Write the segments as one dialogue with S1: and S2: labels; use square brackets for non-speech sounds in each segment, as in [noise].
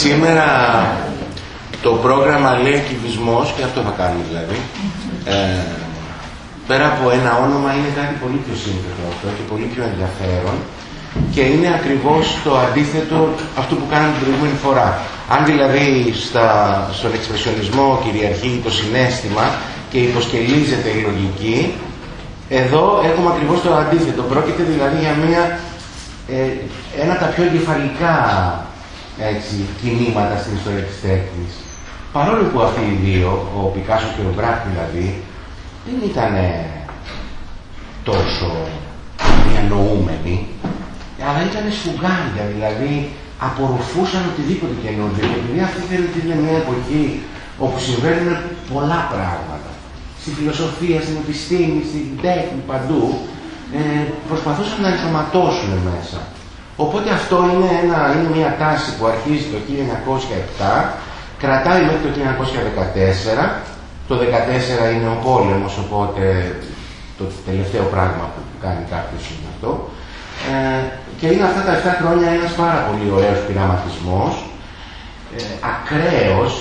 S1: Σήμερα το πρόγραμμα λέει κυβισμός και αυτό θα κάνουμε δηλαδή. Ε, πέρα από ένα όνομα είναι κάτι πολύ πιο σύνθετο αυτό και πολύ πιο ενδιαφέρον και είναι ακριβώς το αντίθετο αυτό που κάναμε την προηγούμενη φορά. Αν δηλαδή στα, στον εξπρεσιονισμό κυριαρχεί το συνέστημα και υποσκελίζεται η λογική, εδώ έχουμε ακριβώς το αντίθετο. Πρόκειται δηλαδή για μια, ε, ένα από τα πιο εγκεφαλικά έτσι, κινήματα στην ιστορία της τέχνης. Παρόλο που αυτοί οι δύο, ο Πικάσο και ο Μπράκ δηλαδή, δεν ήταν τόσο διανοούμενοι, αλλά ήταν σφουγγάρια, δηλαδή απορροφούσαν οτιδήποτε καινούργιο. Και επειδή αυτή θέλετε είναι μια εποχή όπου συμβαίνουν πολλά πράγματα, στη φιλοσοφία, στην επιστήμη, στην τέχνη, παντού, ε, προσπαθούσαν να ενσωματώσουν μέσα. Οπότε αυτό είναι, ένα, είναι μια τάση που αρχίζει το 1907, κρατάει μέχρι το 1914, το 1914 είναι ο πόλεμος, οπότε το τελευταίο πράγμα που κάνει κάποιος είναι αυτό. Ε, και είναι αυτά τα 7 χρόνια ένας πάρα πολύ ωραίος πειραματισμός, ε, ακραίος,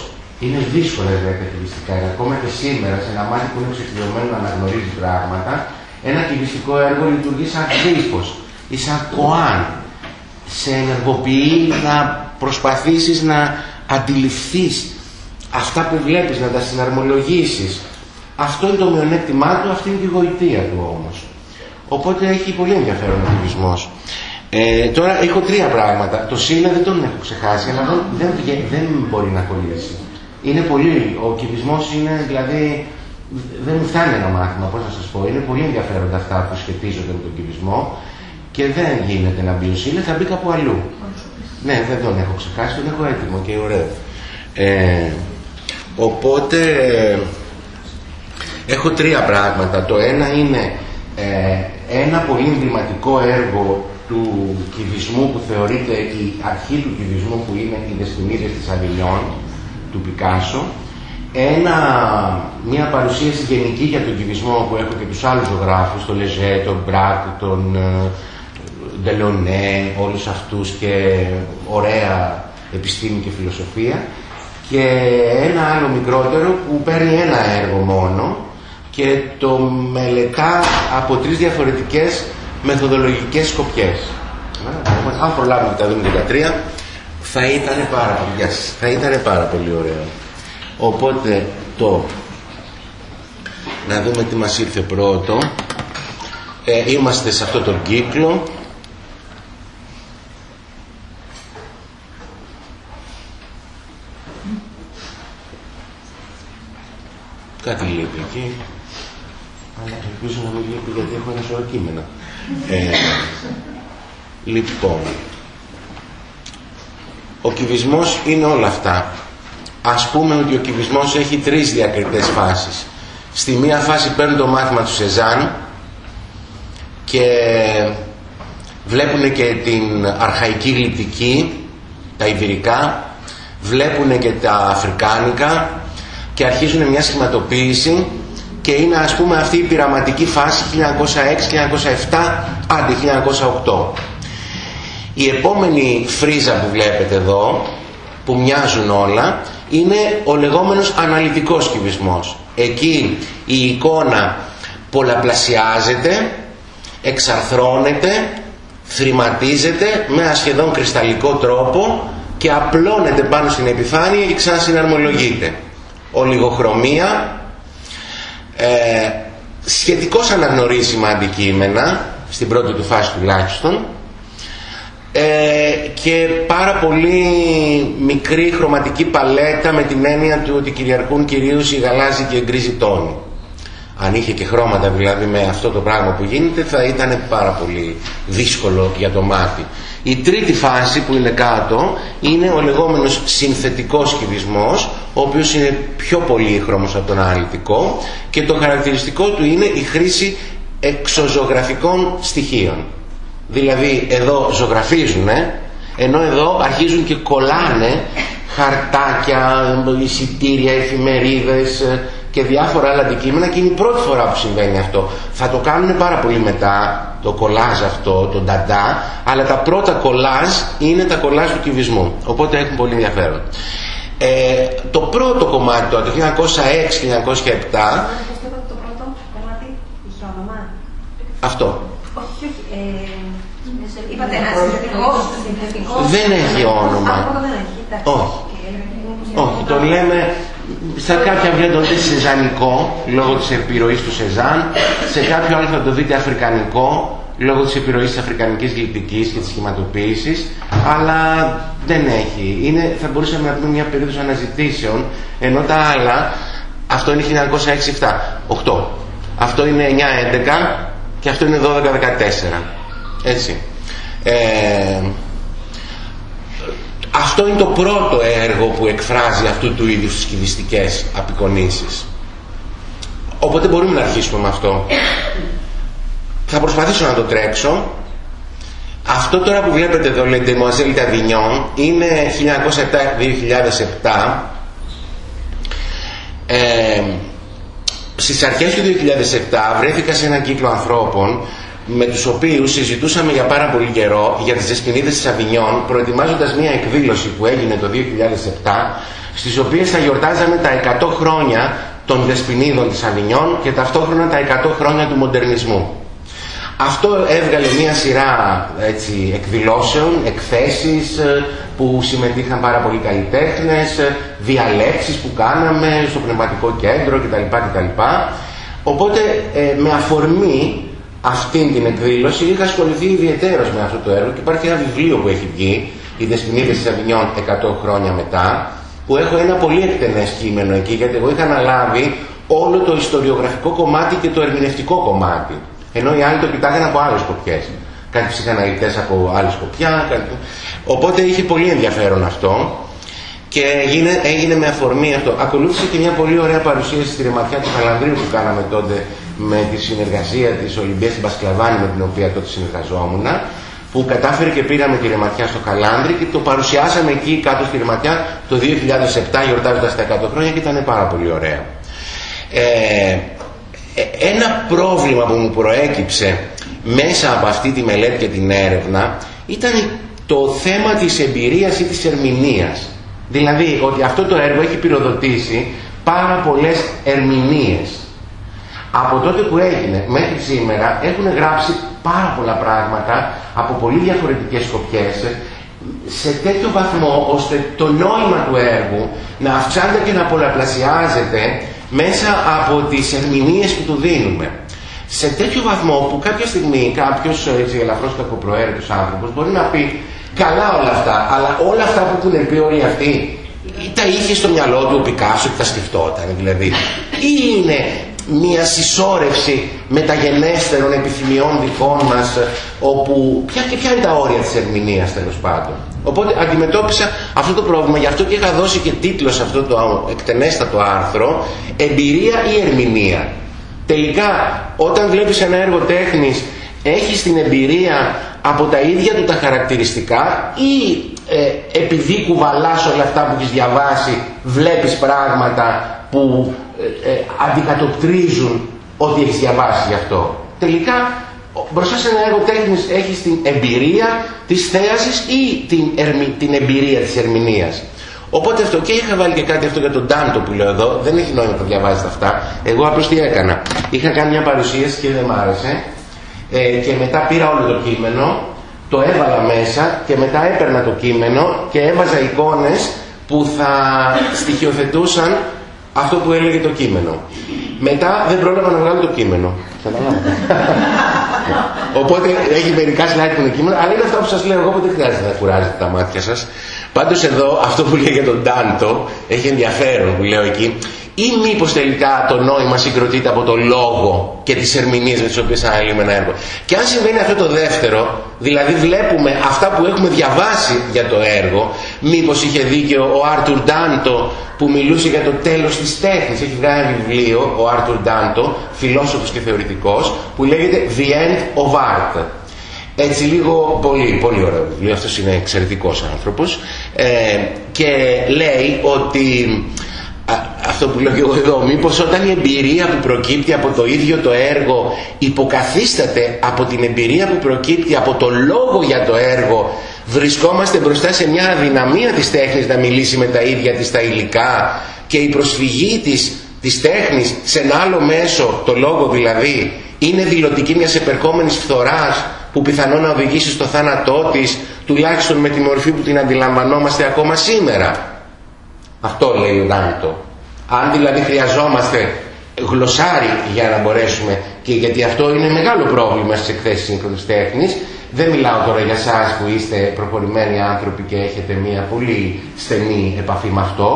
S1: είναι δύσκολο διατεχνιστικά. Ακόμα και σήμερα, σε ένα μάτι που είναι ξεκλειωμένο να αναγνωρίζει πράγματα, ένα κυβιστικό έργο λειτουργεί σαν κρύφος ή σαν κοάν. Σε ενεργοποιεί να προσπαθήσεις να αντιληφθείς αυτά που βλέπεις, να τα συναρμολογήσεις. Αυτό είναι το μειονέκτημά του, αυτή είναι και η γοητεία του όμως. Οπότε έχει πολύ ενδιαφέρον ο κυβισμός. Ε, τώρα έχω τρία πράγματα. Το ΣΥΛΑ δεν τον έχω ξεχάσει, αλλά δεν, δεν, δεν μπορεί να κολλήσει. Είναι πολύ, ο κυβισμός είναι δηλαδή, δεν μου φτάνει ένα μάθημα, πώς να σας πω. Είναι πολύ ενδιαφέροντα αυτά που σχετίζονται με τον κυβισμό και δεν γίνεται να μπει ο ΣΥΛΑ, θα μπει κάπου αλλού. Ναι, δεν τον έχω ξεχάσει, τον έχω έτοιμο και ωραίο. Ε, οπότε έχω τρία πράγματα. Το ένα είναι ε, ένα πολύ εμβληματικό έργο του κυβισμού που θεωρείται η αρχή του κυβισμού που είναι οι Δεσποινίδες της Αβιλιών του Πικάσο ένα, μια παρουσίαση γενική για τον κυβισμό που έχω και τους άλλους ζωγράφους τον Λεζέ, τον Μπράκ, τον ε, Ντελονέ, όλους αυτούς και ωραία επιστήμη και φιλοσοφία και ένα άλλο μικρότερο που παίρνει ένα έργο μόνο και το μελετά από τρεις διαφορετικές μεθοδολογικές σκοπιές. Αν προλάβουμε τα δούμε και τα τρία, θα ήταν πάρα πολύ, θα ήταν πάρα πολύ ωραίο. Οπότε το να δούμε τι μας ήρθε πρώτο. Ε, είμαστε σε αυτό τον κύκλο. Κάτι λείπει εκεί. Αλλά ελπίζω να μην λείπει γιατί έχω ένα σωρό κείμενα. Ε, λοιπόν, ο κυβισμός είναι όλα αυτά. Ας πούμε ότι ο κυβισμός έχει τρεις διακριτές φάσεις. Στη μία φάση παίρνουν το μάθημα του Σεζάν και βλέπουν και την αρχαϊκή γλυπτική, τα ιβυρικά, βλέπουν και τα αφρικάνικα και αρχίζουν μια σχηματοποίηση και είναι ας πούμε αυτή η πειραματική φάση 1906-1907 άντε 1908 η επόμενη φρίζα που βλέπετε εδώ που μοιάζουν όλα είναι ο λεγόμενος αναλυτικός κυβισμός. Εκεί η εικόνα πολλαπλασιάζεται εξαρθρώνεται θρηματίζεται με ένα σχεδόν κρυσταλλικό τρόπο και απλώνεται πάνω στην επιφάνεια και ξανασυναρμολογείται ολιγοχρωμία ε, σχετικώς αναγνωρίσιμα αντικείμενα στην πρώτη του φάση τουλάχιστον ε, και πάρα πολύ μικρή χρωματική παλέτα με την έννοια του ότι κυριαρχούν κυρίως οι γαλάζιοι και γκρίζοι τόνοι. Αν είχε και χρώματα δηλαδή με αυτό το πράγμα που γίνεται θα ήταν πάρα πολύ δύσκολο για το μάτι. Η τρίτη φάση που είναι κάτω είναι ο λεγόμενος συνθετικός κυβισμός ο οποίος είναι πιο πολύχρωμος από τον αναλυτικό και το χαρακτηριστικό του είναι η χρήση εξωζωγραφικών στοιχείων. Δηλαδή εδώ ζωγραφίζουν ενώ εδώ αρχίζουν και κολλάνε χαρτάκια, εισιτήρια, εφημερίδες, και διάφορα άλλα αντικείμενα και είναι η πρώτη φορά που συμβαίνει αυτό. Θα το κάνουν πάρα πολύ μετά, το κολάζ αυτό, το νταντά, αλλά τα πρώτα κολάζ είναι τα κολάζ του κυβισμού. Οπότε έχουν πολύ ενδιαφέρον. Ε, το πρώτο κομμάτι το 1906-1907 αυτό.
S2: Όχι, όχι. Ε, είπατε ένα συνθετικό.
S1: Δεν έχει όνομα. Όχι. Όχι, το λέμε στα κάποια βιβλία το δείτε σεζανικό λόγω της επιρροής του Σεζάν, σε κάποιο άλλο θα το δείτε αφρικανικό λόγω της επιρροής της αφρικανικής γλυπτικής και της σχηματοποίησης, αλλά δεν έχει. Είναι, θα μπορούσαμε να πούμε μια περίοδος αναζητήσεων, ενώ τα άλλα, αυτό είναι 1906-7, 8. Αυτό είναι 9-11 και αυτό είναι 12-14. Έτσι. Ε, αυτό είναι το πρώτο έργο που εκφράζει αυτού του είδους τις κυβιστικές απεικονίσεις. Οπότε μπορούμε να αρχίσουμε με αυτό. Θα προσπαθήσω να το τρέξω. Αυτό τώρα που βλέπετε εδώ, λέει Demoiselle d'Avignon, είναι 1907-2007. Ε, στις αρχές του 2007 βρέθηκα σε έναν κύκλο ανθρώπων με τους οποίους συζητούσαμε για πάρα πολύ καιρό για τις δεσποινίδες της Αβινιών προετοιμάζοντας μια εκδήλωση που έγινε το 2007 στις οποίες θα γιορτάζαμε τα 100 χρόνια των δεσποινίδων της Αβινιών και ταυτόχρονα τα 100 χρόνια του μοντερνισμού. Αυτό έβγαλε μια σειρά έτσι, εκδηλώσεων, εκθέσεις ε, που συμμετείχαν πάρα πολλοί καλλιτέχνες, ε, διαλέξεις που κάναμε στο πνευματικό κέντρο κτλ. κτλ. Οπότε ε, με αφορμή αυτήν την εκδήλωση είχα ασχοληθεί ιδιαίτερος με αυτό το έργο και υπάρχει ένα βιβλίο που έχει βγει, «Οι Δεσποινίδες της Αβινιών 100 χρόνια μετά», που έχω ένα πολύ εκτενές κείμενο εκεί, γιατί εγώ είχα αναλάβει όλο το ιστοριογραφικό κομμάτι και το ερμηνευτικό κομμάτι. Ενώ οι άλλοι το κοιτάγαν από άλλες σκοπιές. Κάτι ψυχαναλυτές από άλλη σκοπιά. Κάτι... Οπότε είχε πολύ ενδιαφέρον αυτό και έγινε, έγινε με αφορμή αυτό. Ακολούθησε και μια πολύ ωραία παρουσίαση στη ρεματιά του Χαλανδρίου που κάναμε τότε με τη συνεργασία της Ολυμπίας Μπασκλαβάνη με την οποία τότε συνεργαζόμουν που κατάφερε και πήραμε τη ρεματιά στο Καλάνδρι και το παρουσιάσαμε εκεί κάτω στη ρεματιά το 2007 γιορτάζοντας τα 100 χρόνια και ήταν πάρα πολύ ωραία. Ε, ένα πρόβλημα που μου προέκυψε μέσα από αυτή τη μελέτη και την έρευνα ήταν το θέμα της εμπειρίας ή της ερμηνείας. Δηλαδή ότι αυτό το έργο έχει πυροδοτήσει πάρα πολλές ερμηνείες. Από τότε που έγινε μέχρι σήμερα έχουν γράψει πάρα πολλά πράγματα από πολύ διαφορετικές σκοπιές σε τέτοιο βαθμό ώστε το νόημα του έργου να αυξάνεται και να πολλαπλασιάζεται μέσα από τις ερμηνείες που του δίνουμε. Σε τέτοιο βαθμό που κάποια στιγμή κάποιος έτσι, ελαφρώς κακοπροαίρετος άνθρωπος μπορεί να πει καλά όλα αυτά, αλλά όλα αυτά που έχουν πει όλοι αυτοί τα είχε στο μυαλό του ο Πικάσο και τα σκεφτόταν δηλαδή. Ή είναι μια συσσόρευση μεταγενέστερων επιθυμιών δικών μας όπου ποια, και ποια είναι τα όρια της ερμηνείας τέλος πάντων. Οπότε αντιμετώπισα αυτό το πρόβλημα, γι' αυτό και είχα δώσει και τίτλο σε αυτό το εκτενέστατο άρθρο «Εμπειρία ή ερμηνεία». Τελικά, όταν βλέπεις ένα έργο τέχνης, έχεις την εμπειρία από τα ίδια του τα χαρακτηριστικά ή ε, επειδή κουβαλάς όλα αυτά που έχεις διαβάσει, βλέπεις πράγματα που ε, ε, αντικατοπτρίζουν ό,τι έχεις διαβάσει γι' αυτό. Τελικά μπροστά σε ένα έργο τέχνης έχεις την εμπειρία της θέασης ή την, την εμπειρία της ερμηνείας. Οπότε αυτό και είχα βάλει και κάτι αυτό για τον Τάντο που λέω εδώ, δεν έχει νόημα να το διαβάζετε αυτά. Εγώ απλώς τι έκανα. Είχα κάνει μια παρουσίαση και δεν μ' άρεσε ε, και μετά πήρα όλο το κείμενο, το έβαλα μέσα και μετά έπαιρνα το κείμενο και έβαζα εικόνες που θα στοιχειοθετούσαν αυτό που έλεγε το κείμενο. Μετά δεν πρόλαβα να βγάλω το κείμενο. Οπότε έχει μερικά slide που είναι κείμενο, αλλά είναι αυτό που σας λέω εγώ που δεν χρειάζεται να κουράζετε τα μάτια σας. Πάντως εδώ αυτό που λέει για τον Τάντο έχει ενδιαφέρον που λέω εκεί ή μήπως τελικά το νόημα συγκροτείται από το λόγο και τις ερμηνείες με τις οποίες αναλύουμε ένα έργο. Και αν συμβαίνει αυτό το δεύτερο, δηλαδή βλέπουμε αυτά που έχουμε διαβάσει για το έργο, μήπως είχε δίκαιο ο Άρτουρ Ντάντο που μιλούσε για το τέλος της τέχνης. Έχει βγάλει ένα βιβλίο, ο Άρτουρ Ντάντο, φιλόσοφος και θεωρητικός, που λέγεται The End of Art. Έτσι λίγο, πολύ, πολύ ωραίο βιβλίο, αυτός είναι εξαιρετικός άνθρωπος ε, και λέει ότι αυτό που λέω και εγώ εδώ, μήπως όταν η εμπειρία που προκύπτει από το ίδιο το έργο υποκαθίσταται από την εμπειρία που προκύπτει από το λόγο για το έργο βρισκόμαστε μπροστά σε μια αδυναμία της τέχνης να μιλήσει με τα ίδια της τα υλικά και η προσφυγή της, της τέχνης σε ένα άλλο μέσο, το λόγο δηλαδή, είναι δηλωτική μιας επερχόμενης φθοράς που πιθανόν να οδηγήσει στο θάνατό της, τουλάχιστον με τη μορφή που την αντιλαμβανόμαστε ακόμα σήμερα. Αυτό λέει ο Δάντο. Αν δηλαδή χρειαζόμαστε γλωσσάρι για να μπορέσουμε και γιατί αυτό είναι μεγάλο πρόβλημα στις εκθέσεις σύγχρονης τέχνης δεν μιλάω τώρα για εσάς που είστε προχωρημένοι άνθρωποι και έχετε μια πολύ στενή επαφή με αυτό.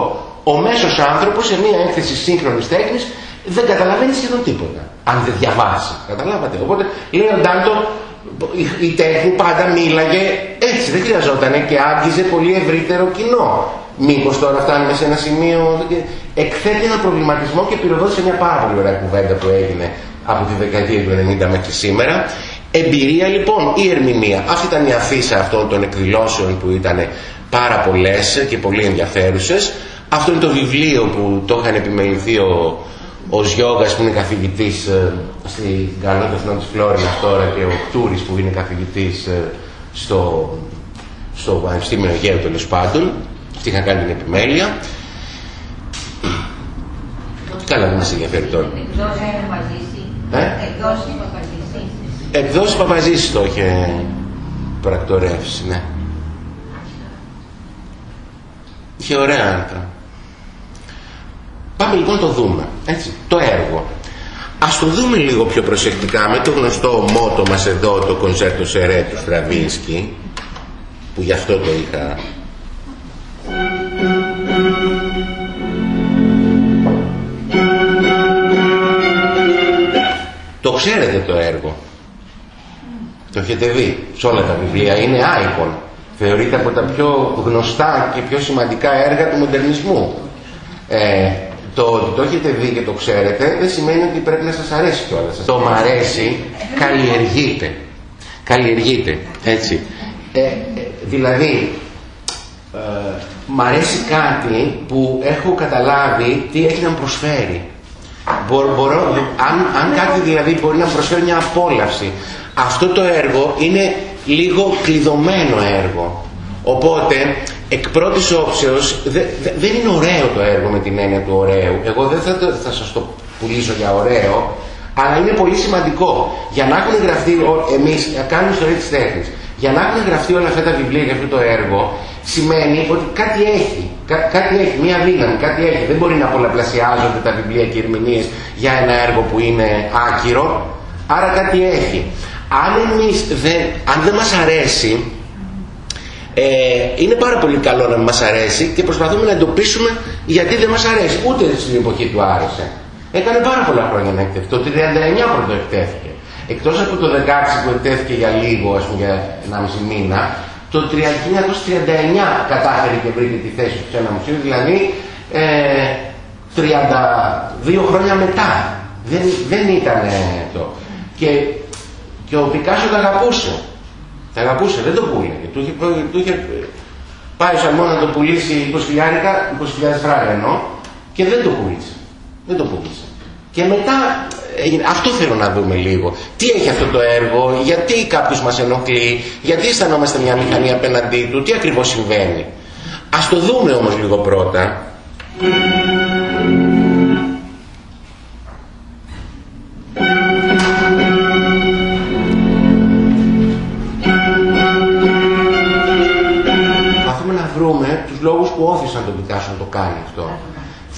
S1: Ο μέσος άνθρωπος σε μια έκθεση σύγχρονης τέχνης δεν καταλαβαίνει σχεδόν τίποτα αν δεν διαβάσει. Καταλάβατε. Οπότε λέει ο Ντάντο η τέχνη πάντα μίλαγε έτσι δεν χρειαζόταν και άγγιζε πολύ ευρύτερο κοινό Μήπως τώρα φτάνουμε σε ένα σημείο. Εκθέτει ένα προβληματισμό και πυροδότησε μια πάρα πολύ ωραία κουβέντα που έγινε από τη δεκαετία του 90 μέχρι σήμερα. Εμπειρία λοιπόν ή ερμηνεία. Αυτή ήταν η αφίσα αυτών των εκδηλώσεων που ήταν πάρα πολλές και πολύ ενδιαφέρουσες. Αυτό είναι το βιβλίο που το είχαν επιμεληθεί ο, ο Ζιώγας που είναι καθηγητής ε, στην Καλότητα της Φλόρινας τώρα και ο Κτούρης που είναι καθηγητής ε, στο, στο Πανεπιστήμιο Αιγαίου τέλος πάντων τι είχα κάνει την επιμέλεια. Καλά, δεν μας ενδιαφέρει τώρα. Εκδόσεις Παπαζήσης το είχε πρακτορεύσει, ναι. Είχε ωραία άρθρα. Πάμε λοιπόν να το δούμε, έτσι, το έργο. Ας το δούμε λίγο πιο προσεκτικά με το γνωστό μότο μας εδώ, το κονσέρτο Σερέ του Στραβίνσκι, που γι' αυτό το είχα ξέρετε το έργο. Το έχετε δει σε όλα τα βιβλία. Είναι icon. Θεωρείται από τα πιο γνωστά και πιο σημαντικά έργα του μοντερνισμού. Ε, το ότι το έχετε δει και το ξέρετε δεν σημαίνει ότι πρέπει να σας αρέσει κιόλας. Το μ' αρέσει καλλιεργείται. Καλλιεργείται. Έτσι. Ε, ε, δηλαδή ε, μ' αρέσει κάτι που έχω καταλάβει τι έχει να προσφέρει. Μπορώ, αν, αν κάτι δηλαδή μπορεί να προσφέρει μια απόλαυση. Αυτό το έργο είναι λίγο κλειδωμένο έργο. Οπότε, εκ πρώτης όψεως, δεν είναι ωραίο το έργο με την έννοια του ωραίου. Εγώ δεν θα, θα σας το πουλήσω για ωραίο, αλλά είναι πολύ σημαντικό. Για να έχουν γραφτεί, εμείς κάνουμε ιστορία της τέχνης, για να έχουν γραφτεί όλα αυτά τα βιβλία για αυτό το έργο, σημαίνει ότι κάτι έχει. κάτι έχει, μία δύναμη, κάτι έχει. Δεν μπορεί να πολλαπλασιάζονται τα βιβλία και ερμηνείες για ένα έργο που είναι άκυρο. Άρα κάτι έχει. Αν εμείς δεν, αν δεν μας αρέσει, ε, είναι πάρα πολύ καλό να μας αρέσει και προσπαθούμε να εντοπίσουμε γιατί δεν μας αρέσει. Ούτε στην εποχή του άρεσε. Έκανε πάρα πολλά χρόνια να εκτεθεί. Το 39 πρώτο εκτέθηκε. Εκτός από το 16 που εκτέθηκε για λίγο, ας πούμε για 1,5 μήνα, το 1939 κατάφερε και βρήκε τη θέση του σε ένα μουσείο, δηλαδή ε, 32 χρόνια μετά. Δεν, δεν ήταν το. Και, και ο Πικάσο τα αγαπούσε. Τα αγαπούσε, δεν το πούλεγε. Του είχε, του είχε πάει σαν μόνο να το πουλήσει 20 χιλιάρικα, 20 φράγκα εννοώ, και δεν το πούλησε. Δεν το πούλησε. Και μετά αυτό θέλω να δούμε λίγο. Τι έχει αυτό το έργο, γιατί κάποιος μας ενοχλεί, γιατί αισθανόμαστε μια μηχανή απέναντί του, τι ακριβώς συμβαίνει. Ας το δούμε όμως λίγο πρώτα. Προσπαθούμε να βρούμε τους λόγους που όθησαν τον Πικάσο να το κάνει αυτό.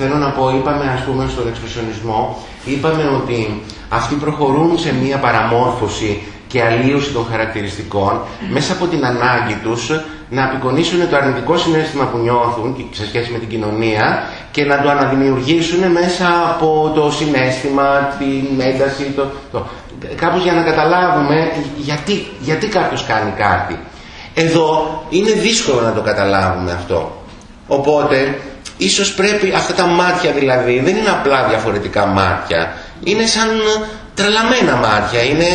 S1: Θέλω να πω, είπαμε ας πούμε στον εξπρεσιονισμό, είπαμε ότι αυτοί προχωρούν σε μία παραμόρφωση και αλλίωση των χαρακτηριστικών μέσα από την ανάγκη τους να απεικονίσουν το αρνητικό συνέστημα που νιώθουν σε σχέση με την κοινωνία και να το αναδημιουργήσουν μέσα από το συνέστημα, την ένταση, το, το, κάπως για να καταλάβουμε γιατί, γιατί κάποιος κάνει κάτι. Εδώ είναι δύσκολο να το καταλάβουμε αυτό. Οπότε Ίσως πρέπει αυτά τα μάτια δηλαδή δεν είναι απλά διαφορετικά μάτια. Είναι σαν τρελαμένα μάτια, είναι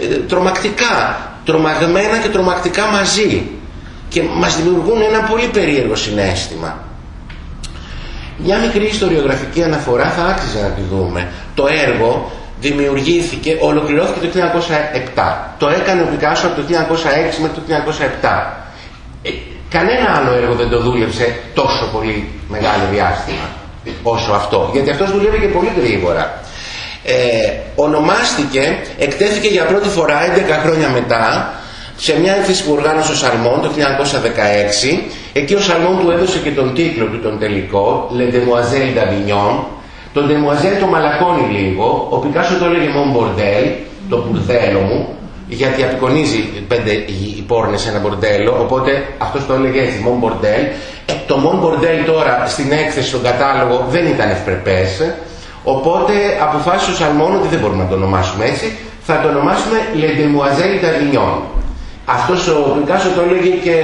S1: ε, τρομακτικά, τρομαγμένα και τρομακτικά μαζί και μας δημιουργούν ένα πολύ περίεργο συνέστημα. Μια μικρή ιστοριογραφική αναφορά θα άξιζε να τη δούμε. Το έργο δημιουργήθηκε, ολοκληρώθηκε το 1907. Το έκανε ο Πικάσο από το 1906 μέχρι το 1907. Ε, κανένα άλλο έργο δεν το δούλεψε τόσο πολύ μεγάλο διάστημα όσο αυτό. Γιατί αυτός δουλεύει και πολύ γρήγορα. Ε, ονομάστηκε, εκτέθηκε για πρώτη φορά 11 χρόνια μετά σε μια έκθεση που οργάνωσε ο Σαλμόν το 1916 εκεί ο Σαλμόν του έδωσε και τον τίτλο του τον τελικό Le Demoiselle d'Avignon τον Demoiselle το μαλακώνει λίγο ο Πικάσο το έλεγε Mon Bordel το μπουρδέλο μου γιατί απεικονίζει πέντε πόρνες σε ένα μπορντέλο οπότε αυτός το έλεγε έτσι Mon Bordel ε, το Mon Bordel τώρα στην έκθεση στον κατάλογο δεν ήταν ευπρεπές οπότε αποφάσισε ο Σαλμόν ότι δεν μπορούμε να το ονομάσουμε έτσι θα το ονομάσουμε Le Demoiselle d'Avignon αυτός ο Πικάσο το έλεγε και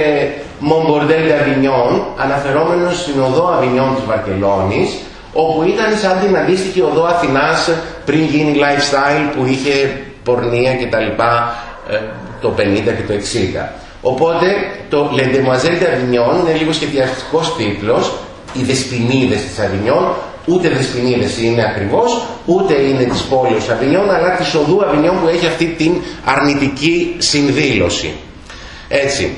S1: Mon Bordel d'Avignon, αναφερόμενος στην οδό Αβινιόν της Βαρκελόνης, όπου ήταν σαν την αντίστοιχη οδό Αθηνάς πριν γίνει lifestyle που είχε πορνεία και τα λοιπά ε, το 50 και το 60. Οπότε το Le Demoiselle d'Avignon είναι λίγο σχεδιαστικός τίτλος, οι δεσποινίδες της Αβινιόν, ούτε δεσποινίδες είναι ακριβώς, ούτε είναι της πόλης Αβινιόν, αλλά της οδού Αβινιόν που έχει αυτή την αρνητική συνδήλωση. Έτσι.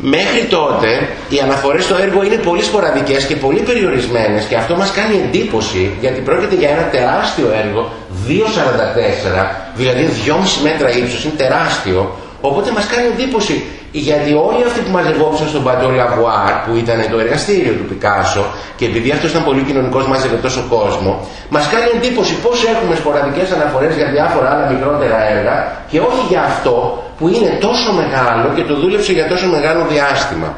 S1: Μέχρι τότε οι αναφορές στο έργο είναι πολύ σποραδικές και πολύ περιορισμένες και αυτό μας κάνει εντύπωση γιατί πρόκειται για ένα τεράστιο έργο 2,44 δηλαδή 2,5 μέτρα ύψος, είναι τεράστιο οπότε μας κάνει εντύπωση γιατί όλοι αυτοί που μαζευόντουσαν στον Μπατό Λαβουάρ που ήταν το εργαστήριο του Πικάσο και επειδή αυτός ήταν πολύ κοινωνικός μάζευε τόσο κόσμο μας κάνει εντύπωση πως έχουμε σποραδικές αναφορές για διάφορα άλλα μικρότερα έργα και όχι για αυτό που είναι τόσο μεγάλο και το δούλεψε για τόσο μεγάλο διάστημα.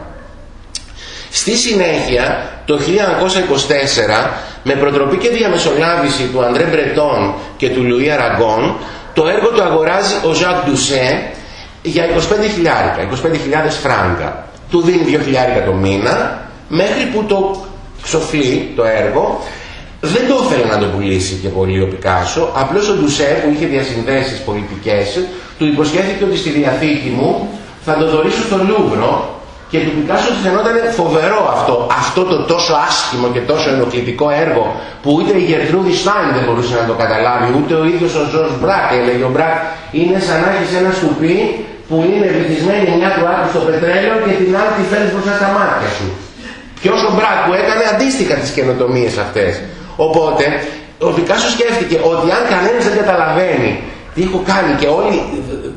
S1: Στη συνέχεια το 1924 με προτροπή και διαμεσολάβηση του Αντρέ Μπρετόν και του Λουί Αραγκόν το έργο το αγοράζει ο Ζακ Ντουσέ για 25 χιλιάρικα, 25.000 φράγκα. Του δίνει 2 χιλιάρικα το μήνα, μέχρι που το ξοφλεί το έργο. Δεν το ήθελε να το πουλήσει και πολύ ο Πικάσο, απλώς ο Ντουσέ που είχε διασυνδέσεις πολιτικές, του υποσχέθηκε ότι στη διαθήκη μου θα το δωρήσω στο Λούβρο και του Πικάσο φαινόταν φοβερό αυτό, αυτό το τόσο άσχημο και τόσο ενοχλητικό έργο που ούτε η Γερτρούδη Στάιν δεν μπορούσε να το καταλάβει, ούτε ο ίδιος ο Ζος Μπράκ έλεγε ο Μπράκ είναι σαν να έχεις ένα σκουπί που είναι βυθισμένη μια του άκρου στο πετρέλαιο και την άλλη τη φέρνεις μπροστά στα μάτια σου. Και όσο Μπράκ που έκανε αντίστοιχα τις καινοτομίες αυτές. Οπότε ο Πικάσο σκέφτηκε ότι αν κανένας δεν καταλαβαίνει τι έχω κάνει και όλοι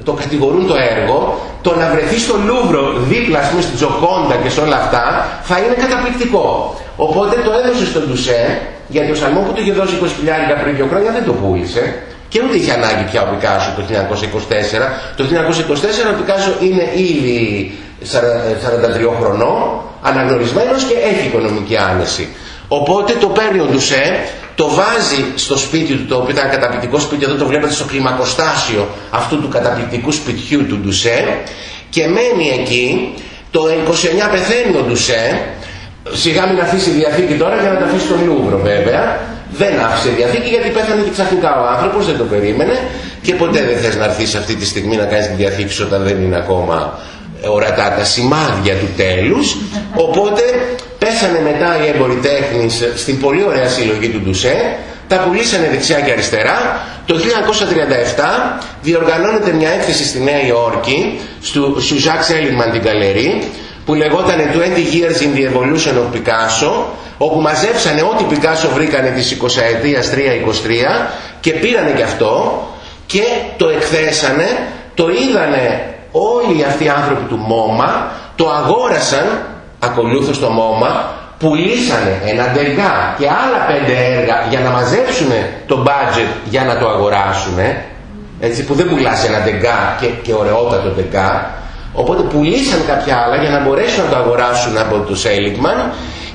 S1: το κατηγορούν το έργο, το να βρεθεί στο Λούβρο δίπλα πούμε, στην Τζοκόντα και σε όλα αυτά θα είναι καταπληκτικό. Οπότε το έδωσε στον Ντουσέ, γιατί ο Σαλμό που του είχε δώσει 20.000 πριν δύο χρόνια δεν το πούλησε και ούτε είχε ανάγκη πια ο Πικάσο το 1924. Το 1924 ο Πικάσο είναι ήδη 43 χρονών, αναγνωρισμένος και έχει οικονομική άνεση. Οπότε το παίρνει ο Ντουσέ το βάζει στο σπίτι του, το οποίο ήταν καταπληκτικό σπίτι, εδώ το βλέπετε στο κλιμακοστάσιο αυτού του καταπληκτικού σπιτιού του Ντουσέ και μένει εκεί, το 29 πεθαίνει ο Ντουσέ, σιγά μην αφήσει διαθήκη τώρα για να τα αφήσει στο Λούβρο βέβαια, δεν άφησε διαθήκη γιατί πέθανε και ξαφνικά ο άνθρωπος, δεν το περίμενε. Και ποτέ δεν θες να έρθεις αυτή τη στιγμή να κάνεις τη διαθήκη όταν δεν είναι ακόμα ορατά τα σημάδια του τέλους. Οπότε πέσανε μετά οι έμποροι τέχνης στην πολύ ωραία συλλογή του Ντουσέ τα πουλήσανε δεξιά και αριστερά. Το 1937 διοργανώνεται μια έκθεση στη Νέα Υόρκη στο Σουζάκ Σέλιγμαν την Καλερί που λεγόταν 20 Years in the Evolution of Picasso όπου μαζέψανε ό,τι Picasso βρήκανε της 20 ετίας 3-23 και πήρανε και αυτό και το εκθέσανε το είδανε όλοι αυτοί οι άνθρωποι του ΜΟΜΑ το αγόρασαν ακολούθως το ΜΟΜΑ πουλήσανε ένα ντεγκά και άλλα πέντε έργα για να μαζέψουν το budget για να το αγοράσουν έτσι που δεν πουλάς ένα ντεγκά και, και ωραιότατο ντεγκά οπότε πουλήσαν κάποια άλλα για να μπορέσουν να το αγοράσουν από το Σέλιγμαν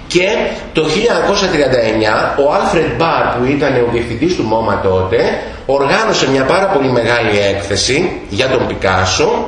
S1: και το 1939 ο Άλφρεντ Μπάρ που ήταν ο διευθυντής του ΜΟΜΑ τότε οργάνωσε μια πάρα πολύ μεγάλη έκθεση για τον Πικάσο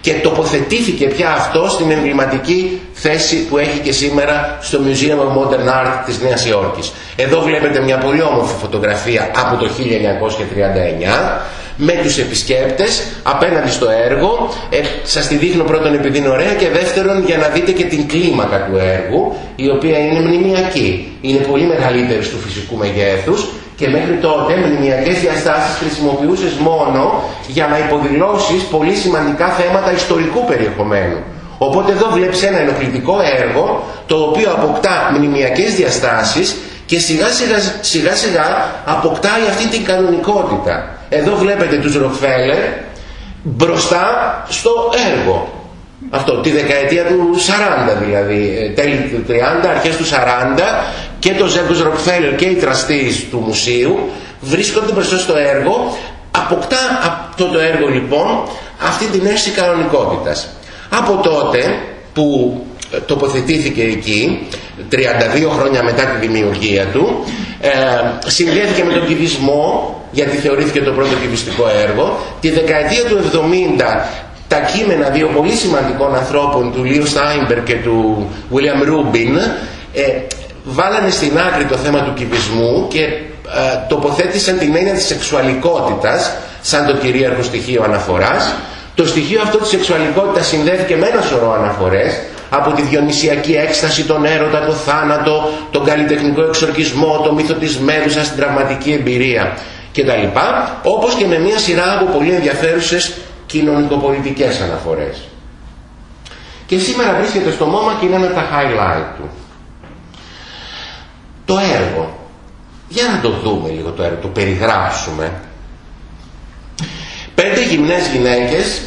S1: και τοποθετήθηκε πια αυτό στην εμβληματική θέση που έχει και σήμερα στο Museum of Modern Art της Νέας Υόρκης. Εδώ βλέπετε μια πολύ όμορφη φωτογραφία από το 1939 με τους επισκέπτες απέναντι στο έργο. Ε, σας τη δείχνω πρώτον επειδή είναι ωραία και δεύτερον για να δείτε και την κλίμακα του έργου η οποία είναι μνημιακή. Είναι πολύ μεγαλύτερη του φυσικού μεγέθους και μέχρι τότε μνημιακές διαστάσεις χρησιμοποιούσες μόνο για να υποδηλώσεις πολύ σημαντικά θέματα ιστορικού περιεχομένου. Οπότε εδώ βλέπεις ένα ενοχλητικό έργο το οποίο αποκτά μνημιακές διαστάσεις και σιγά σιγά, σιγά σιγά αποκτάει αυτή την κανονικότητα. Εδώ βλέπετε τους Ροκφέλερ μπροστά στο έργο. Αυτό, τη δεκαετία του 40 δηλαδή, ε, τέλη του 30, αρχές του 40 και το Ζέγκος Ροκφέλερ και οι τραστείς του μουσείου βρίσκονται μπροστά στο έργο. Αποκτά αυτό το έργο λοιπόν αυτή την αίσθηση κανονικότητας. Από τότε που τοποθετήθηκε εκεί 32 χρόνια μετά τη δημιουργία του ε, συνδέθηκε με τον κυβισμό γιατί θεωρήθηκε το πρώτο κυβιστικό έργο τη δεκαετία του 70 τα κείμενα δύο πολύ σημαντικών ανθρώπων του Λίου Στάιμπερ και του William Ρούμπιν ε, βάλανε στην άκρη το θέμα του κυβισμού και ε, τοποθέτησαν την έννοια της σεξουαλικότητας σαν το κυρίαρχο στοιχείο αναφοράς το στοιχείο αυτό της σεξουαλικότητας συνδέθηκε με ένα σωρό αναφορές από τη διονυσιακή έκσταση, τον έρωτα, το θάνατο, τον καλλιτεχνικό εξορκισμό, το μύθο της Μέδουσας, την τραυματική εμπειρία κτλ. Όπως και με μια σειρά από πολύ ενδιαφέρουσες κοινωνικοπολιτικές αναφορές. Και σήμερα βρίσκεται στο μόμα και είναι ένα τα highlight του. Το έργο. Για να το δούμε λίγο το έργο, το περιγράψουμε. Πέντε γυμνές γυναίκες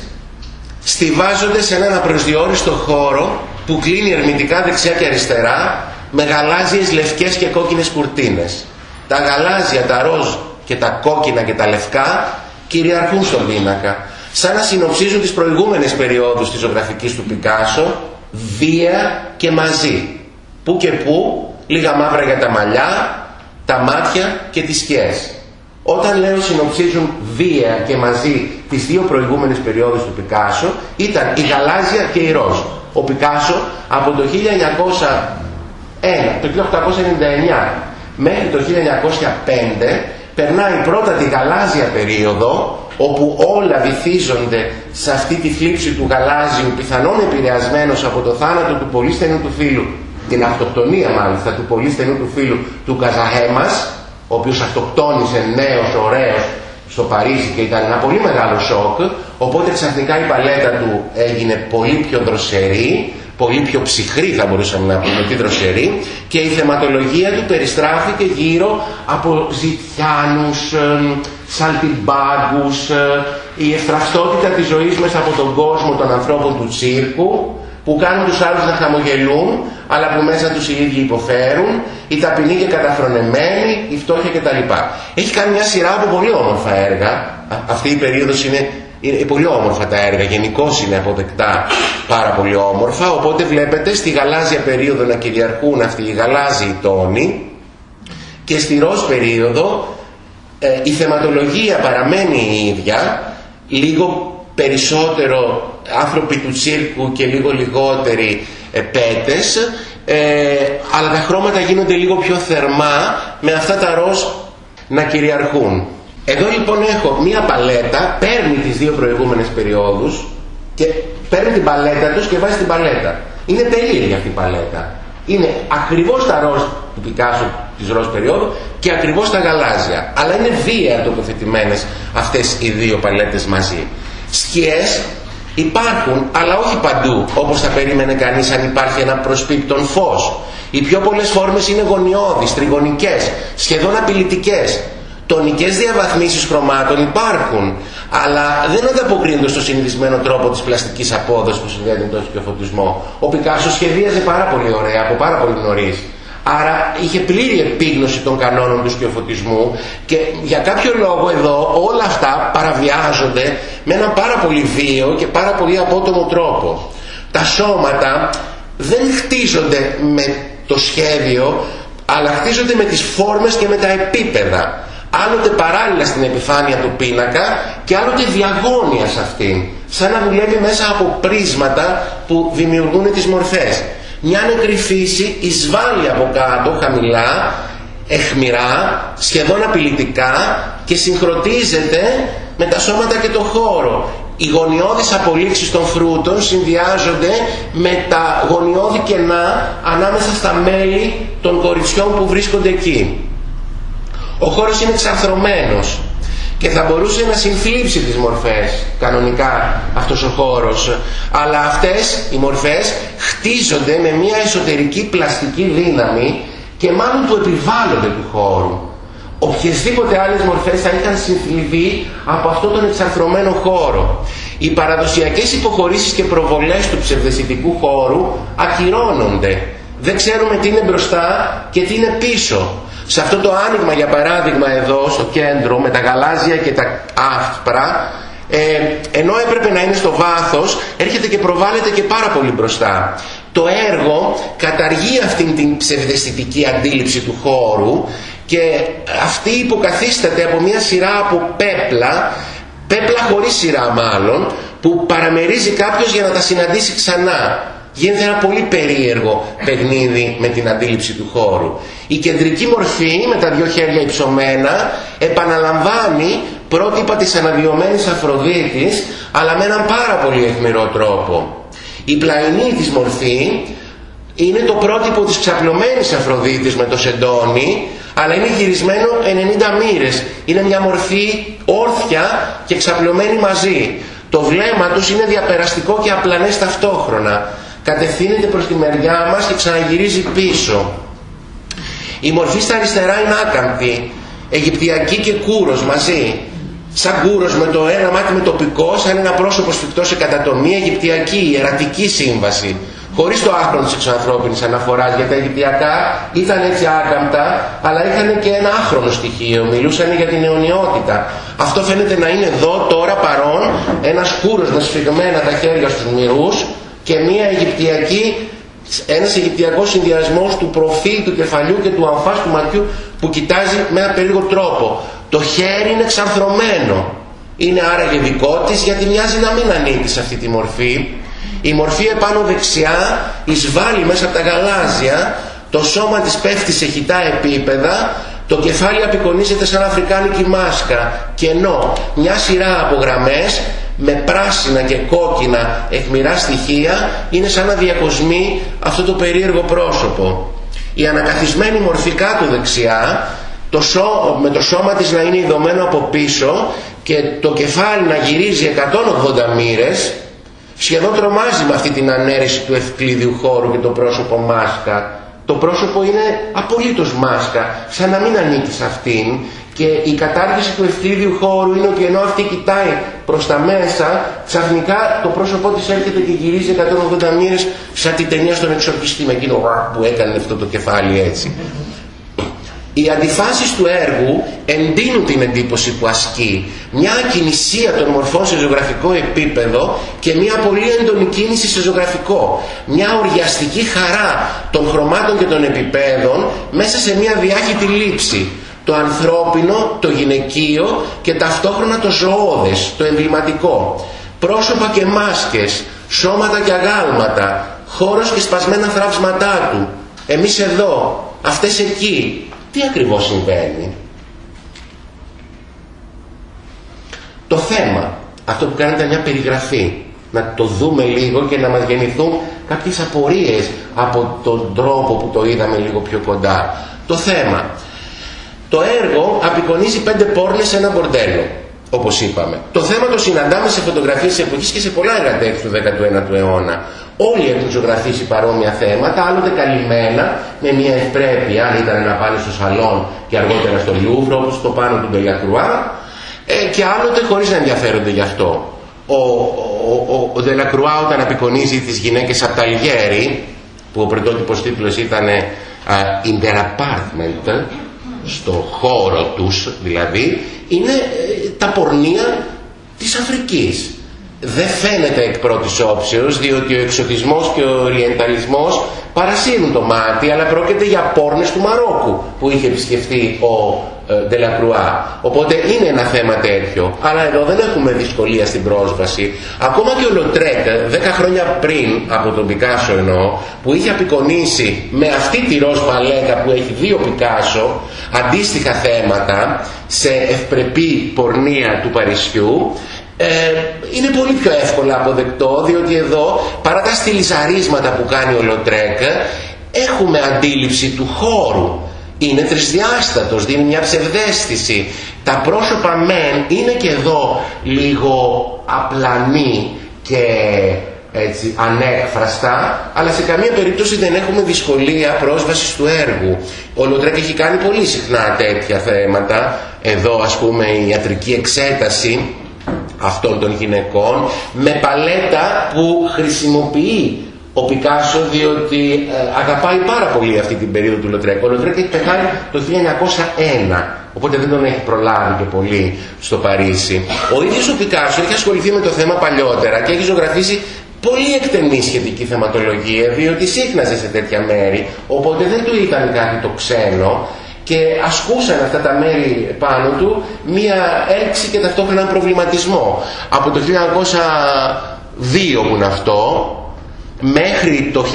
S1: στηβάζονται σε έναν απροσδιόριστο χώρο που κλείνει ερμητικά δεξιά και αριστερά με γαλάζιες λευκές και κόκκινες κουρτίνες. Τα γαλάζια, τα ροζ και τα κόκκινα και τα λευκά κυριαρχούν στον πίνακα σαν να συνοψίζουν τις προηγούμενες περιόδους της ζωγραφικής του Πικάσο βία και μαζί. Πού και πού, λίγα μαύρα για τα μαλλιά, τα μάτια και τις σκιές. Όταν λέω συνοψίζουν βία και μαζί τις δύο προηγούμενες περιόδους του Πικάσο ήταν η γαλάζια και η ροζ. Ο Πικάσο από το 1901, το 1899 μέχρι το 1905 περνάει πρώτα τη γαλάζια περίοδο όπου όλα βυθίζονται σε αυτή τη θλίψη του γαλάζιου πιθανόν επηρεασμένος από το θάνατο του πολύ στενού του φίλου την αυτοκτονία μάλιστα του πολύ στενού του φίλου του Καζαχέμας ο οποίος αυτοκτόνησε νέος, ωραίος στο Παρίσι και ήταν ένα πολύ μεγάλο σοκ. Οπότε ξαφνικά η παλέτα του έγινε πολύ πιο δροσερή πολύ πιο ψυχρή θα μπορούσαμε να πούμε τη δροσερή και η θεματολογία του περιστράφηκε γύρω από ζητιάνους, σαλτιμπάγκους, ε, η ευθραυστότητα της ζωής μέσα από τον κόσμο των ανθρώπων του τσίρκου που κάνουν τους άλλους να χαμογελούν αλλά που μέσα τους οι ίδιοι υποφέρουν, η ταπεινή και καταφρονεμένη, η φτώχεια κτλ. Έχει κάνει μια σειρά από πολύ όμορφα έργα. Αυτή η περίοδος είναι, είναι πολύ όμορφα τα έργα, γενικώς είναι αποδεκτά πάρα πολύ όμορφα, οπότε βλέπετε στη γαλάζια περίοδο να κυριαρχούν αυτοί οι γαλάζιοι τόνοι και στη ροζ περίοδο ε, η θεματολογία παραμένει η ίδια, λίγο περισσότερο άνθρωποι του τσίρκου και λίγο λιγότεροι ε, πέτες ε, αλλά τα χρώματα γίνονται λίγο πιο θερμά με αυτά τα ροζ να κυριαρχούν. Εδώ λοιπόν έχω μία παλέτα, παίρνει τις δύο προηγούμενες περιόδους και παίρνει την παλέτα τους και βάζει την παλέτα. Είναι τελείως αυτή η παλέτα. Είναι ακριβώς τα ροζ του Πικάσου της ροζ περίοδου και ακριβώς τα γαλάζια. Αλλά είναι βία τοποθετημένες αυτές οι δύο παλέτες μαζί. Σκιές υπάρχουν, αλλά όχι παντού, όπως θα περίμενε κανείς αν υπάρχει ένα προσπίπτον φως. Οι πιο πολλές φόρμες είναι γωνιώδεις, τριγωνικές, σχεδόν απειλητικές. Τονικές διαβαθμίσεις χρωμάτων υπάρχουν, αλλά δεν ανταποκρίνονται στο συνηθισμένο τρόπο της πλαστικής απόδοσης που συνδέεται με τον σκιοφωτισμό. Ο Πικάσο σχεδίαζε πάρα πολύ ωραία, από πάρα πολύ νωρίς. Άρα είχε πλήρη επίγνωση των κανόνων του σκιοφωτισμού και για κάποιο λόγο εδώ όλα αυτά παραβιάζονται με έναν πάρα πολύ βίο και πάρα πολύ απότομο τρόπο. Τα σώματα δεν χτίζονται με το σχέδιο αλλά χτίζονται με τις φόρμες και με τα επίπεδα. Άλλοτε παράλληλα στην επιφάνεια του πίνακα και άλλοτε διαγώνια σε αυτήν. Σαν να δουλεύει μέσα από πρίσματα που δημιουργούν τις μορφές μια νεκρή φύση εισβάλλει από κάτω χαμηλά, εχμηρά, σχεδόν απειλητικά και συγχρονίζεται με τα σώματα και το χώρο. Οι γωνιώδεις απολύξεις των φρούτων συνδυάζονται με τα γωνιώδη κενά ανάμεσα στα μέλη των κοριτσιών που βρίσκονται εκεί. Ο χώρος είναι εξαρθρωμένος και θα μπορούσε να συμφλήψει τις μορφές κανονικά αυτός ο χώρος. Αλλά αυτές οι μορφές χτίζονται με μια εσωτερική πλαστική δύναμη και μάλλον του επιβάλλονται του χώρου. Οποιασδήποτε άλλες μορφές θα είχαν συμφιληθεί από αυτόν τον εξαρθρωμένο χώρο. Οι παραδοσιακές υποχωρήσεις και προβολές του ψευδεστητικού χώρου ακυρώνονται. Δεν ξέρουμε τι είναι μπροστά και τι είναι πίσω σε αυτό το άνοιγμα για παράδειγμα εδώ στο κέντρο με τα γαλάζια και τα άσπρα ε, ενώ έπρεπε να είναι στο βάθος έρχεται και προβάλλεται και πάρα πολύ μπροστά. Το έργο καταργεί αυτήν την ψευδεστητική αντίληψη του χώρου και αυτή υποκαθίσταται από μια σειρά από πέπλα, πέπλα χωρίς σειρά μάλλον, που παραμερίζει κάποιος για να τα συναντήσει ξανά γίνεται ένα πολύ περίεργο παιχνίδι με την αντίληψη του χώρου. Η κεντρική μορφή με τα δυο χέρια υψωμένα επαναλαμβάνει πρότυπα της αναδυομένης Αφροδίτης αλλά με έναν πάρα πολύ αιχμηρό τρόπο. Η πλαϊνή της μορφή είναι το πρότυπο της ξαπλωμένης Αφροδίτης με το σεντόνι αλλά είναι γυρισμένο 90 μοίρες. Είναι μια μορφή όρθια και ξαπλωμένη μαζί. Το βλέμμα τους είναι διαπεραστικό και απλανές ταυτόχρονα κατευθύνεται προς τη μεριά μας και ξαναγυρίζει πίσω. Η μορφή στα αριστερά είναι άκαμπτη, αιγυπτιακή και κούρος μαζί. Σαν κούρος με το ένα μάτι με τοπικό, σαν ένα πρόσωπο σφιχτό σε κατατομή, αιγυπτιακή, ιερατική σύμβαση. Χωρίς το άχρονο της εξωανθρώπινης αναφοράς, γιατί τα αιγυπτιακά ήταν έτσι άκαμπτα, αλλά είχαν και ένα άχρονο στοιχείο, μιλούσαν για την αιωνιότητα. Αυτό φαίνεται να είναι εδώ τώρα παρόν, ένας κούρος με σφιγμένα τα χέρια στους μυρούς, και μια Αιγυπτιακή, ένας Αιγυπτιακός συνδυασμός του προφίλ του κεφαλιού και του αμφάς του ματιού που κοιτάζει με ένα περίεργο τρόπο. Το χέρι είναι εξαρθρωμένο. Είναι άραγε δικό της γιατί μοιάζει να μην ανήκει σε αυτή τη μορφή. Η μορφή επάνω δεξιά εισβάλλει μέσα από τα γαλάζια, το σώμα της πέφτεις σε χιτά επίπεδα, το κεφάλι απεικονίζεται σαν αφρικάνικη μάσκα και ενώ μια σειρά από γραμμές με πράσινα και κόκκινα αιχμηρά στοιχεία είναι σαν να διακοσμεί αυτό το περίεργο πρόσωπο. Η ανακαθισμένη μορφή κάτω δεξιά το σώ, με το σώμα της να είναι ειδωμένο από πίσω και το κεφάλι να γυρίζει 180 μοίρες σχεδόν τρομάζει με αυτή την ανέρεση του ευκλήδιου χώρου και το πρόσωπο μάσκα. Το πρόσωπο είναι απολύτως μάσκα, σαν να μην ανήκει σε αυτήν και η κατάργηση του ευθύδιου χώρου είναι ότι ενώ αυτή κοιτάει προς τα μέσα, ξαφνικά το πρόσωπό της έρχεται και γυρίζει 180 μοίρες σαν την ταινία στον εξορκιστή με εκείνο που έκανε αυτό το κεφάλι έτσι. Οι αντιφάσεις του έργου εντείνουν την εντύπωση που ασκεί. Μια ακινησία των μορφών σε ζωγραφικό επίπεδο και μια πολύ έντονη κίνηση σε ζωγραφικό. Μια οριαστική χαρά των χρωμάτων και των επιπέδων μέσα σε μια διάχυτη λήψη το ανθρώπινο, το γυναικείο και ταυτόχρονα το ζωώδες, το εμβληματικό. Πρόσωπα και μάσκες, σώματα και αγάλματα, χώρος και σπασμένα θραύσματά του. Εμείς εδώ, αυτές εκεί. Τι ακριβώς συμβαίνει; Το θέμα, αυτό που κάνετε μια περιγραφή, να το δούμε λίγο και να μας γεννηθούν κάποιες απορίες από τον τρόπο που το είδαμε λίγο πιο κοντά. Το θέμα, το έργο απεικονίζει πέντε πόρνες σε ένα μπορτέλο, όπως είπαμε. Το θέμα το συναντάμε σε φωτογραφίες της εποχής και σε πολλά έργα του 19ου αιώνα. Όλοι έχουν ζωγραφίσει παρόμοια θέματα, άλλοτε καλυμμένα, με μια ευπρέπεια, αν ήταν να πάνε στο σαλόν και αργότερα στο Λιούβρο, όπως το πάνω του Μπελιακρουά, ε, και άλλοτε χωρίς να ενδιαφέρονται γι' αυτό. Ο, ο, ο, ο Δελακρουά όταν απεικονίζει τις γυναίκες από τα Αλγέρι, που ο πρωτότυπος τίτλος ήταν uh, In their apartment, στο χώρο τους δηλαδή είναι ε, τα πορνεία της Αφρικής. Δεν φαίνεται εκ πρώτης όψεως διότι ο εξωτισμός και ο οριενταλισμός παρασύρουν το μάτι αλλά πρόκειται για πόρνες του Μαρόκου που είχε επισκεφτεί ο Ντελακρουά. Οπότε είναι ένα θέμα τέτοιο. Αλλά εδώ δεν έχουμε δυσκολία στην πρόσβαση. Ακόμα και ο Λοτρέκ, 10 χρόνια πριν από τον Πικάσο εννοώ, που είχε απεικονίσει με αυτή τη ροζ παλέτα που έχει κι ο Πικάσο, αντίστοιχα θέματα, σε ευπρεπή πορνεία του Παρισιού, ε, είναι πολύ πιο εύκολα αποδεκτό διότι εδώ παρά τα στυλιζαρίσματα που κάνει ο Λοτρέκ έχουμε αντίληψη του χώρου είναι τρισδιάστατος, δίνει μια ψευδαίσθηση. Τα πρόσωπα μεν είναι και εδώ λίγο απλανή και έτσι ανέκφραστα, αλλά σε καμία περίπτωση δεν έχουμε δυσκολία πρόσβασης του έργου. Ο Λοτρέκ έχει κάνει πολύ συχνά τέτοια θέματα, εδώ ας πούμε η ιατρική εξέταση αυτών των γυναικών, με παλέτα που χρησιμοποιεί ο Πικάσο διότι ε, αγαπάει πάρα πολύ αυτή την περίοδο του Λοτρέκ. Ο Λοτρέκ έχει πεθάνει το 1901, οπότε δεν τον έχει προλάβει και πολύ στο Παρίσι. Ο ίδιος ο Πικάσο έχει ασχοληθεί με το θέμα παλιότερα και έχει ζωγραφίσει πολύ εκτενή σχετική θεματολογία, διότι σύχναζε σε τέτοια μέρη, οπότε δεν του ήταν κάτι το ξένο και ασκούσαν αυτά τα μέρη πάνω του μία έλξη και ταυτόχρονα προβληματισμό. Από το 1902 που είναι αυτό, μέχρι το 1906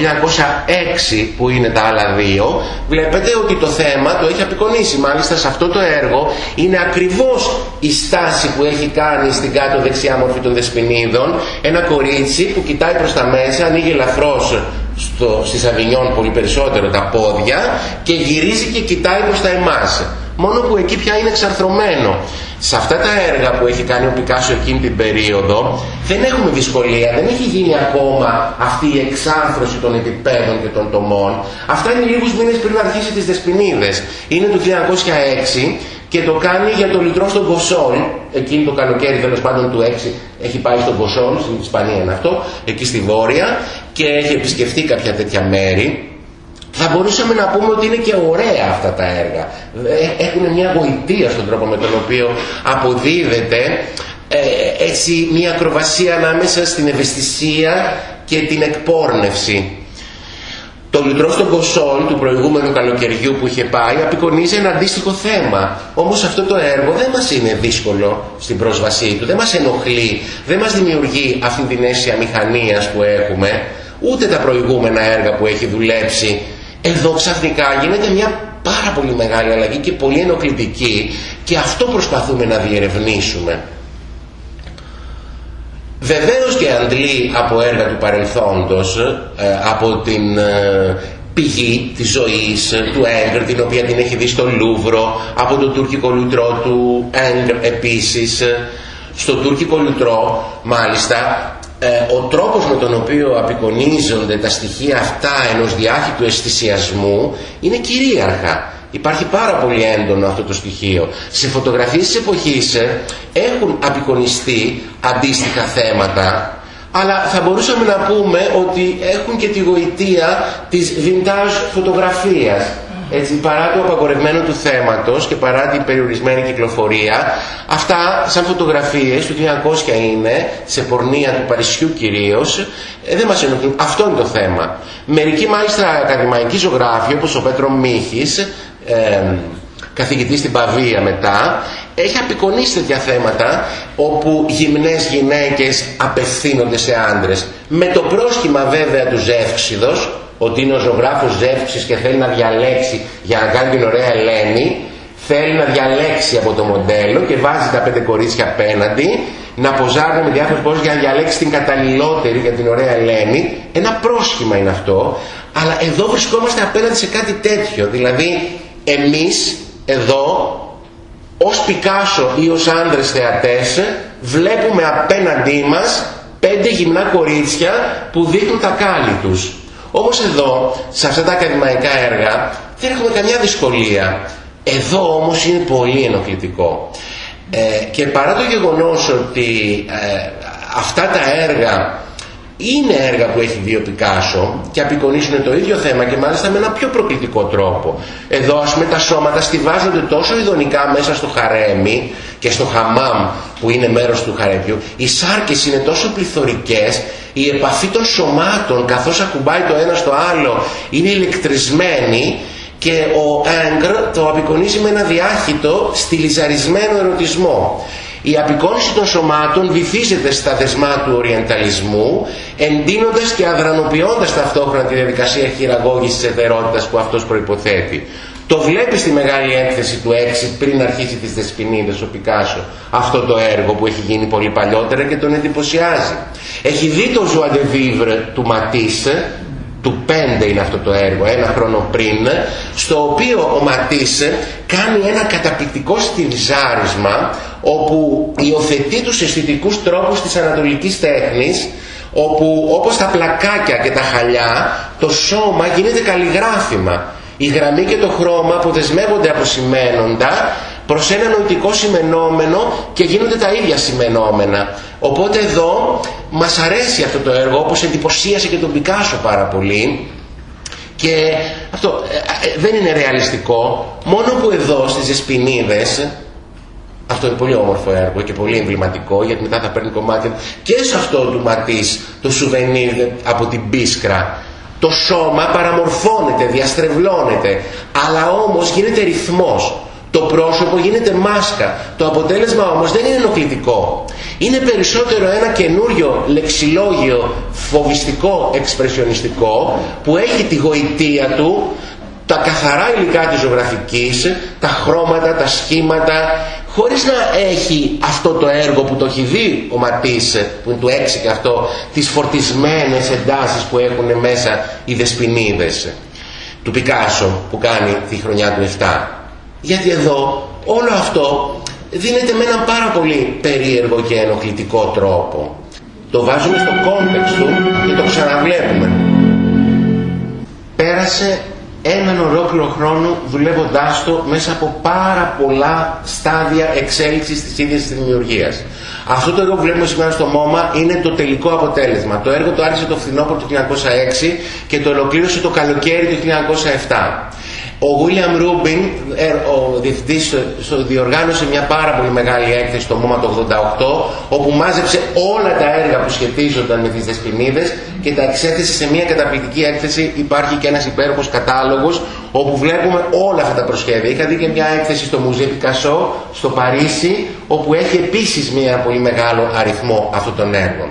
S1: που είναι τα άλλα δύο βλέπετε ότι το θέμα το έχει απεικονίσει μάλιστα σε αυτό το έργο είναι ακριβώς η στάση που έχει κάνει στην κάτω δεξιά μορφή των Δεσποινίδων ένα κορίτσι που κοιτάει προς τα μέσα ανοίγει ελαφρώς στο, στις Αβινιόν πολύ περισσότερο τα πόδια και γυρίζει και κοιτάει προς τα εμάς μόνο που εκεί πια είναι εξαρθρωμένο σε αυτά τα έργα που έχει κάνει ο Πικάσο εκείνη την περίοδο δεν έχουμε δυσκολία, δεν έχει γίνει ακόμα αυτή η εξάρθρωση των επιπέδων και των τομών. Αυτά είναι λίγους μήνες πριν αρχίσει τις Δεσποινίδες. Είναι το 1906 και το κάνει για το λιτρό στον Κοσόλ, εκείνη το καλοκαίρι τέλος πάντων του 6 έχει πάει στον Κοσόλ, στην Ισπανία είναι αυτό, εκεί στη Βόρεια και έχει επισκεφτεί κάποια τέτοια μέρη θα μπορούσαμε να πούμε ότι είναι και ωραία αυτά τα έργα. Ε, έχουν μια γοητεία στον τρόπο με τον οποίο αποδίδεται ε, έτσι μια ακροβασία ανάμεσα στην ευαισθησία και την εκπόρνευση. Το λιτρό στον Κοσόλ του προηγούμενου καλοκαιριού που είχε πάει απεικονίζει ένα αντίστοιχο θέμα. Όμως αυτό το έργο δεν μας είναι δύσκολο στην πρόσβασή του, δεν μας ενοχλεί, δεν μας δημιουργεί αυτή την αίσθηση αμηχανίας που έχουμε, ούτε τα προηγούμενα έργα που έχει δουλέψει εδώ ξαφνικά γίνεται μια πάρα πολύ μεγάλη αλλαγή και πολύ ενοχλητική και αυτό προσπαθούμε να διερευνήσουμε. Βεβαίως και αντλεί από έργα του παρελθόντος, ε, από την ε, πηγή της ζωής του Έγκρ, την οποία την έχει δει στο Λούβρο, από το τουρκικό λουτρό του Έγκρ επίσης. Στο τουρκικό λουτρό, μάλιστα, ε, ο τρόπος με τον οποίο απεικονίζονται τα στοιχεία αυτά ενός διάχυτου αισθησιασμού είναι κυρίαρχα. Υπάρχει πάρα πολύ έντονο αυτό το στοιχείο. Σε φωτογραφίες της εποχής ε, έχουν απεικονιστεί αντίστοιχα θέματα αλλά θα μπορούσαμε να πούμε ότι έχουν και τη γοητεία της vintage φωτογραφίας έτσι, παρά το απαγορευμένο του θέματος και παρά την περιορισμένη κυκλοφορία, αυτά σαν φωτογραφίες του 1900 είναι, σε πορνεία του Παρισιού κυρίως, ε, δεν μας ενοχλούν. Αυτό είναι το θέμα. Μερικοί μάλιστα ακαδημαϊκοί ζωγράφοι, όπως ο Πέτρος Μίχης, ε, καθηγητής στην Παβία μετά, έχει απεικονίσει τέτοια θέματα όπου γυμνές γυναίκες απευθύνονται σε άντρες. Με το πρόσχημα βέβαια του Ζεύξιδος, ότι είναι ο ζωγράφος Ζεύξης και θέλει να διαλέξει για να κάνει την ωραία Ελένη, θέλει να διαλέξει από το μοντέλο και βάζει τα πέντε κορίτσια απέναντι, να ποζάρουν με διάφορες πόζες για να διαλέξει την καταλληλότερη για την ωραία Ελένη. Ένα πρόσχημα είναι αυτό, αλλά εδώ βρισκόμαστε απέναντι σε κάτι τέτοιο. Δηλαδή, εμείς εδώ, ως Πικάσο ή ως άνδρες θεατές, βλέπουμε απέναντί μας πέντε γυμνά κορίτσια που δείχνουν τα κάλλη τους. Όμως εδώ, σε αυτά τα ακαδημαϊκά έργα, δεν έχουμε καμιά δυσκολία. Εδώ όμως είναι πολύ ενοχλητικό. Ε, και παρά το γεγονός ότι ε, αυτά τα έργα είναι έργα που έχει δει ο Πικάσο και απεικονίζουν το ίδιο θέμα και μάλιστα με ένα πιο προκλητικό τρόπο. Εδώ ας πούμε τα σώματα στηβάζονται τόσο ειδονικά μέσα στο χαρέμι και στο χαμάμ που είναι μέρος του χαρέμιου. Οι σάρκες είναι τόσο πληθωρικές, η επαφή των σωμάτων καθώς ακουμπάει το ένα στο άλλο είναι ηλεκτρισμένη και ο Έγκρ το απεικονίζει με ένα διάχυτο στυλιζαρισμένο ερωτισμό. Η απεικόνιση των σωμάτων βυθίζεται στα δεσμά του οριενταλισμού, εντείνοντας και αδρανοποιώντας ταυτόχρονα τη διαδικασία χειραγώγησης της εταιρότητας που αυτός προϋποθέτει. Το βλέπεις στη μεγάλη έκθεση του 6 πριν αρχίσει τις Δεσποινίδες ο Πικάσο αυτό το έργο που έχει γίνει πολύ παλιότερα και τον εντυπωσιάζει. Έχει δει το Ζωαντεβίβρ του Ματίσε, του 5 είναι αυτό το έργο, ένα χρόνο πριν, στο οποίο ο Ματίσε κάνει ένα καταπληκτικό στυλιζάρισμα όπου υιοθετεί τους αισθητικούς τρόπους της ανατολικής τέχνης όπου όπως τα πλακάκια και τα χαλιά το σώμα γίνεται καλλιγράφημα η γραμμή και το χρώμα που δεσμεύονται από σημαίνοντα προς ένα νοητικό σημενόμενο και γίνονται τα ίδια σημενόμενα. Οπότε εδώ μας αρέσει αυτό το έργο όπως εντυπωσίασε και τον Πικάσο πάρα πολύ. Και αυτό ε, ε, δεν είναι ρεαλιστικό. Μόνο που εδώ στις Εσπινίδες αυτό είναι πολύ όμορφο έργο και πολύ εμβληματικό γιατί μετά θα παίρνει κομμάτια. Και σε αυτό του Ματής το σουβενίρ από την Πίσκρα το σώμα παραμορφώνεται, διαστρεβλώνεται αλλά όμως γίνεται ρυθμός. Το πρόσωπο γίνεται μάσκα. Το αποτέλεσμα όμως δεν είναι ενοχλητικό. Είναι περισσότερο ένα καινούριο λεξιλόγιο φοβιστικό, εξπρεσιονιστικό που έχει τη γοητεία του τα καθαρά υλικά της ζωγραφικής, τα χρώματα, τα σχήματα, χωρίς να έχει αυτό το έργο που το έχει δει ο Ματής, που είναι του έξι και αυτό, τις φορτισμένες εντάσεις που έχουν μέσα οι δεσποινίδες του Πικάσο που κάνει τη χρονιά του 7. Γιατί εδώ όλο αυτό δίνεται με έναν πάρα πολύ περίεργο και ενοχλητικό τρόπο. Το βάζουμε στο context του και το ξαναβλέπουμε. Πέρασε έναν ολόκληρο χρόνο δουλεύοντάς το μέσα από πάρα πολλά στάδια εξέλιξης της ίδιας της δημιουργίας. Αυτό το έργο που βλέπουμε σήμερα στο ΜΟΜΑ είναι το τελικό αποτέλεσμα. Το έργο το άρχισε το φθινόπωρο του 1906 και το ολοκλήρωσε το καλοκαίρι του 1907. Ο William Rubin, ε, ο διευθυντής, διοργάνωσε μια πάρα πολύ μεγάλη έκθεση στο ΜΟΜΑ το 88, όπου μάζεψε όλα τα έργα που σχετίζονταν με τις Δεσποινίδες και τα εξέθεσε σε μια καταπληκτική έκθεση. Υπάρχει και ένας υπέροχος κατάλογος, όπου βλέπουμε όλα αυτά τα προσχέδια. Είχα δει και μια έκθεση στο Μουζέ Πικασό, στο Παρίσι, όπου έχει επίσης μια πολύ μεγάλο αριθμό αυτών των έργων.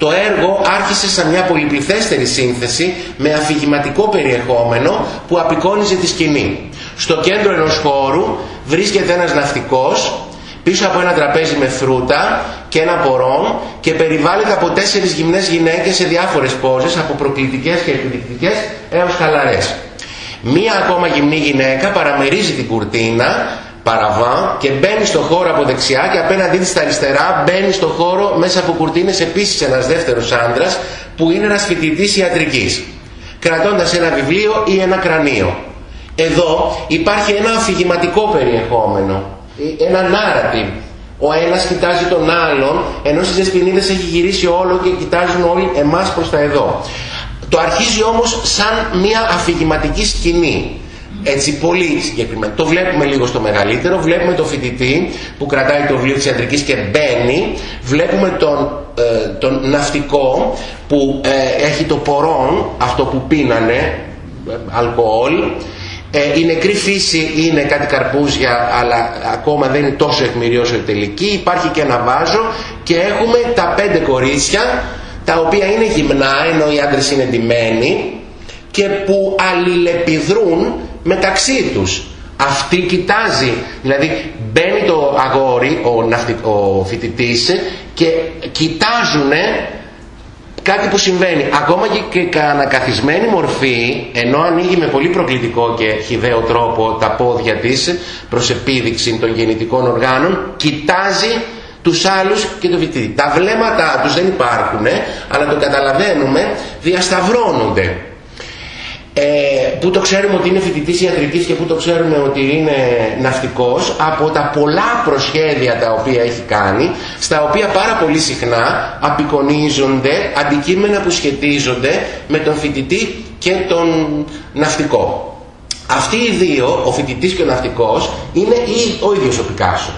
S1: Το έργο άρχισε σαν μια πολυπληθέστερη σύνθεση με αφηγηματικό περιεχόμενο που απεικόνιζε τη σκηνή. Στο κέντρο ενός χώρου βρίσκεται ένας ναυτικός πίσω από ένα τραπέζι με φρούτα και ένα πορόν και περιβάλλεται από τέσσερις γυμνές γυναίκες σε διάφορες πόζες από προκλητικές και εκπληκτικές έως χαλαρές. Μία ακόμα γυμνή γυναίκα παραμερίζει την κουρτίνα παραβά και μπαίνει στο χώρο από δεξιά και απέναντί της στα αριστερά μπαίνει στο χώρο μέσα από κουρτίνες επίσης ένας δεύτερος άντρας που είναι ένας φοιτητής ιατρικής κρατώντας ένα βιβλίο ή ένα κρανίο. Εδώ υπάρχει ένα αφηγηματικό περιεχόμενο, ένα narrative. Ο ένας κοιτάζει τον άλλον, ενώ στις Δεσποινίδες έχει γυρίσει όλο και κοιτάζουν όλοι εμάς προς τα εδώ. Το αρχίζει όμως σαν μια αφηγηματική σκηνή. Έτσι πολύ συγκεκριμένα. Το βλέπουμε λίγο στο μεγαλύτερο, βλέπουμε τον φοιτητή που κρατάει το βιβλίο της ιατρικής και μπαίνει, βλέπουμε τον, ε, τον ναυτικό που ε, έχει το πορόν, αυτό που πίνανε, ε, αλκοόλ, η νεκρή φύση είναι κάτι καρπούζια αλλά ακόμα δεν είναι τόσο αιχμηρή όσο η τελική. Υπάρχει και ένα βάζο και έχουμε τα πέντε κορίτσια τα οποία είναι γυμνά ενώ οι άντρες είναι ντυμένοι και που αλληλεπιδρούν μεταξύ τους. Αυτή κοιτάζει, δηλαδή μπαίνει το αγόρι, ο, ναυτι, ο φοιτητής και κοιτάζουν κάτι που συμβαίνει. Ακόμα και, και ανακαθισμένη μορφή, ενώ ανοίγει με πολύ προκλητικό και χιδαίο τρόπο τα πόδια της προς επίδειξη των γεννητικών οργάνων, κοιτάζει τους άλλους και το φοιτητή. Τα βλέμματά τους δεν υπάρχουν, αλλά το καταλαβαίνουμε, διασταυρώνονται. Ε, που το ξέρουμε ότι είναι φοιτητής ιατρικής και που το ξέρουμε ότι είναι ναυτικός από τα πολλά προσχέδια τα οποία έχει κάνει στα οποία πάρα πολύ συχνά απεικονίζονται αντικείμενα που σχετίζονται με τον φοιτητή και τον ναυτικό. Αυτοί οι δύο, ο φοιτητής και ο ναυτικός, είναι ο ίδιος ο Πικάσο.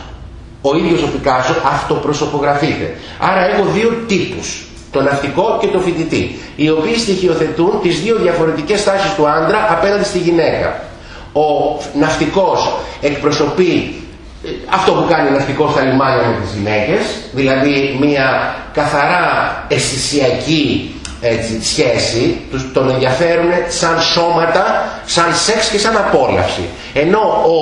S1: Ο ίδιος ο Πικάσο αυτοπροσωπογραφείται. Άρα έχω δύο τύπους το ναυτικό και το φοιτητή, οι οποίοι στοιχειοθετούν τις δύο διαφορετικές τάσεις του άντρα απέναντι στη γυναίκα. Ο ναυτικός εκπροσωπεί ε, αυτό που κάνει ο ναυτικός στα λιμάνια με τις γυναίκες, δηλαδή μια καθαρά αισθησιακή έτσι, σχέση, τους, τον ενδιαφέρουν σαν σώματα, σαν σεξ και σαν απόλαυση. Ενώ ο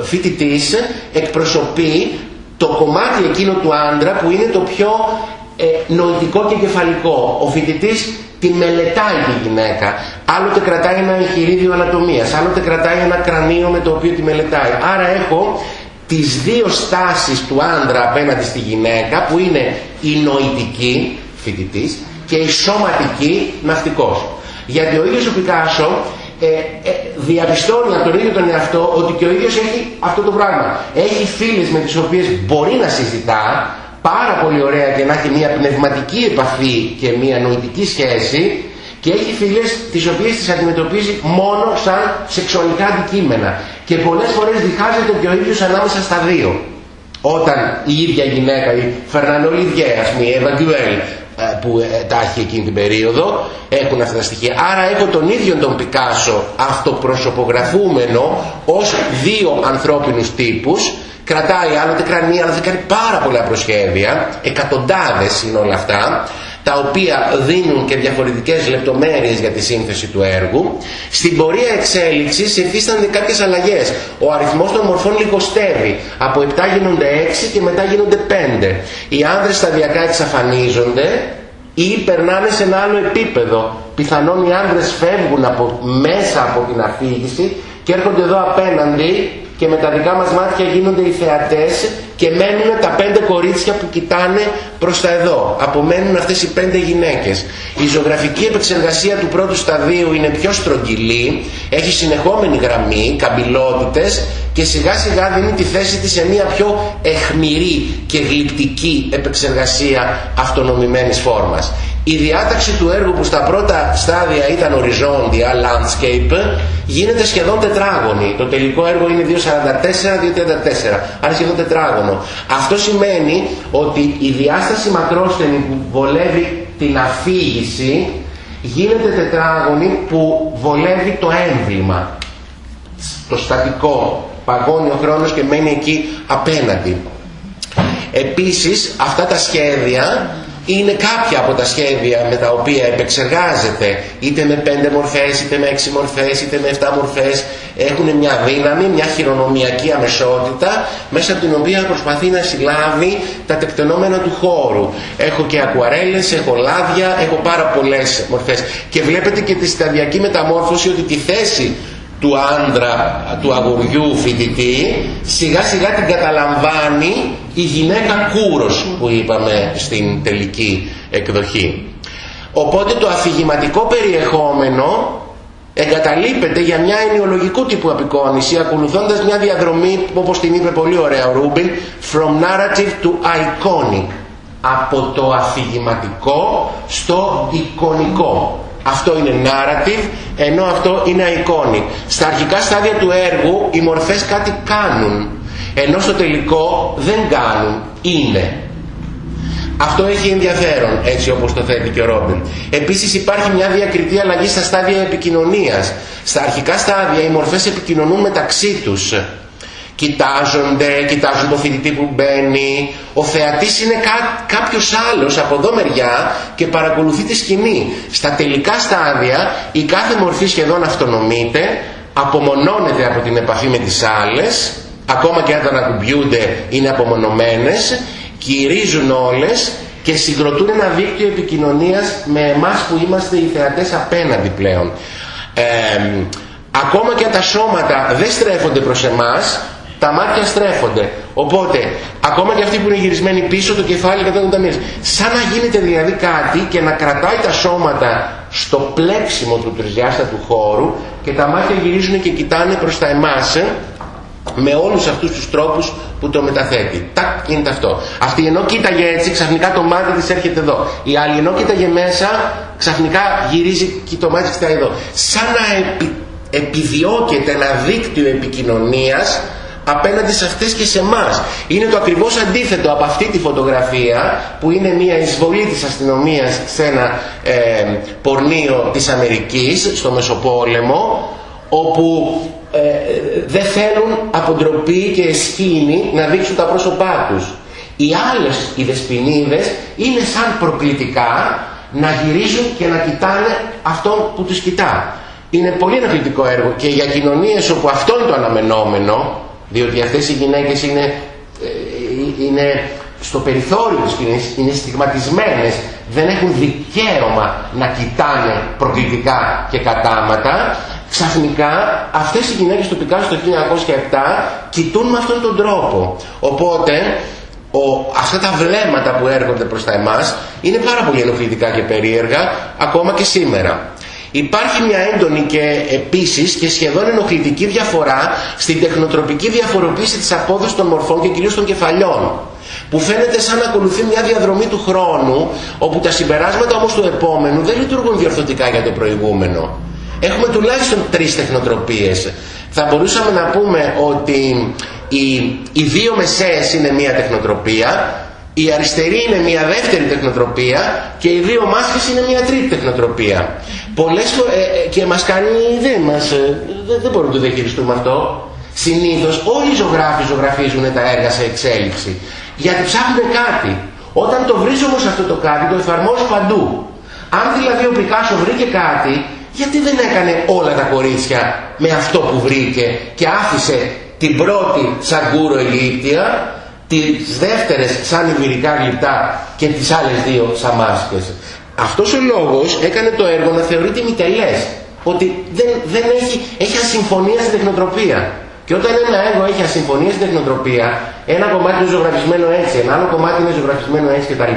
S1: ε, φοιτητής εκπροσωπεί το κομμάτι εκείνο του άντρα που είναι το πιο ε, νοητικό και κεφαλικό. Ο φοιτητής τη μελετάει τη γυναίκα. Άλλοτε κρατάει ένα εγχειρίδιο ανατομίας, άλλοτε κρατάει ένα κρανίο με το οποίο τη μελετάει. Άρα έχω τις δύο στάσεις του άντρα απέναντι στη γυναίκα που είναι η νοητική φοιτητής και η σωματική ναυτικός. Γιατί ο ίδιος ο Πικάσο ε, ε, διαπιστώνει από τον ίδιο τον εαυτό ότι και ο ίδιος έχει αυτό το πράγμα. Έχει φίλες με τις οποίες μπορεί να συζητά, πάρα πολύ ωραία και να έχει μια πνευματική επαφή και μια νοητική σχέση και έχει φίλες τις οποίες τις αντιμετωπίζει μόνο σαν σεξουαλικά αντικείμενα. Και πολλές φορές διχάζεται και ο ίδιος ανάμεσα στα δύο. Όταν η ίδια γυναίκα, η Φερνανό Λιδιέ, ας πούμε, η Εύα Γκουέλ, που ε, τα έχει εκείνη την περίοδο έχουν αυτά τα στοιχεία άρα έχω τον ίδιο τον Πικάσο αυτοπροσωπογραφούμενο ως δύο ανθρώπινους τύπους κρατάει άλλοτε κρανία, αλλά θα κάνει πάρα πολλά προσχέδια, εκατοντάδες είναι όλα αυτά, τα οποία δίνουν και διαφορετικές λεπτομέρειες για τη σύνθεση του έργου. Στην πορεία εξέλιξης υφίστανται κάποιες αλλαγές. Ο αριθμός των μορφών λιγοστεύει. Από 7 γίνονται 6 και μετά γίνονται 5. Οι άνδρες σταδιακά εξαφανίζονται ή περνάνε σε ένα άλλο επίπεδο. Πιθανόν οι άνδρες φεύγουν από, μέσα από την αφήγηση και έρχονται εδώ απέναντι και με τα δικά μας μάτια γίνονται οι θεατές και μένουν τα πέντε κορίτσια που κοιτάνε προς τα εδώ. Απομένουν αυτές οι πέντε γυναίκες. Η ζωγραφική επεξεργασία του πρώτου σταδίου είναι πιο στρογγυλή, έχει συνεχόμενη γραμμή, καμπυλότητες και σιγά σιγά δίνει τη θέση της σε μια πιο εχμηρή και γλυπτική επεξεργασία αυτονομημένης φόρμας. Η διάταξη του έργου που στα πρώτα στάδια ήταν οριζόντια, landscape, γίνεται σχεδόν τετράγωνη. Το τελικό έργο είναι 2.44-2.34, άρα σχεδόν τετράγωνο. Αυτό σημαίνει ότι η διάσταση μακρόστενη που βολεύει την αφήγηση γίνεται τετράγωνη που βολεύει το έμβλημα, το στατικό, παγώνει ο χρόνος και μένει εκεί απέναντι. Επίσης αυτά τα σχέδια είναι κάποια από τα σχέδια με τα οποία επεξεργάζεται είτε με πέντε μορφές, είτε με έξι μορφές, είτε με εφτά μορφές έχουν μια δύναμη, μια χειρονομιακή αμεσότητα μέσα από την οποία προσπαθεί να συλλάβει τα τεκτενόμενα του χώρου. Έχω και ακουαρέλες, έχω λάδια, έχω πάρα πολλές μορφές και βλέπετε και τη σταδιακή μεταμόρφωση ότι τη θέση του άντρα, του αγοριού φοιτητή, σιγά σιγά την καταλαμβάνει η γυναίκα κούρος που είπαμε στην τελική εκδοχή. Οπότε το αφηγηματικό περιεχόμενο εγκαταλείπεται για μια ενοιολογικού τύπου απεικόνηση ακολουθώντας μια διαδρομή όπως την είπε πολύ ωραία ο Ρούμπιν from narrative to iconic από το αφηγηματικό στο εικονικό αυτό είναι narrative, ενώ αυτό είναι iconic. Στα αρχικά στάδια του έργου οι μορφές κάτι κάνουν, ενώ στο τελικό δεν κάνουν, είναι. Αυτό έχει ενδιαφέρον, έτσι όπως το θέτει και ο Ρόμπιν. Επίσης υπάρχει μια διακριτή αλλαγή στα στάδια επικοινωνίας. Στα αρχικά στάδια οι μορφές επικοινωνούν μεταξύ τους κοιτάζονται, κοιτάζουν το φοιτητή που μπαίνει. Ο θεατής είναι κά, κάποιος άλλος από εδώ μεριά και παρακολουθεί τη σκηνή. Στα τελικά στάδια η κάθε μορφή σχεδόν αυτονομείται, απομονώνεται από την επαφή με τις άλλες, ακόμα και αν τα ανακουμπιούνται είναι απομονωμένες, κυρίζουν όλες και συγκροτούν ένα δίκτυο επικοινωνίας με εμάς που είμαστε οι θεατές απέναντι πλέον. ακόμα και αν τα σώματα δεν στρέφονται προς εμάς, τα μάτια στρέφονται. Οπότε, ακόμα και αυτοί που είναι γυρισμένοι πίσω, το κεφάλι κατά τα Σαν να γίνεται δηλαδή κάτι και να κρατάει τα σώματα στο πλέξιμο του τρισδιάστατου χώρου και τα μάτια γυρίζουν και κοιτάνε προς τα εμάς ε, με όλους αυτούς τους τρόπους που το μεταθέτει. Τάκ γίνεται αυτό. Αυτή ενώ κοίταγε έτσι, ξαφνικά το μάτι της έρχεται εδώ. Η άλλη ενώ κοίταγε μέσα, ξαφνικά γυρίζει και το μάτι της εδώ. Σαν να επι, επιδιώκεται ένα δίκτυο επικοινωνίας απέναντι σε αυτές και σε εμάς. Είναι το ακριβώς αντίθετο από αυτή τη φωτογραφία που είναι μια εισβολή της αστυνομίας σε ένα ε, πορνείο της Αμερικής στο Μεσοπόλεμο όπου ε, δεν θέλουν από ντροπή και σκήνη να δείξουν τα πρόσωπά τους. Οι άλλες οι δεσποινίδες είναι σαν προκλητικά να γυρίζουν και να κοιτάνε αυτόν που τους κοιτά. Είναι πολύ ενοχλητικό έργο και για κοινωνίες όπου αυτό είναι το αναμενόμενο, διότι αυτές οι γυναίκες είναι, ε, είναι στο περιθώριο της κοινωνίας, είναι στιγματισμένες, δεν έχουν δικαίωμα να κοιτάνε προκλητικά και κατάματα, ξαφνικά αυτές οι γυναίκες του Πικάσο το 1907 κοιτούν με αυτόν τον τρόπο. Οπότε ο, αυτά τα βλέμματα που έρχονται προς τα εμάς είναι πάρα πολύ ενοχλητικά και περίεργα ακόμα και σήμερα. Υπάρχει μια έντονη και επίσης και σχεδόν ενοχλητική διαφορά στην τεχνοτροπική διαφοροποίηση της απόδοσης των μορφών και κυρίως των κεφαλιών που φαίνεται σαν να ακολουθεί μια διαδρομή του χρόνου όπου τα συμπεράσματα όμως του επόμενου δεν λειτουργούν διορθωτικά για το προηγούμενο. Έχουμε τουλάχιστον τρεις τεχνοτροπίες. Θα μπορούσαμε να πούμε ότι οι, οι δύο μεσαίες είναι μία τεχνοτροπία, η αριστερή είναι μία δεύτερη τεχνοτροπία και οι δύο μάσκες είναι μία τρίτη τεχνοτροπία. Πολλές ε, ε, και μας κάνει, δεν, μας, ε, δεν, δεν μπορούμε να το διαχειριστούμε αυτό. Συνήθως όλοι οι ζωγράφοι ζωγραφίζουν τα έργα σε εξέλιξη. Γιατί ψάχνουν κάτι. Όταν το βρεις όμως αυτό το κάτι το εφαρμόζεις παντού. Αν δηλαδή ο Πικάσο βρήκε κάτι γιατί δεν έκανε όλα τα κορίτσια με αυτό που βρήκε και άφησε την πρώτη σαν κούρο Αιγύπτια, τις δεύτερες σαν ιβυρικά γλυπτά και τις άλλες δύο σαν μάσκες. Αυτός ο λόγος έκανε το έργο να θεωρείται μητελές, ότι δεν, δεν έχει, έχει ασυμφωνία στην τεχνοτροπία. Και όταν ένα έργο έχει ασυμφωνία στην τεχνοτροπία, ένα κομμάτι είναι ζωγραφισμένο έτσι, ένα άλλο κομμάτι είναι ζωγραφισμένο έτσι κτλ.,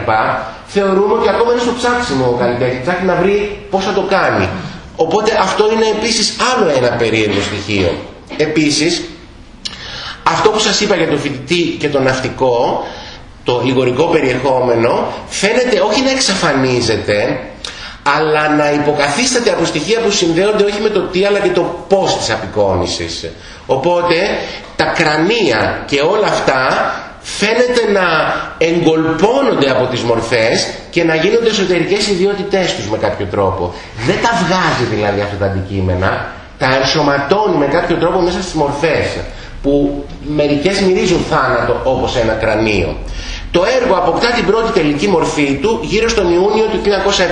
S1: θεωρούμε ότι ακόμα είναι στο ψάξιμο ο καλλιτέχνης, ψάχνει να βρει πώς θα το κάνει. Οπότε αυτό είναι επίσης άλλο ένα περίεργο στοιχείο. Επίσης, αυτό που σας είπα για το φοιτητή και το ναυτικό, το λιγορικό περιεχόμενο, φαίνεται όχι να εξαφανίζεται, αλλά να υποκαθίσταται από στοιχεία που συνδέονται όχι με το τι αλλά και το πώς της απεικόνησης. Οπότε τα κρανία και όλα αυτά φαίνεται να εγκολπώνονται από τις μορφές και να γίνονται εσωτερικές ιδιότητές τους με κάποιο τρόπο. Δεν τα βγάζει δηλαδή αυτά τα αντικείμενα, τα ενσωματώνει με κάποιο τρόπο μέσα στις μορφές που μερικές μυρίζουν θάνατο όπως ένα κρανίο. Το έργο αποκτά την πρώτη τελική μορφή του γύρω στον Ιούνιο του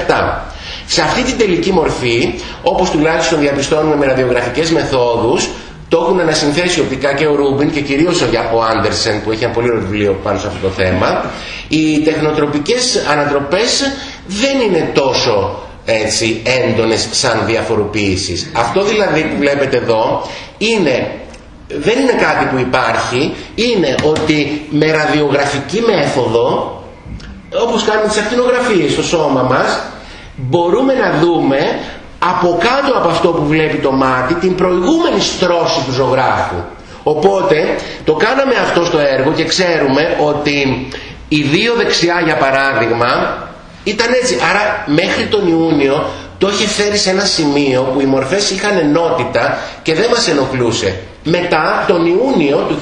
S1: 1907. Σε αυτή την τελική μορφή, όπως τουλάχιστον διαπιστώνουμε με ραδιογραφικές μεθόδους, το έχουν ανασυνθέσει οπτικά και ο Ρούμπιν και κυρίως ο Άντερσεν που έχει ένα πολύ ωραίο βιβλίο πάνω σε αυτό το θέμα. Οι τεχνοτροπικές ανατροπές δεν είναι τόσο έτσι έντονες σαν διαφοροποίησεις. Αυτό δηλαδή που βλέπετε εδώ είναι, δεν είναι κάτι που υπάρχει, είναι ότι με ραδιογραφική μέθοδο, όπως κάνουμε τις ακτινογραφίες στο σώμα μας, μπορούμε να δούμε από κάτω από αυτό που βλέπει το μάτι την προηγούμενη στρώση του ζωγράφου. Οπότε το κάναμε αυτό στο έργο και ξέρουμε ότι οι δύο δεξιά για παράδειγμα ήταν έτσι. Άρα μέχρι τον Ιούνιο το είχε φέρει σε ένα σημείο που οι μορφές είχαν ενότητα και δεν μας ενοχλούσε. Μετά τον Ιούνιο του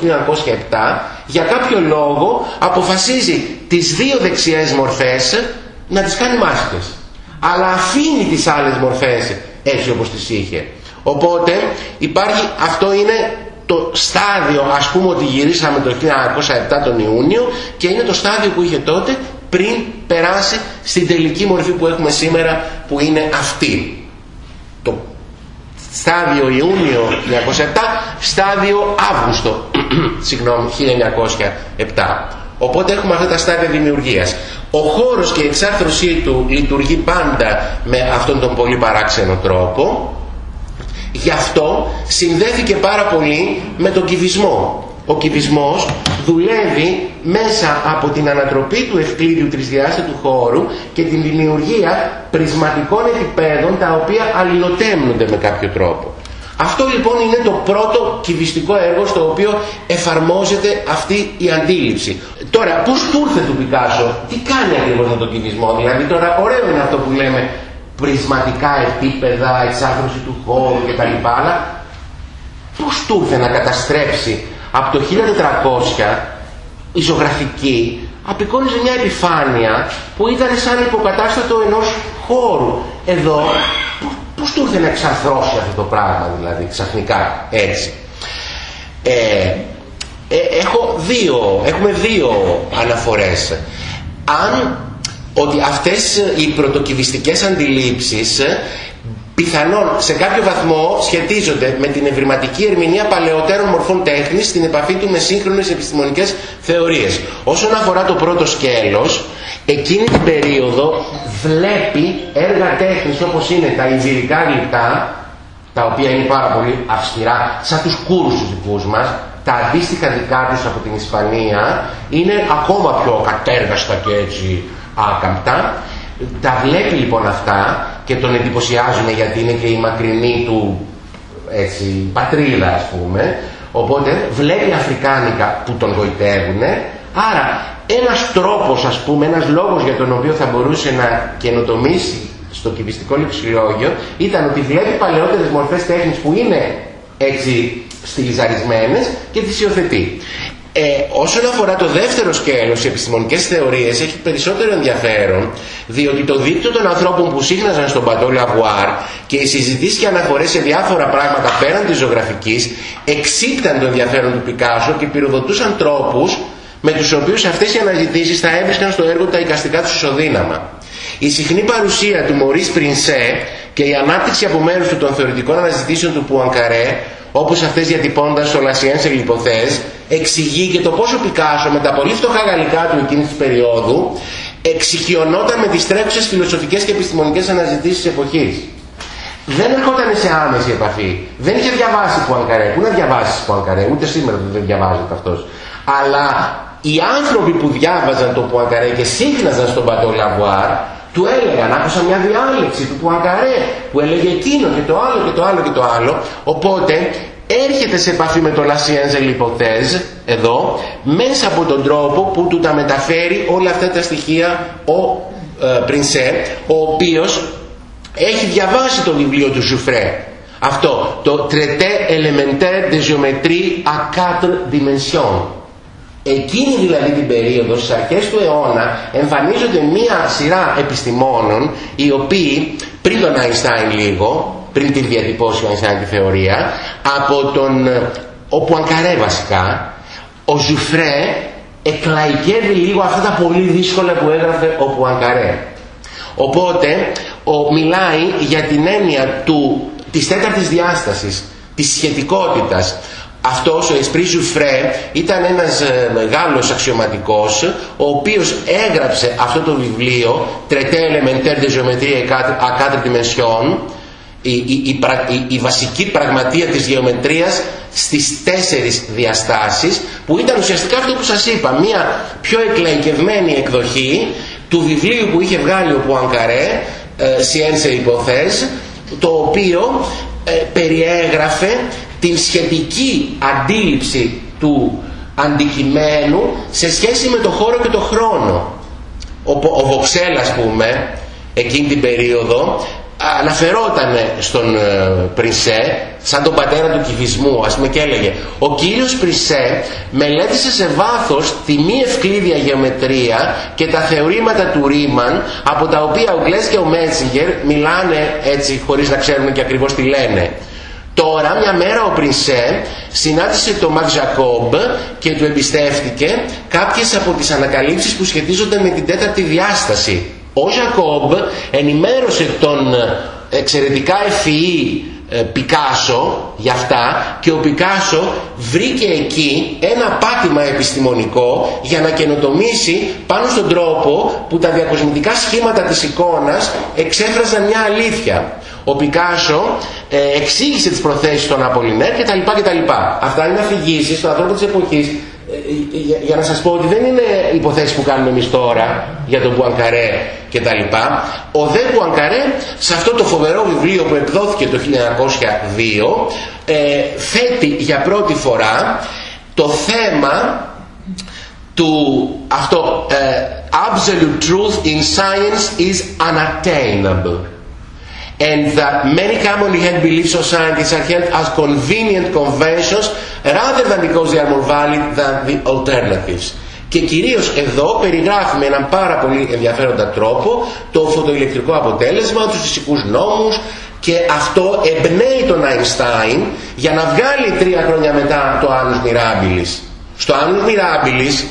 S1: 1907 για κάποιο λόγο αποφασίζει τις δύο δεξιές μορφές να τις κάνει μάσκες αλλά αφήνει τις άλλες μορφές έτσι όπως τις είχε. Οπότε υπάρχει, αυτό είναι το στάδιο, ας πούμε ότι γυρίσαμε το 1907 τον Ιούνιο και είναι το στάδιο που είχε τότε πριν περάσει στην τελική μορφή που έχουμε σήμερα που είναι αυτή. Το στάδιο Ιούνιο 1907, στάδιο Αύγουστο, [clears throat] συγγνώμη, 1907. Οπότε έχουμε αυτά τα στάδια δημιουργίας. Ο χώρος και η εξάρθρωσή του λειτουργεί πάντα με αυτόν τον πολύ παράξενο τρόπο. Γι' αυτό συνδέθηκε πάρα πολύ με τον κυβισμό. Ο κυβισμός δουλεύει μέσα από την ανατροπή του ευκλήδιου τρισδιάστατου χώρου και την δημιουργία πρισματικών επιπέδων τα οποία αλληλοτέμνονται με κάποιο τρόπο. Αυτό λοιπόν είναι το πρώτο κυβιστικό έργο στο οποίο εφαρμόζεται αυτή η αντίληψη. Τώρα, πώς του ήρθε του Πικάσο, τι κάνει ακριβώς με τον κυβισμό, δηλαδή τώρα ωραίο είναι αυτό που λέμε πρισματικά επίπεδα, εξάρθρωση του χώρου κτλ. Αλλά πώς του ήρθε να καταστρέψει από το 1400 η ζωγραφική απεικόνιζε μια επιφάνεια που ήταν σαν υποκατάστατο ενός χώρου. Εδώ πώς του ήρθε να εξαρθρώσει αυτό το πράγμα δηλαδή ξαφνικά έτσι. Ε, ε, έχω δύο, έχουμε δύο αναφορές. Αν ότι αυτές οι πρωτοκυβιστικές αντιλήψεις πιθανόν σε κάποιο βαθμό σχετίζονται με την ευρηματική ερμηνεία παλαιότερων μορφών τέχνης στην επαφή του με σύγχρονες επιστημονικές θεωρίες. Όσον αφορά το πρώτο σκέλος, εκείνη την περίοδο βλέπει έργα τέχνης όπως είναι τα ιβυρικά γλυπτά, τα οποία είναι πάρα πολύ αυστηρά, σαν τους κούρους τους δικούς μας, τα αντίστοιχα δικά τους από την Ισπανία είναι ακόμα πιο κατέργαστα και έτσι άκαμπτα. Τα βλέπει λοιπόν αυτά και τον εντυπωσιάζουν γιατί είναι και η μακρινή του έτσι, πατρίδα ας πούμε. Οπότε βλέπει αφρικάνικα που τον γοητεύουν. Άρα ένας τρόπος ας πούμε, ένας λόγος για τον οποίο θα μπορούσε να καινοτομήσει στο κυβιστικό λεξιλόγιο ήταν ότι βλέπει παλαιότερες μορφές τέχνης που είναι έτσι στυλιζαρισμένες και τις υιοθετεί. Ε, όσον αφορά το δεύτερο σκέλος, οι επιστημονικές θεωρίες, έχει περισσότερο ενδιαφέρον, διότι το δίκτυο των ανθρώπων που σύχναζαν στον Μπατό Λαβουάρ και οι συζητήσεις και αναφορές σε διάφορα πράγματα πέραν της ζωγραφικής εξήπταν το ενδιαφέρον του Πικάσο και πυροδοτούσαν τρόπους με τους οποίους αυτές οι αναζητήσεις θα έβρισκαν στο έργο τα εικαστικά τους ισοδύναμα. Η συχνή παρουσία του Μωρίς Πρινσέ και η ανάπτυξη από μέρους του των θεωρητικών αναζητήσεων του Πουανκαρέ όπως αυτές διατυπώνονταν στο La Science et l'Hypothèse, εξηγεί και το πώς ο Πικάσο με τα πολύ φτωχά γαλλικά του εκείνης της περίοδου εξοικειωνόταν με τις τρέχουσες φιλοσοφικές και επιστημονικές αναζητήσεις της εποχής. Δεν ερχόταν σε άμεση επαφή. Δεν είχε διαβάσει Πουανκαρέ. Πού να διαβάσεις Πουανκαρέ, ούτε σήμερα δεν διαβάζεται αυτός. Αλλά οι άνθρωποι που διάβαζαν το Πουανκαρέ και σύχναζαν στον Μπατό Λαβουάρ του έλεγαν, άκουσα μια διάλεξη του Πουανκαρέ που έλεγε εκείνο και το άλλο και το άλλο και το άλλο. Οπότε έρχεται σε επαφή με το La Science et l'Hypothèse εδώ μέσα από τον τρόπο που του τα μεταφέρει όλα αυτά τα στοιχεία ο ε, Πρινσέ ο οποίος έχει διαβάσει το βιβλίο του Ζουφρέ αυτό το Traité élémentaire de géométrie à quatre dimensions Εκείνη δηλαδή την περίοδο, στις αρχές του αιώνα, εμφανίζονται μία σειρά επιστημόνων, οι οποίοι, πριν τον Αϊνστάιν λίγο, πριν την διατυπώσει ο Αϊνστάιν τη θεωρία, από τον, ο Πουανκαρέ βασικά, ο Ζουφρέ εκλαϊκεύει λίγο αυτά τα πολύ δύσκολα που έγραφε ο Πουανκαρέ. Οπότε, ο, μιλάει για την έννοια του, της τέταρτης διάστασης, της σχετικότητας, αυτός ο Εσπρί Ζουφρέ ήταν ένας ε, Γάλλος αξιωματικός ο οποίος έγραψε αυτό το βιβλίο Traité élémentaire de géométrie à quatre dimensions η, η, η, βασική πραγματεία της γεωμετρίας στις τέσσερις διαστάσεις που ήταν ουσιαστικά αυτό που σας είπα μια πιο εκλαϊκευμένη εκδοχή του βιβλίου που είχε βγάλει ο Πουανκαρέ Science Hypothèse το οποίο ε, περιέγραφε την σχετική αντίληψη του αντικειμένου σε σχέση με το χώρο και το χρόνο. Ο, ο Βοξέλ ας πούμε εκείνη την περίοδο αναφερόταν στον ε, Πρισέ σαν τον πατέρα του κυβισμού ας πούμε και έλεγε ο κύριος Πρισέ μελέτησε σε βάθος τη μη ευκλήδια γεωμετρία και τα θεωρήματα του Ρίμαν από τα οποία ο Γκλές και ο Μέτσιγκερ μιλάνε έτσι χωρίς να ξέρουν και ακριβώς τι λένε Τώρα μια μέρα ο Πρινσέ συνάντησε τον Μακ Ζακόμπ και του εμπιστεύτηκε κάποιες από τις ανακαλύψεις που σχετίζονται με την τέταρτη διάσταση. Ο Ζακόμπ ενημέρωσε τον εξαιρετικά ευφυή ε, Πικάσο για αυτά και ο Πικάσο βρήκε εκεί ένα πάτημα επιστημονικό για να καινοτομήσει πάνω στον τρόπο που τα διακοσμητικά σχήματα της εικόνας εξέφραζαν μια αλήθεια. Ο Πικάσο ε, εξήγησε τις προθέσεις των Απολινέρ κτλ. κτλ. Αυτά είναι αφηγήσεις των ανθρώπων της εποχής ε, για, για να σας πω ότι δεν είναι υποθέσεις που κάνουμε εμείς τώρα για τον Πουανκαρέ και τα λοιπά. Ο Δε Πουανκαρέ σε αυτό το φοβερό βιβλίο που εκδόθηκε το 1902 ε, θέτει για πρώτη φορά το θέμα του αυτό ε, absolute truth in science is unattainable and that many commonly held beliefs of scientists are held as convenient conventions rather than because they are more valid than the alternatives. Και κυρίως εδώ περιγράφει με έναν πάρα πολύ ενδιαφέροντα τρόπο το φωτοηλεκτρικό αποτέλεσμα, τους φυσικούς νόμους και αυτό εμπνέει τον Einstein για να βγάλει τρία χρόνια μετά το Annus Mirabilis. Στο Annus Mirabilis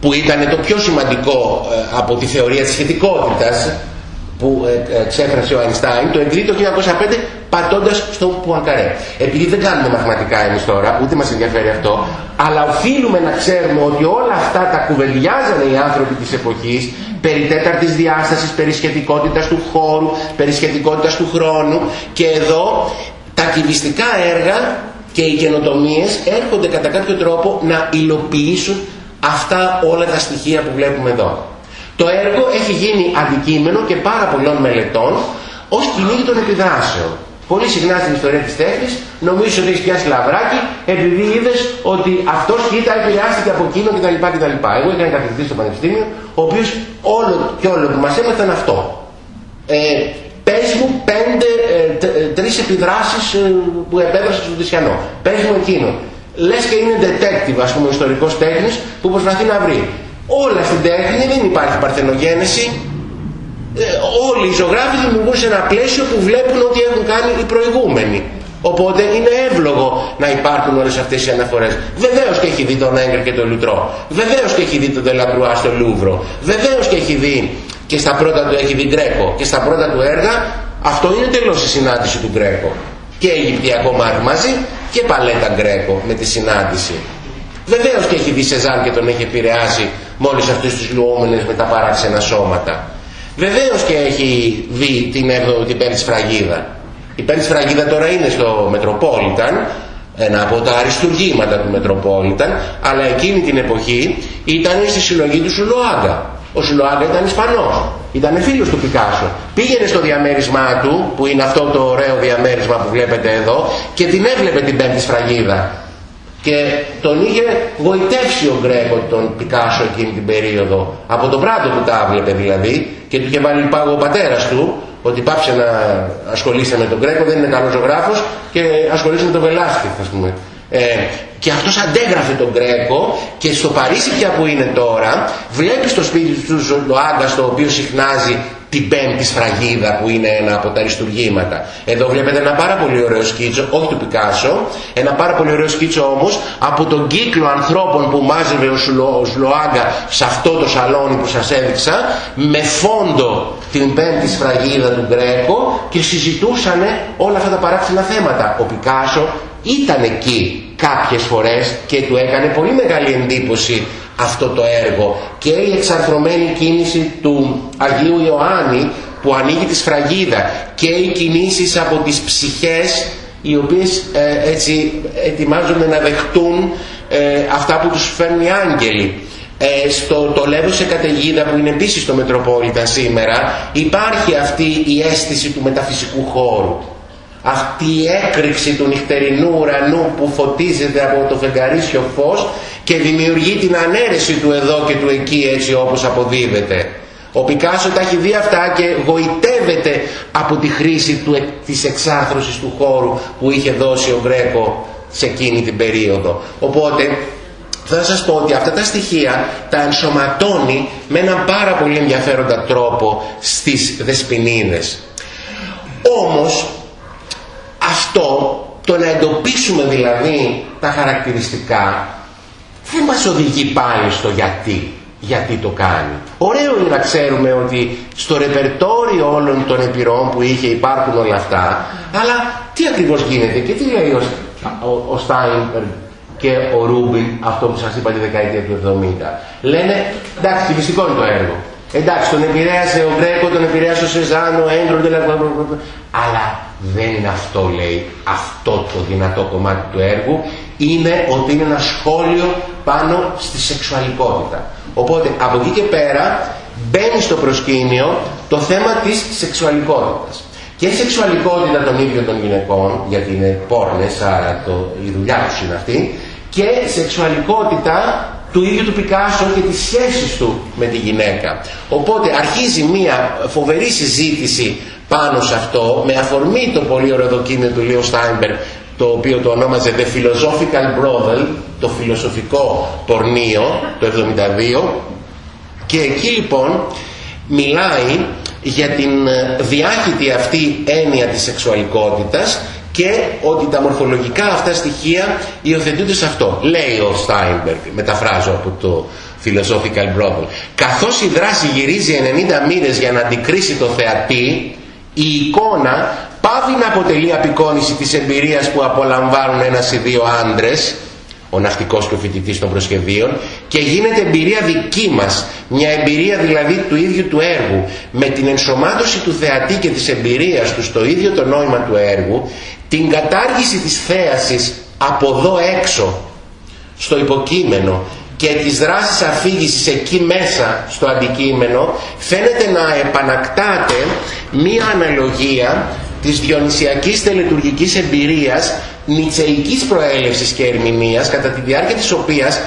S1: που ήταν το πιο σημαντικό ε, από τη θεωρία της σχετικότητας που ε, ε, εξέφρασε ο Αϊνστάιν, το εγκρίνει το 1905 πατώντας στο Πουανκαρέ. Επειδή δεν κάνουμε μαθηματικά εμείς τώρα, ούτε μας ενδιαφέρει αυτό, αλλά οφείλουμε να ξέρουμε ότι όλα αυτά τα κουβεντιάζανε οι άνθρωποι της εποχής περί τέταρτης διάστασης, περί σχετικότητας του χώρου, περί σχετικότητας του χρόνου και εδώ τα κυβιστικά έργα και οι καινοτομίες έρχονται κατά κάποιο τρόπο να υλοποιήσουν αυτά όλα τα στοιχεία που βλέπουμε εδώ. Το έργο έχει γίνει αντικείμενο και πάρα πολλών μελετών ως κυνήγη των επιδράσεων. Πολύ συχνά στην ιστορία της τέχνης νομίζεις ότι έχεις πιάσει λαβράκι επειδή είδες ότι αυτός κοίτα επηρεάστηκε από εκείνο κτλ. κτλ. Εγώ είχα ένα καθηγητή στο Πανεπιστήμιο ο οποίος όλο και όλο που μας έμαθαν αυτό. Ε, πες μου πέντε, ε, ε, τρεις επιδράσεις ε, που επέδρασαν στον Τισιανό. Πες μου εκείνο. Λες και είναι detective, ας πούμε, ιστορικός τέχνης που προσπαθεί να βρει όλα στην τέχνη δεν υπάρχει παρθενογένεση. Ε, όλοι οι ζωγράφοι δημιουργούν σε ένα πλαίσιο που βλέπουν ότι έχουν κάνει οι προηγούμενοι. Οπότε είναι εύλογο να υπάρχουν όλες αυτές οι αναφορές. Βεβαίως και έχει δει τον Έγκρ και τον Λουτρό. Βεβαίως και έχει δει τον Τελαπρουά στο Λούβρο. Βεβαίως και έχει δει και στα πρώτα του έχει δει Γκρέκο. Και στα πρώτα του έργα αυτό είναι τελώς η συνάντηση του Γκρέκο. Και Αιγυπτιακό μάρι μαζί και παλέτα Γκρέκο με τη συνάντηση. Βεβαίως και έχει δει Σεζάν και τον έχει επηρεάσει με όλες αυτές τις λουόμενες με τα παράξενα σώματα. Βεβαίως και έχει δει την, την πέμπτη σφραγίδα. Η πέμπτη σφραγίδα τώρα είναι στο Μετροπόλιταν, ένα από τα αριστουργήματα του Μετροπόλιταν, αλλά εκείνη την εποχή ήταν στη συλλογή του Σουλοάγκα. Ο Σουλοάγκα ήταν Ισπανός, ήταν φίλος του Πικάσο. Πήγαινε στο διαμέρισμά του, που είναι αυτό το ωραίο διαμέρισμα που βλέπετε εδώ, και την έβλεπε την πέμπτη σφραγίδα και τον είχε γοητεύσει ο Γκρέκο τον Πικάσο εκείνη την περίοδο. Από το πράτο που τα έβλεπε δηλαδή και του είχε βάλει πάγο ο πατέρας του ότι πάψε να ασχολείσαι με τον Γκρέκο δεν είναι καλός ζωγράφος και ασχολείσαι με τον Βελάσκη ας πούμε. Ε, και αυτός αντέγραφε τον Γκρέκο και στο Παρίσι πια που είναι τώρα βλέπεις στο σπίτι του Ζωλοάγκα το οποίο συχνάζει την πέμπτη σφραγίδα που είναι ένα από τα αριστουργήματα. Εδώ βλέπετε ένα πάρα πολύ ωραίο σκίτσο, όχι του Πικάσο, ένα πάρα πολύ ωραίο σκίτσο όμως από τον κύκλο ανθρώπων που μάζευε ο, Σλο, Σλοάγκα σε αυτό το σαλόνι που σας έδειξα με φόντο την πέμπτη σφραγίδα του Γκρέκο και συζητούσαν όλα αυτά τα παράξενα θέματα. Ο Πικάσο ήταν εκεί κάποιες φορές και του έκανε πολύ μεγάλη εντύπωση αυτό το έργο. Και η εξαρθρωμένη κίνηση του Αγίου Ιωάννη που ανοίγει τη σφραγίδα. Και οι κινήσεις από τις ψυχές οι οποίες ε, έτσι ετοιμάζονται να δεχτούν ε, αυτά που τους φέρνουν οι άγγελοι. Ε, στο το λέω σε καταιγίδα που είναι επίσης στο Μετροπόλιτα σήμερα υπάρχει αυτή η αίσθηση του μεταφυσικού χώρου αυτή η έκρηξη του νυχτερινού ουρανού που φωτίζεται από το φεγγαρίσιο φως και δημιουργεί την ανέρεση του εδώ και του εκεί έτσι όπως αποδίδεται. Ο Πικάσο τα έχει δει αυτά και γοητεύεται από τη χρήση του, της εξάρθρωσης του χώρου που είχε δώσει ο Γκρέκο σε εκείνη την περίοδο. Οπότε θα σας πω ότι αυτά τα στοιχεία τα ενσωματώνει με έναν πάρα πολύ ενδιαφέροντα τρόπο στις δεσποινίδες. Όμως αυτό το να εντοπίσουμε δηλαδή τα χαρακτηριστικά δεν μας οδηγεί πάλι στο γιατί γιατί το κάνει. Ωραίο είναι να ξέρουμε ότι στο ρεπερτόριο όλων των επιρροών που είχε υπάρχουν όλα αυτά, αλλά τι ακριβώς γίνεται και τι λέει ο, ο, ο και ο Ρούμπιν αυτό που σας είπα τη δεκαετία του 70. Λένε, εντάξει, φυσικό είναι το έργο. Εντάξει, τον επηρέασε ο Γκρέκο, τον επηρέασε ο Σεζάνο, ο Έντρον, αλλά Δεν είναι αυτό λέει αυτό το δυνατό κομμάτι του έργου. Είναι ότι είναι ένα σχόλιο πάνω στη σεξουαλικότητα. Οπότε από εκεί και πέρα μπαίνει στο προσκήνιο το θέμα της σεξουαλικότητας. Και η σεξουαλικότητα των ίδιων των γυναικών, γιατί είναι πόρνες, άρα το, η δουλειά τους είναι αυτή, και σεξουαλικότητα του ίδιου του Πικάσο και τις σχέσεις του με τη γυναίκα. Οπότε αρχίζει μια φοβερή συζήτηση πάνω σε αυτό, με αφορμή το πολύ ωραίο δοκίμιο του Λίο Στάιμπερ, το οποίο το ονόμαζε The Philosophical Brothel, το φιλοσοφικό πορνείο, το 72, και εκεί λοιπόν μιλάει για την διάχυτη αυτή έννοια της σεξουαλικότητας και ότι τα μορφολογικά αυτά στοιχεία υιοθετούνται σε αυτό. Λέει ο Στάινμπεργκ, μεταφράζω από το Philosophical Brothel. Καθώς η δράση γυρίζει 90 μοίρες για να αντικρίσει το θεατή, η εικόνα πάβει να αποτελεί απεικόνηση της εμπειρίας που απολαμβάνουν ένας ή δύο άντρες, ο ναυτικός και ο φοιτητής των προσχεδίων και γίνεται εμπειρία δική μας, μια εμπειρία δηλαδή του ίδιου του έργου. Με την ενσωμάτωση του θεατή και της εμπειρίας του στο ίδιο το νόημα του έργου, την κατάργηση της θέασης από εδώ έξω, στο υποκείμενο και της δράσης αφήγησης εκεί μέσα στο αντικείμενο, φαίνεται να επανακτάται μία αναλογία της διονυσιακής τελετουργικής εμπειρίας νητσεϊκής προέλευσης και ερμηνείας κατά τη διάρκεια της οποίας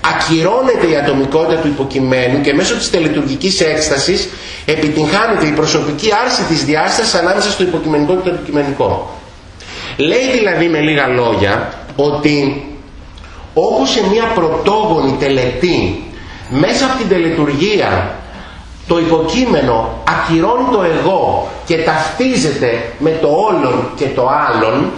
S1: ακυρώνεται η ατομικότητα του υποκειμένου και μέσω της τελετουργικής έκστασης επιτυγχάνεται η προσωπική άρση της διάστασης ανάμεσα στο υποκειμενικό και το αντικειμενικό. Λέει δηλαδή με λίγα λόγια ότι όπως σε μια πρωτόγονη τελετή μέσα από την τελετουργία το υποκείμενο ακυρώνει το εγώ και ταυτίζεται με το όλον και το άλλον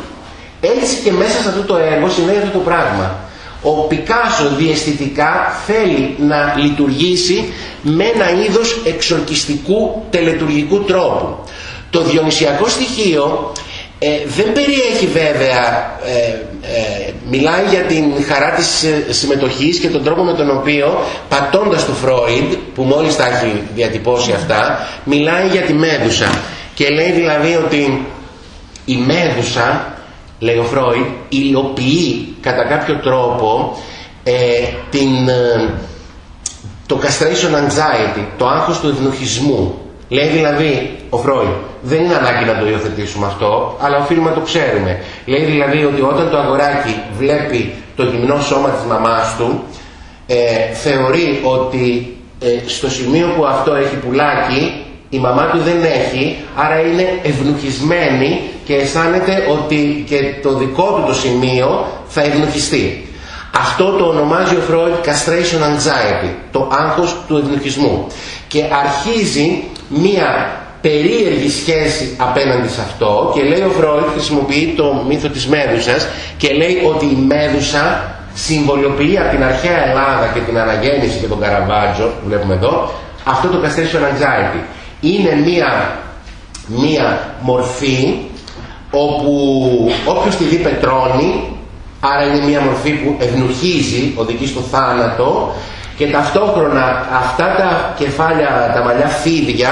S1: έτσι και μέσα σε αυτό το έργο συνέβη αυτό το πράγμα. Ο Πικάσο διαισθητικά θέλει να λειτουργήσει με ένα είδος εξορκιστικού τελετουργικού τρόπου. Το διονυσιακό στοιχείο ε, δεν περιέχει βέβαια, ε, ε, μιλάει για την χαρά της ε, συμμετοχής και τον τρόπο με τον οποίο πατώντας το Φρόιντ που μόλις τα έχει διατυπώσει αυτά μιλάει για τη Μέδουσα και λέει δηλαδή ότι η Μέδουσα λέει ο Φρόιντ, υλοποιεί κατά κάποιο τρόπο ε, την, ε, το castration anxiety, το άγχος του ευνοχισμού. Λέει δηλαδή ο Φρόιντ, δεν είναι ανάγκη να το υιοθετήσουμε αυτό, αλλά οφείλουμε να το ξέρουμε. Λέει δηλαδή ότι όταν το αγοράκι βλέπει το γυμνό σώμα της μαμάς του, ε, θεωρεί ότι ε, στο σημείο που αυτό έχει πουλάκι η μαμά του δεν έχει, άρα είναι ευνουχισμένη και αισθάνεται ότι και το δικό του το σημείο θα ευνουχιστεί. Αυτό το ονομάζει ο Freud castration anxiety, το άγχος του ευνουχισμού. Και αρχίζει μία περίεργη σχέση απέναντι σε αυτό και λέει ο Freud, χρησιμοποιεί το μύθο της Μέδουσας και λέει ότι η Μέδουσα συμβολιοποιεί από την αρχαία Ελλάδα και την αναγέννηση και τον Καραβάτζο, που βλέπουμε εδώ, αυτό το castration anxiety είναι μία, μία μορφή όπου όποιος τη δει πετρώνει, άρα είναι μία μορφή που ευνουχίζει, οδηγεί στο θάνατο και ταυτόχρονα αυτά τα κεφάλια, τα μαλλιά φίδια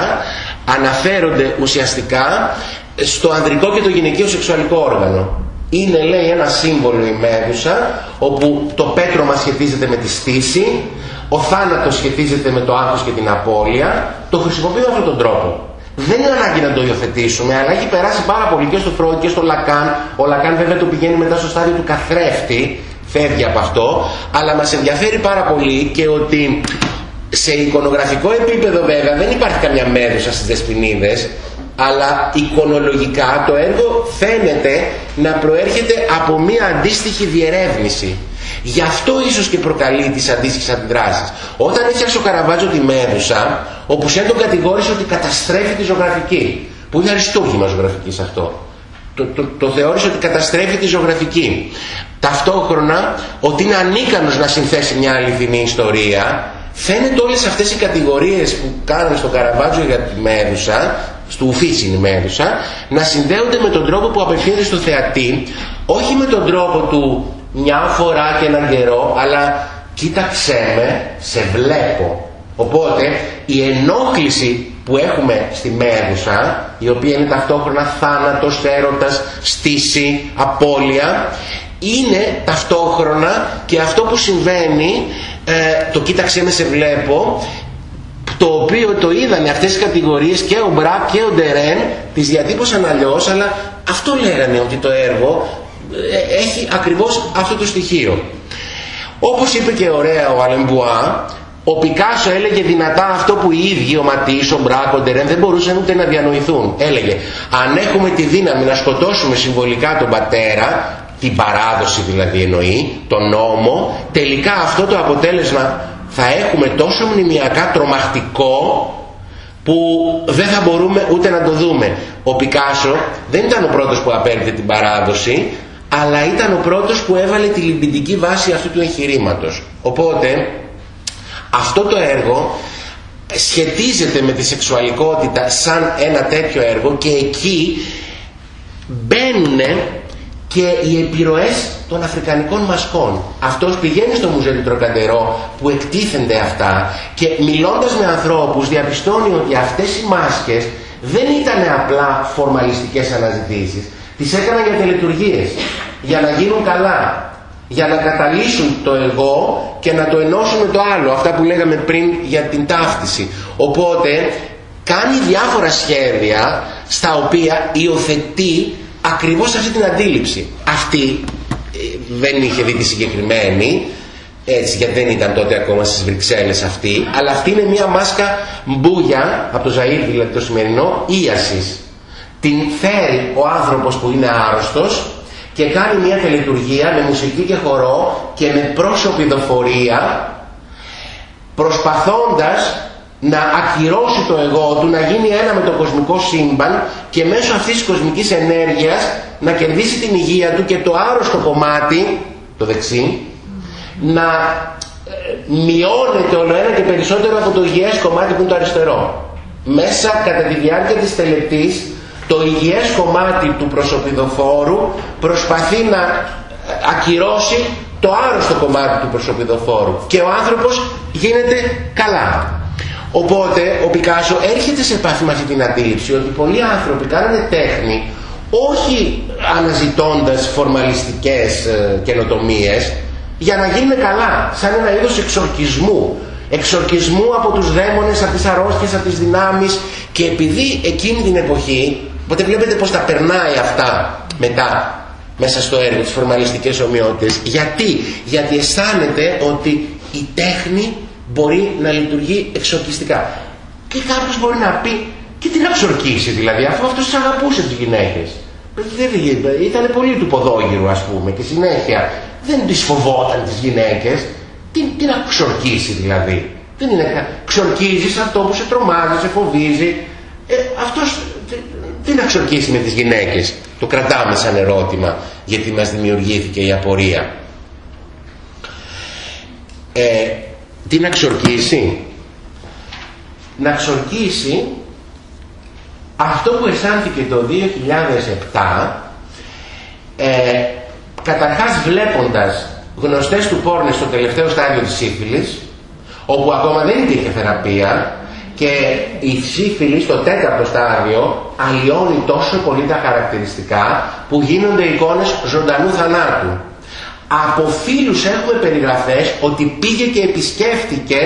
S1: αναφέρονται ουσιαστικά στο ανδρικό και το γυναικείο σεξουαλικό όργανο. Είναι λέει ένα σύμβολο η μέδουσα όπου το πέτρωμα σχετίζεται με τη στήση, ο θάνατος σχετίζεται με το άγχος και την απώλεια, το χρησιμοποιώ με αυτόν τον τρόπο. Δεν είναι ανάγκη να το υιοθετήσουμε, αλλά έχει περάσει πάρα πολύ και στο Φρόντ και στο Λακάν. Ο Λακάν βέβαια το πηγαίνει μετά στο στάδιο του καθρέφτη, φεύγει από αυτό, αλλά μας ενδιαφέρει πάρα πολύ και ότι σε εικονογραφικό επίπεδο βέβαια δεν υπάρχει καμιά μέδουσα στις δεσποινίδες, αλλά εικονολογικά το έργο φαίνεται να προέρχεται από μια αντίστοιχη διερεύνηση. Γι' αυτό ίσως και προκαλεί τις αντίστοιχες αντιδράσεις. Όταν έφτιαξε ο Καραβάτζο τη Μέδουσα, ο Πουσέν τον κατηγόρησε ότι καταστρέφει τη ζωγραφική. Που είναι αριστούργημα ζωγραφικής σε αυτό. Το, το, το θεώρησε ότι καταστρέφει τη ζωγραφική. Ταυτόχρονα ότι είναι ανίκανος να συνθέσει μια αληθινή ιστορία. Φαίνεται όλες αυτές οι κατηγορίες που κάνουν στον Καραβάτζο για τη Μέδουσα, στο Ουφίτσι η Μέδουσα, να συνδέονται με τον τρόπο που απευθύνεται στο θεατή, όχι με τον τρόπο του μια φορά και έναν καιρό, αλλά κοίταξέ με, σε βλέπω. Οπότε η ενόχληση που έχουμε στη Μέδουσα, η οποία είναι ταυτόχρονα θάνατος, έρωτας, στήση, απώλεια, είναι ταυτόχρονα και αυτό που συμβαίνει, ε, το κοίταξέ με σε βλέπω, το οποίο το είδανε αυτές οι κατηγορίες και ο Μπρακ και ο Ντερέν, τις διατύπωσαν αλλιώς, αλλά αυτό λέγανε ότι το έργο ε, έχει ακριβώς αυτό το στοιχείο. Όπως είπε και ωραία ο Αλεμπουά, ο Πικάσο έλεγε δυνατά αυτό που οι ίδιοι, ο Ματής, ο Μπράκ, ο Ντερέν δεν μπορούσαν ούτε να διανοηθούν. Έλεγε, αν έχουμε τη δύναμη να σκοτώσουμε συμβολικά τον πατέρα, την παράδοση δηλαδή εννοεί, τον νόμο, τελικά αυτό το αποτέλεσμα θα έχουμε τόσο μνημιακά τρομακτικό που δεν θα μπορούμε ούτε να το δούμε. Ο Πικάσο δεν ήταν ο πρώτος που απέριτε την παράδοση, αλλά ήταν ο πρώτος που έβαλε τη λιμπιντική βάση αυτού του εγχειρήματος. Οπότε αυτό το έργο σχετίζεται με τη σεξουαλικότητα σαν ένα τέτοιο έργο και εκεί μπαίνουν και οι επιρροές των αφρικανικών μασκών. Αυτός πηγαίνει στο Μουζέ του Τροκαντερό που εκτίθενται αυτά και μιλώντας με ανθρώπους διαπιστώνει ότι αυτές οι μάσκες δεν ήταν απλά φορμαλιστικές αναζητήσεις. Τις έκαναν για τελετουργίες, για να γίνουν καλά, για να καταλύσουν το εγώ και να το ενώσουν με το άλλο. Αυτά που λέγαμε πριν για την ταύτιση. Οπότε κάνει διάφορα σχέδια στα οποία υιοθετεί ακριβώς αυτή την αντίληψη. Αυτή ε, δεν είχε δει τη συγκεκριμένη, έτσι γιατί δεν ήταν τότε ακόμα στις Βρυξέλλες αυτή, αλλά αυτή είναι μια μάσκα μπούγια, από το Ζαΐρ δηλαδή το σημερινό, ίασης. Την φέρει ο άνθρωπος που είναι άρρωστος και κάνει μια τελετουργία με μουσική και χορό και με προσωπιδοφορία προσπαθώντας να ακυρώσει το εγώ του, να γίνει ένα με το κοσμικό σύμπαν και μέσω αυτής της κοσμικής ενέργειας να κερδίσει την υγεία του και το άρρωστο κομμάτι, το δεξί, να ε, μειώνεται όλο ένα και περισσότερο από το υγιές κομμάτι που είναι το αριστερό. Μέσα κατά τη διάρκεια της τελετής το υγιές κομμάτι του προσωπιδοφόρου προσπαθεί να ε, ακυρώσει το άρρωστο κομμάτι του προσωπιδοφόρου και ο άνθρωπος γίνεται καλά. Οπότε ο Πικάσο έρχεται σε επαφή με αυτή την αντίληψη ότι πολλοί άνθρωποι κάνουν τέχνη όχι αναζητώντας φορμαλιστικές ε, καινοτομίες για να γίνουν καλά, σαν ένα είδος εξορκισμού. Εξορκισμού από τους δαίμονες, από τις αρρώστιες, από τις δυνάμεις και επειδή εκείνη την εποχή, οπότε βλέπετε πως τα περνάει αυτά μετά μέσα στο έργο, τις φορμαλιστικές ομοιότητες. Γιατί, γιατί αισθάνεται ότι η τέχνη μπορεί να λειτουργεί εξορκιστικά. Και κάποιος μπορεί να πει και τι να εξορκίσει δηλαδή, αφού αυτός τις αγαπούσε τις γυναίκες. Ήταν πολύ του ποδόγυρου ας πούμε και συνέχεια δεν τις φοβόταν τις γυναίκες. Τι, τι να ξορκίσει δηλαδή. Δεν είναι ξορκίζεις αυτό που σε τρομάζει, σε φοβίζει. Ε, αυτός τι, τι να ξορκίσει με τις γυναίκες; Το κρατάμε σαν ερώτημα γιατί μας δημιουργήθηκε η απορία. Ε, τι να ξορκίσει; Να ξορκίσει αυτό που αισθάνθηκε το 2007 ε, καταρχάς βλέποντας γνωστές του πόρνες στο τελευταίο στάδιο της σύφυλης όπου ακόμα δεν υπήρχε θεραπεία και η σύφυλη στο τέταρτο στάδιο αλλοιώνει τόσο πολύ τα χαρακτηριστικά που γίνονται εικόνες ζωντανού θανάτου από φίλους έχουμε περιγραφές ότι πήγε και επισκέφτηκε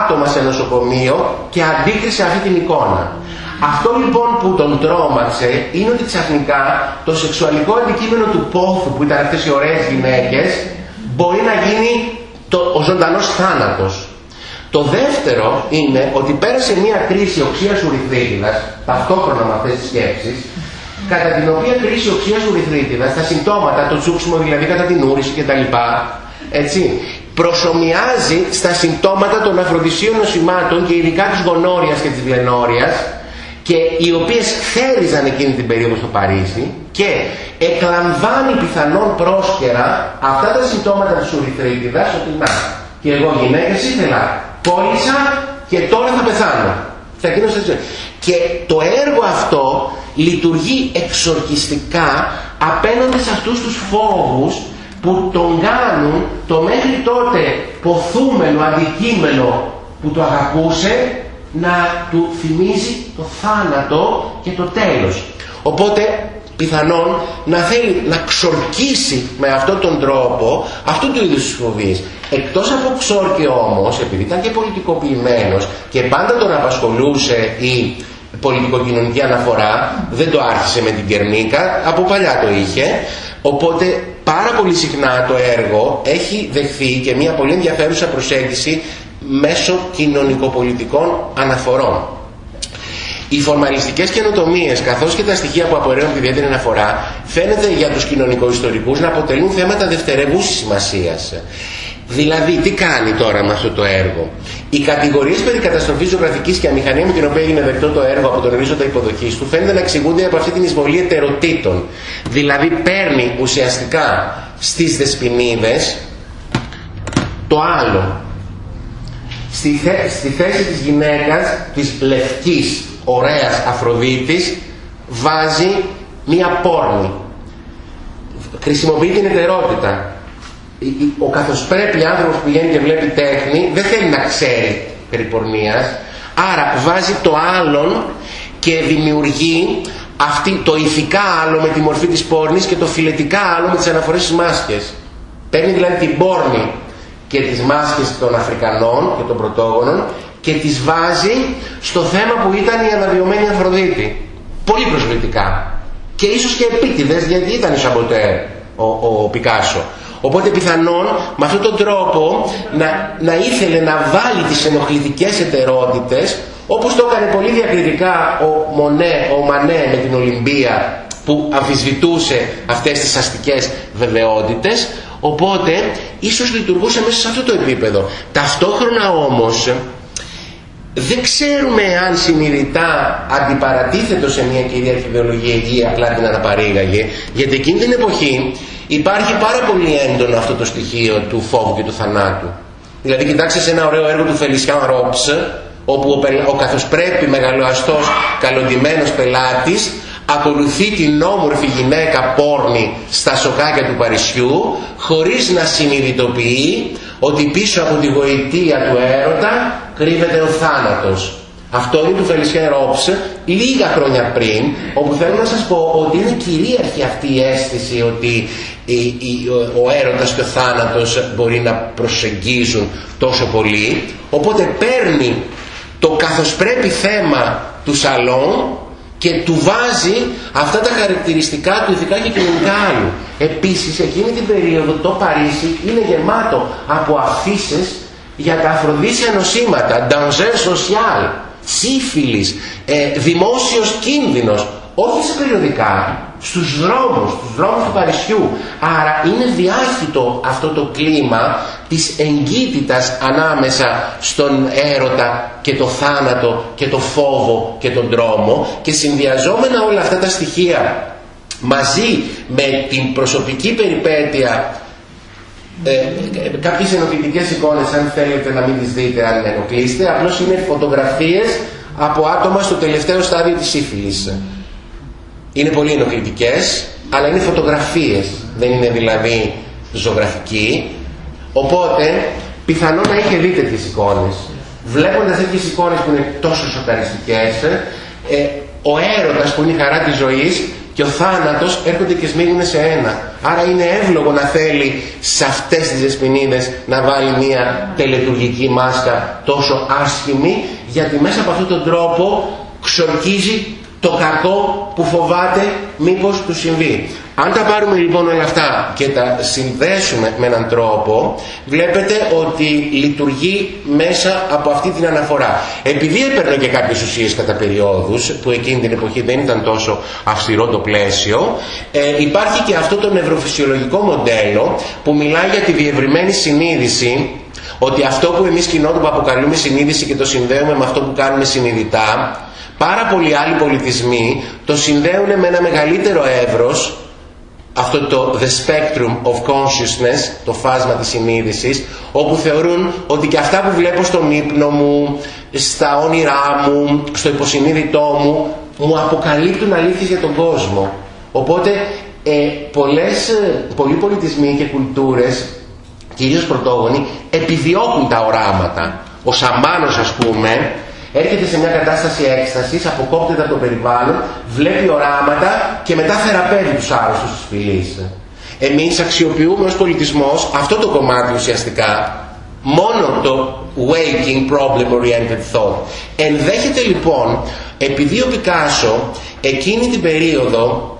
S1: άτομα σε νοσοκομείο και αντίκρισε αυτή την εικόνα. Αυτό λοιπόν που τον τρόμαξε είναι ότι ξαφνικά το σεξουαλικό αντικείμενο του πόθου που ήταν αυτές οι ωραίες γυναίκες μπορεί να γίνει το, ο ζωντανός θάνατος. Το δεύτερο είναι ότι πέρασε μια κρίση οξείας ουρηθρίτιδας, ταυτόχρονα με αυτές τις σκέψεις, κατά την οποία κρίση οξείας ουρηθρίτιδας, τα συμπτώματα, το τσούξιμο δηλαδή κατά την ούρηση κτλ. Έτσι, προσωμιάζει στα συμπτώματα των αφροδισίων νοσημάτων και ειδικά της γονόριας και της βλενόριας και οι οποίες θέριζαν εκείνη την περίοδο στο Παρίσι και εκλαμβάνει πιθανόν πρόσκαιρα αυτά τα συμπτώματα της ουρηθρίτιδας ότι να και εγώ γυναίκες ήθελα, πώλησα και τώρα θα πεθάνω. Θα και το έργο αυτό λειτουργεί εξορκιστικά απέναντι σε αυτούς τους φόβους που τον κάνουν το μέχρι τότε ποθούμενο αντικείμενο που το αγαπούσε να του θυμίζει το θάνατο και το τέλος. Οπότε πιθανόν να θέλει να ξορκίσει με αυτόν τον τρόπο αυτού του είδους τις φοβίες. Εκτός από ξόρκι όμως, επειδή ήταν και πολιτικοποιημένος και πάντα τον απασχολούσε η πολιτικοκοινωνική αναφορά, δεν το άρχισε με την Κερνίκα, από παλιά το είχε, οπότε πάρα πολύ συχνά το έργο έχει δεχθεί και μια πολύ ενδιαφέρουσα προσέγγιση μέσω κοινωνικοπολιτικών αναφορών. Οι φορμαλιστικές καινοτομίες καθώς και τα στοιχεία που απορρέουν τη ιδιαίτερη αναφορά φαίνεται για τους κοινωνικοϊστορικούς να αποτελούν θέματα δευτερευούσης σημασίας. Δηλαδή, τι κάνει τώρα με αυτό το έργο; Οι κατηγορίες περί καταστροφής ζωγραφικής και αμηχανία με την οποία έγινε δεκτό το έργο από τον ορίζοντα υποδοχής του φαίνεται να εξηγούνται από αυτή την εισβολή ετεροτήτων. Δηλαδή, παίρνει ουσιαστικά στις δεσποινίδες το άλλο. Στη, στη θέση της γυναίκας, της λευκής, ωραίας Αφροδίτης, βάζει μία πόρνη. Χρησιμοποιεί την ετερότητα ο καθοσπρέπει άνθρωπος που πηγαίνει και βλέπει τέχνη δεν θέλει να ξέρει περί πορνείας. Άρα βάζει το άλλον και δημιουργεί αυτή, το ηθικά άλλο με τη μορφή της πόρνης και το φιλετικά άλλο με τις αναφορές στις μάσκες. Παίρνει δηλαδή την πόρνη και τις μάσκες των Αφρικανών και των πρωτόγονων και τις βάζει στο θέμα που ήταν η αναβιωμένη Αφροδίτη. Πολύ προσβλητικά. Και ίσως και επίτηδες γιατί ήταν η Σαμποτέρ ο, ο Πικάσο. Οπότε πιθανόν με αυτόν τον τρόπο να, να ήθελε να βάλει τις ενοχλητικές ετερότητες όπως το έκανε πολύ διακριτικά ο, Μονέ, ο Μανέ με την Ολυμπία που αμφισβητούσε αυτές τις αστικές βεβαιότητες. Οπότε ίσως λειτουργούσε μέσα σε αυτό το επίπεδο. Ταυτόχρονα όμως δεν ξέρουμε αν συνειδητά αντιπαρατίθετο σε μια κυρίαρχη ιδεολογία ή απλά την αναπαρήγαγε γιατί εκείνη την εποχή υπάρχει πάρα πολύ έντονο αυτό το στοιχείο του φόβου και του θανάτου. Δηλαδή κοιτάξτε σε ένα ωραίο έργο του Φελισιάν Ρόψ όπου ο, ο καθώς πρέπει μεγαλοαστός καλοντημένος πελάτης ακολουθεί την όμορφη γυναίκα πόρνη στα σοκάκια του Παρισιού χωρίς να συνειδητοποιεί ότι πίσω από τη γοητεία του έρωτα κρύβεται ο θάνατος. Αυτό είναι του Φελισιέ Ρόψ λίγα χρόνια πριν, όπου θέλω να σας πω ότι είναι κυρίαρχη αυτή η αίσθηση ότι ο έρωτας και ο θάνατος μπορεί να προσεγγίζουν τόσο πολύ. Οπότε παίρνει το καθώς πρέπει θέμα του σαλόν και του βάζει αυτά τα χαρακτηριστικά του ηθικά και κοινωνικά άλλου. Επίσης εκείνη την περίοδο το Παρίσι είναι γεμάτο από αφήσεις για τα αφροδίσια νοσήματα, danger social, σύφυλης, ε, δημόσιος κίνδυνος, όχι σε περιοδικά, στους δρόμους, στους δρόμους του Παρισιού. Άρα είναι διάχυτο αυτό το κλίμα της εγκύτητας ανάμεσα στον έρωτα και το θάνατο και το φόβο και τον δρόμο και συνδυαζόμενα όλα αυτά τα στοιχεία μαζί με την προσωπική περιπέτεια ε, κάποιες ενοχλητικές εικόνες αν θέλετε να μην τις δείτε αν ενοχλείστε απλώς είναι φωτογραφίες από άτομα στο τελευταίο στάδιο της σύφυλης είναι πολύ ενοχλητικές αλλά είναι φωτογραφίες. Δεν είναι δηλαδή ζωγραφικοί οπότε πιθανόν να είχε δει τέτοιες εικόνες. Βλέποντας τέτοιες εικόνες που είναι τόσο σοκαριστικές ε, ο έρωτας που είναι η χαρά της ζωής και ο θάνατος έρχονται και σμίγουν σε ένα. Άρα είναι εύλογο να θέλει σε αυτές τις δεσποινίδες να βάλει μια τελετουργική μάσκα τόσο άσχημη γιατί μέσα από αυτόν τον τρόπο ξορκίζει το κακό που φοβάται μήπως του συμβεί. Αν τα πάρουμε λοιπόν όλα αυτά και τα συνδέσουμε με έναν τρόπο, βλέπετε ότι λειτουργεί μέσα από αυτή την αναφορά. Επειδή έπαιρνε και κάποιες ουσίες κατά περιόδους, που εκείνη την εποχή δεν ήταν τόσο αυστηρό το πλαίσιο, ε, υπάρχει και αυτό το νευροφυσιολογικό μοντέλο που μιλάει για τη διευρυμένη συνείδηση ότι αυτό που εμείς κοινότοπα αποκαλούμε συνείδηση και το συνδέουμε με αυτό που κάνουμε συνειδητά, πάρα πολλοί άλλοι πολιτισμοί το συνδέουν με ένα μεγαλύτερο εύρος αυτό το the spectrum of consciousness, το φάσμα της συνείδησης, όπου θεωρούν ότι και αυτά που βλέπω στον ύπνο μου, στα όνειρά μου, στο υποσυνείδητό μου, μου αποκαλύπτουν αλήθειες για τον κόσμο. Οπότε ε, πολλές, ε, πολλοί πολιτισμοί και κουλτούρες, κυρίως πρωτόγονοι, επιδιώκουν τα οράματα. Ο Σαμάνος ας πούμε έρχεται σε μια κατάσταση έκστασης, αποκόπτεται από το περιβάλλον, βλέπει οράματα και μετά θεραπεύει τους άρρωστους της φυλής. Εμείς αξιοποιούμε ως πολιτισμός αυτό το κομμάτι ουσιαστικά, μόνο το waking problem oriented thought. Ενδέχεται λοιπόν, επειδή ο Πικάσο εκείνη την περίοδο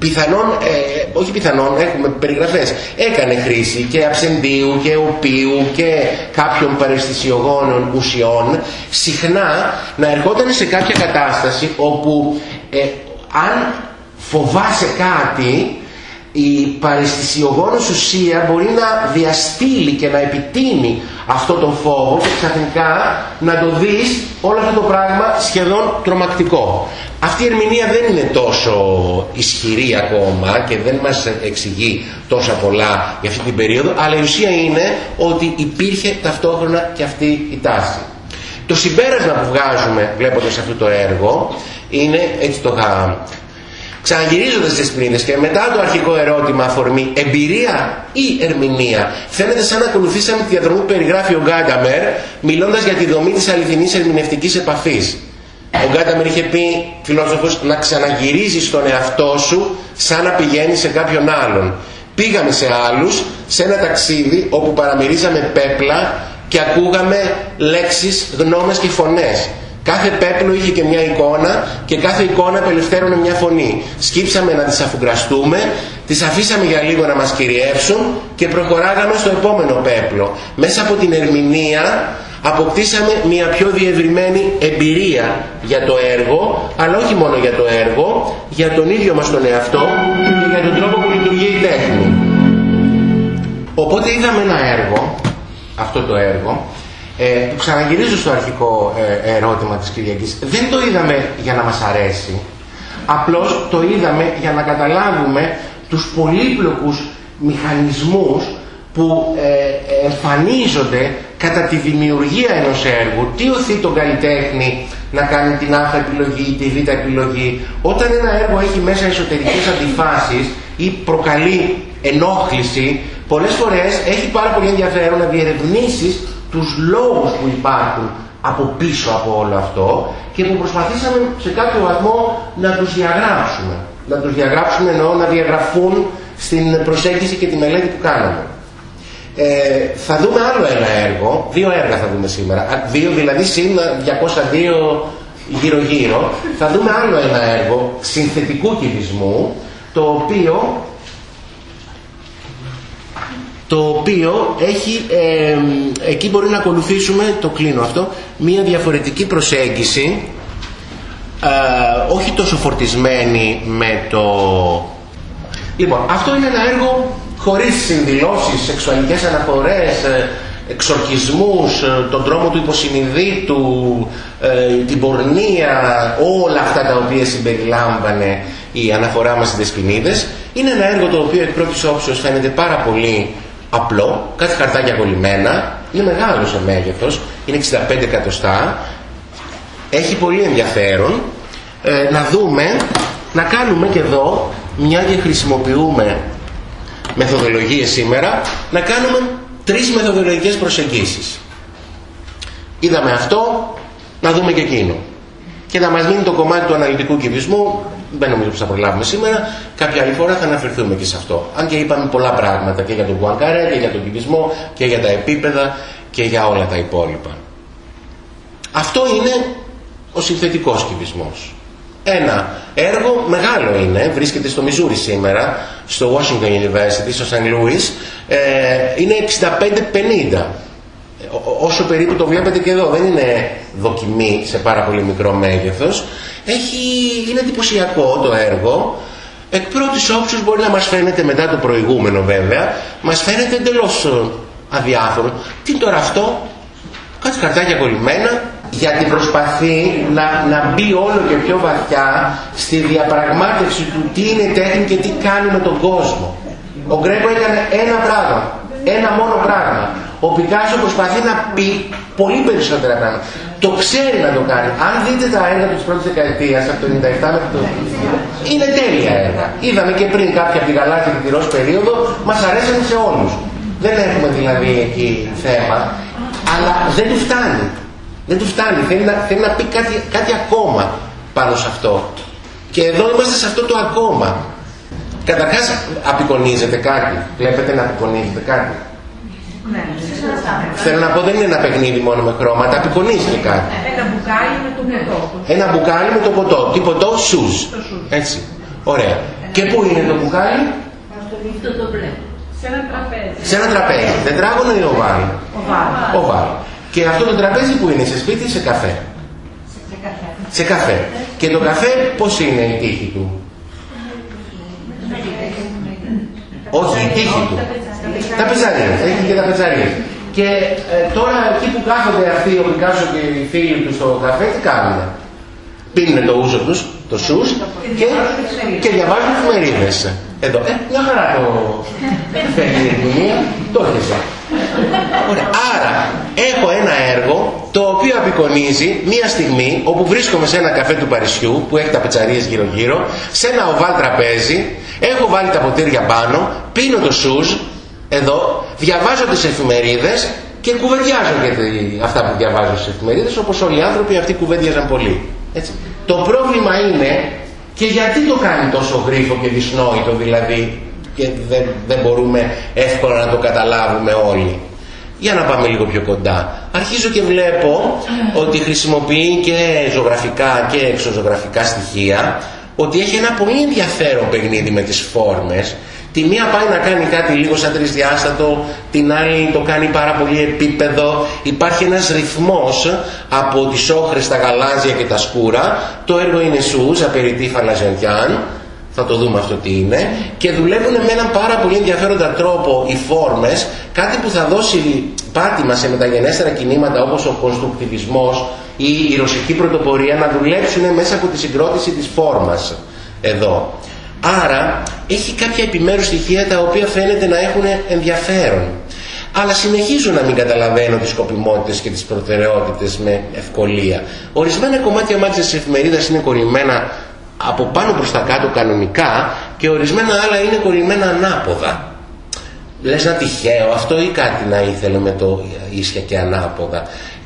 S1: πιθανόν, ε, όχι πιθανόν, έχουμε περιγραφές, έκανε χρήση και αψεντίου και οπίου και κάποιων παρεστησιογόνων ουσιών, συχνά να ερχόταν σε κάποια κατάσταση όπου ε, αν φοβάσαι κάτι, η παρεστησιογόνος ουσία μπορεί να διαστήλει και να επιτείνει αυτό τον φόβο και ξαφνικά να το δεις όλο αυτό το πράγμα σχεδόν τρομακτικό. Αυτή η ερμηνεία δεν είναι τόσο ισχυρή ακόμα και δεν μας εξηγεί τόσα πολλά για αυτή την περίοδο, αλλά η ουσία είναι ότι υπήρχε ταυτόχρονα και αυτή η τάση. Το συμπέρασμα που βγάζουμε βλέποντας αυτό το έργο είναι, έτσι το είχα Ξαναγυρίζοντας τις πλήνες και μετά το αρχικό ερώτημα αφορμή εμπειρία ή ερμηνεία φαίνεται σαν να ακολουθήσαμε τη διαδρομή που περιγράφει ο Γκάνταμερ μιλώντας για τη δομή της αληθινής ερμηνευτικής επαφής. Ο Γκάνταμερ είχε πει φιλόσοφος να ξαναγυρίζεις στον εαυτό σου σαν να πηγαίνει σε κάποιον άλλον. Πήγαμε σε άλλους σε ένα ταξίδι όπου παραμυρίζαμε πέπλα και ακούγαμε λέξεις, γνώμες και φωνές. Κάθε πέπλο είχε και μια εικόνα και κάθε εικόνα απελευθέρωνε μια φωνή. Σκύψαμε να τις αφουγκραστούμε, τις αφήσαμε για λίγο να μας κυριεύσουν και προχωράγαμε στο επόμενο πέπλο. Μέσα από την ερμηνεία αποκτήσαμε μια πιο διευρυμένη εμπειρία για το έργο, αλλά όχι μόνο για το έργο, για τον ίδιο μας τον εαυτό και για τον τρόπο που λειτουργεί η τέχνη. Οπότε είδαμε ένα έργο, αυτό το έργο, ε, ξαναγυρίζω στο αρχικό ε, ερώτημα της Κυριακής. Δεν το είδαμε για να μας αρέσει. Απλώς το είδαμε για να καταλάβουμε τους πολύπλοκους μηχανισμούς που ε, εμφανίζονται κατά τη δημιουργία ενός έργου. Τι οθεί τον καλλιτέχνη να κάνει την α επιλογή, τη β επιλογή. Όταν ένα έργο έχει μέσα εσωτερικές αντιφάσεις ή προκαλεί ενόχληση, πολλές φορές έχει πάρα πολύ ενδιαφέρον να διερευνήσεις τους λόγους που υπάρχουν από πίσω από όλο αυτό και που προσπαθήσαμε σε κάποιο βαθμό να τους διαγράψουμε. Να τους διαγράψουμε εννοώ να διαγραφούν στην προσέγγιση και τη μελέτη που κάναμε. Ε, θα δούμε άλλο ένα έργο, δύο έργα θα δούμε σήμερα, δύο δηλαδή συν 202 γύρω-γύρω, θα δούμε άλλο ένα έργο συνθετικού κυβισμού, το οποίο το οποίο έχει, εκεί μπορεί να ακολουθήσουμε, το κλείνω αυτό, μία διαφορετική προσέγγιση, ε, όχι τόσο φορτισμένη με το... Λοιπόν, αυτό είναι ένα έργο χωρίς συνδηλώσεις, σεξουαλικές αναφορές, ε, εξορκισμούς, ε, τον τρόμο του υποσυνειδήτου, την πορνεία, όλα αυτά τα οποία συμπεριλάμβανε η αναφορά μας στις Δεσποινίδες. Είναι ένα έργο το οποίο εκ πρώτης όψεως φαίνεται πάρα πολύ απλό, κάτι χαρτάκια κολλημένα, είναι μεγάλος σε μέγεθος, είναι 65 εκατοστά, έχει πολύ ενδιαφέρον ε, να δούμε, να κάνουμε και εδώ, μια και χρησιμοποιούμε μεθοδολογίες σήμερα, να κάνουμε τρεις μεθοδολογικές προσεγγίσεις. Είδαμε αυτό, να δούμε και εκείνο. Και να μας μείνει το κομμάτι του αναλυτικού κυβισμού δεν νομίζω πως θα προλάβουμε σήμερα. Κάποια άλλη φορά θα αναφερθούμε και σε αυτό. Αν και είπαμε πολλά πράγματα και για τον Κουανκάρε και για τον κυβισμό και για τα επίπεδα και για όλα τα υπόλοιπα. Αυτό είναι ο συνθετικός κυβισμός. Ένα έργο μεγάλο είναι, βρίσκεται στο Μιζούρι σήμερα, στο Washington University, στο St. Louis, ε, είναι 65-50 όσο περίπου το βλέπετε και εδώ, δεν είναι δοκιμή σε πάρα πολύ μικρό μέγεθος, έχει, είναι εντυπωσιακό το έργο, εκ πρώτης όψης μπορεί να μας φαίνεται μετά το προηγούμενο βέβαια, μας φαίνεται εντελώς ε, αδιάφορο. Τι τώρα αυτό, κάτι χαρτάκια κολλημένα, γιατί προσπαθεί να, να μπει όλο και πιο βαθιά στη διαπραγμάτευση του τι είναι τέχνη και τι κάνει με τον κόσμο. Ο Γκρέκο έκανε ένα πράγμα, ένα μόνο πράγμα. Ο Πικάσο προσπαθεί να πει πολύ περισσότερα πράγματα. Το ξέρει να το κάνει. Αν δείτε τα έργα της πρώτης δεκαετίας, από το 97 μέχρι το... Είναι τέλεια έργα. Είδαμε και πριν κάποια από τη γαλάζια και τη ροζ περίοδο, μας αρέσουν σε όλους. Δεν έχουμε δηλαδή εκεί θέμα, αλλά δεν του φτάνει. Δεν του φτάνει, θέλει να, θέλει να πει κάτι, κάτι ακόμα πάνω σε αυτό. Και εδώ είμαστε σε αυτό το ακόμα. Καταρχάς απεικονίζεται κάτι. Βλέπετε να απεικονίζεται κάτι.
S2: Ναι,
S1: Θέλω να πω δεν είναι ένα παιχνίδι μόνο με χρώματα, απεικονίζει και κάτι.
S2: Ένα μπουκάλι με το ποτό.
S1: Ένα μπουκάλι με το ποτό. Τι ποτό, σουζ. Έτσι. Ωραία. Και πού είναι το μπουκάλι;
S2: Αυτό το μπλε. Σε ένα τραπέζι.
S1: Σε ένα τραπέζι. Τετράγωνο ή οβάλι.
S2: Οβάλι.
S1: Οβάλι. Και αυτό το τραπέζι που είναι, σε σπίτι ή σε καφέ;
S2: Σε καφέ.
S1: Σε καφέ. Και το καφέ πώς είναι η τύχη του; Όχι, η τύχη του. Τα πεζαρίες, έχει και τα πεζαρίες. Και ε, τώρα εκεί που κάθονται αυτοί ο Πικάσο και οι φίλοι τους στο καφέ, τι κάνουν; Πίνουν το ούζο τους, το σους και, και διαβάζουν εφημερίδες. Εδώ, ε, μια χαρά το φέρνει η ερμηνεία, το έχεις. Ωραία. Άρα, έχω ένα έργο το οποίο απεικονίζει μία στιγμή όπου βρίσκομαι σε ένα καφέ του Παρισιού που έχει τα πετσαρίες γύρω γύρω, σε ένα οβάλ τραπέζι, έχω βάλει τα ποτήρια πάνω, πίνω το σουζ, εδώ, διαβάζω τις εφημερίδες και κουβεντιάζω για αυτά που διαβάζω στις εφημερίδες όπως όλοι οι άνθρωποι αυτοί κουβέντιαζαν πολύ. Έτσι. Το πρόβλημα είναι και γιατί το κάνει τόσο γρήφο και δυσνόητο δηλαδή και δεν, δεν μπορούμε εύκολα να το καταλάβουμε όλοι. Για να πάμε λίγο πιο κοντά. Αρχίζω και βλέπω ότι χρησιμοποιεί και ζωγραφικά και εξωζωγραφικά στοιχεία, ότι έχει ένα πολύ ενδιαφέρον παιχνίδι με τις φόρμες Τη μία πάει να κάνει κάτι λίγο σαν τρισδιάστατο, την άλλη το κάνει πάρα πολύ επίπεδο. Υπάρχει ένας ρυθμός από τις όχρες, τα γαλάζια και τα σκούρα. Το έργο είναι σούς, απεριτή φαλαζεντιάν, θα το δούμε αυτό τι είναι. Και δουλεύουν με έναν πάρα πολύ ενδιαφέροντα τρόπο οι φόρμες, κάτι που θα δώσει πάτημα σε μεταγενέστερα κινήματα όπως ο κονστρουκτιβισμός ή η ρωσική πρωτοπορία να δουλέψουν μέσα από τη συγκρότηση της φόρμας εδώ. Άρα έχει κάποια επιμέρους στοιχεία τα οποία φαίνεται να έχουν ενδιαφέρον. Αλλά συνεχίζω να μην καταλαβαίνω τις σκοπιμότητες και τις προτεραιότητες με ευκολία. Ορισμένα κομμάτια μάλιστα της εφημερίδας είναι κορυμμένα από πάνω προς τα κάτω κανονικά και ορισμένα άλλα είναι κορυμμένα ανάποδα. Λες να τυχαίο αυτό ή κάτι να ήθελε με το ίσια και ανάποδα.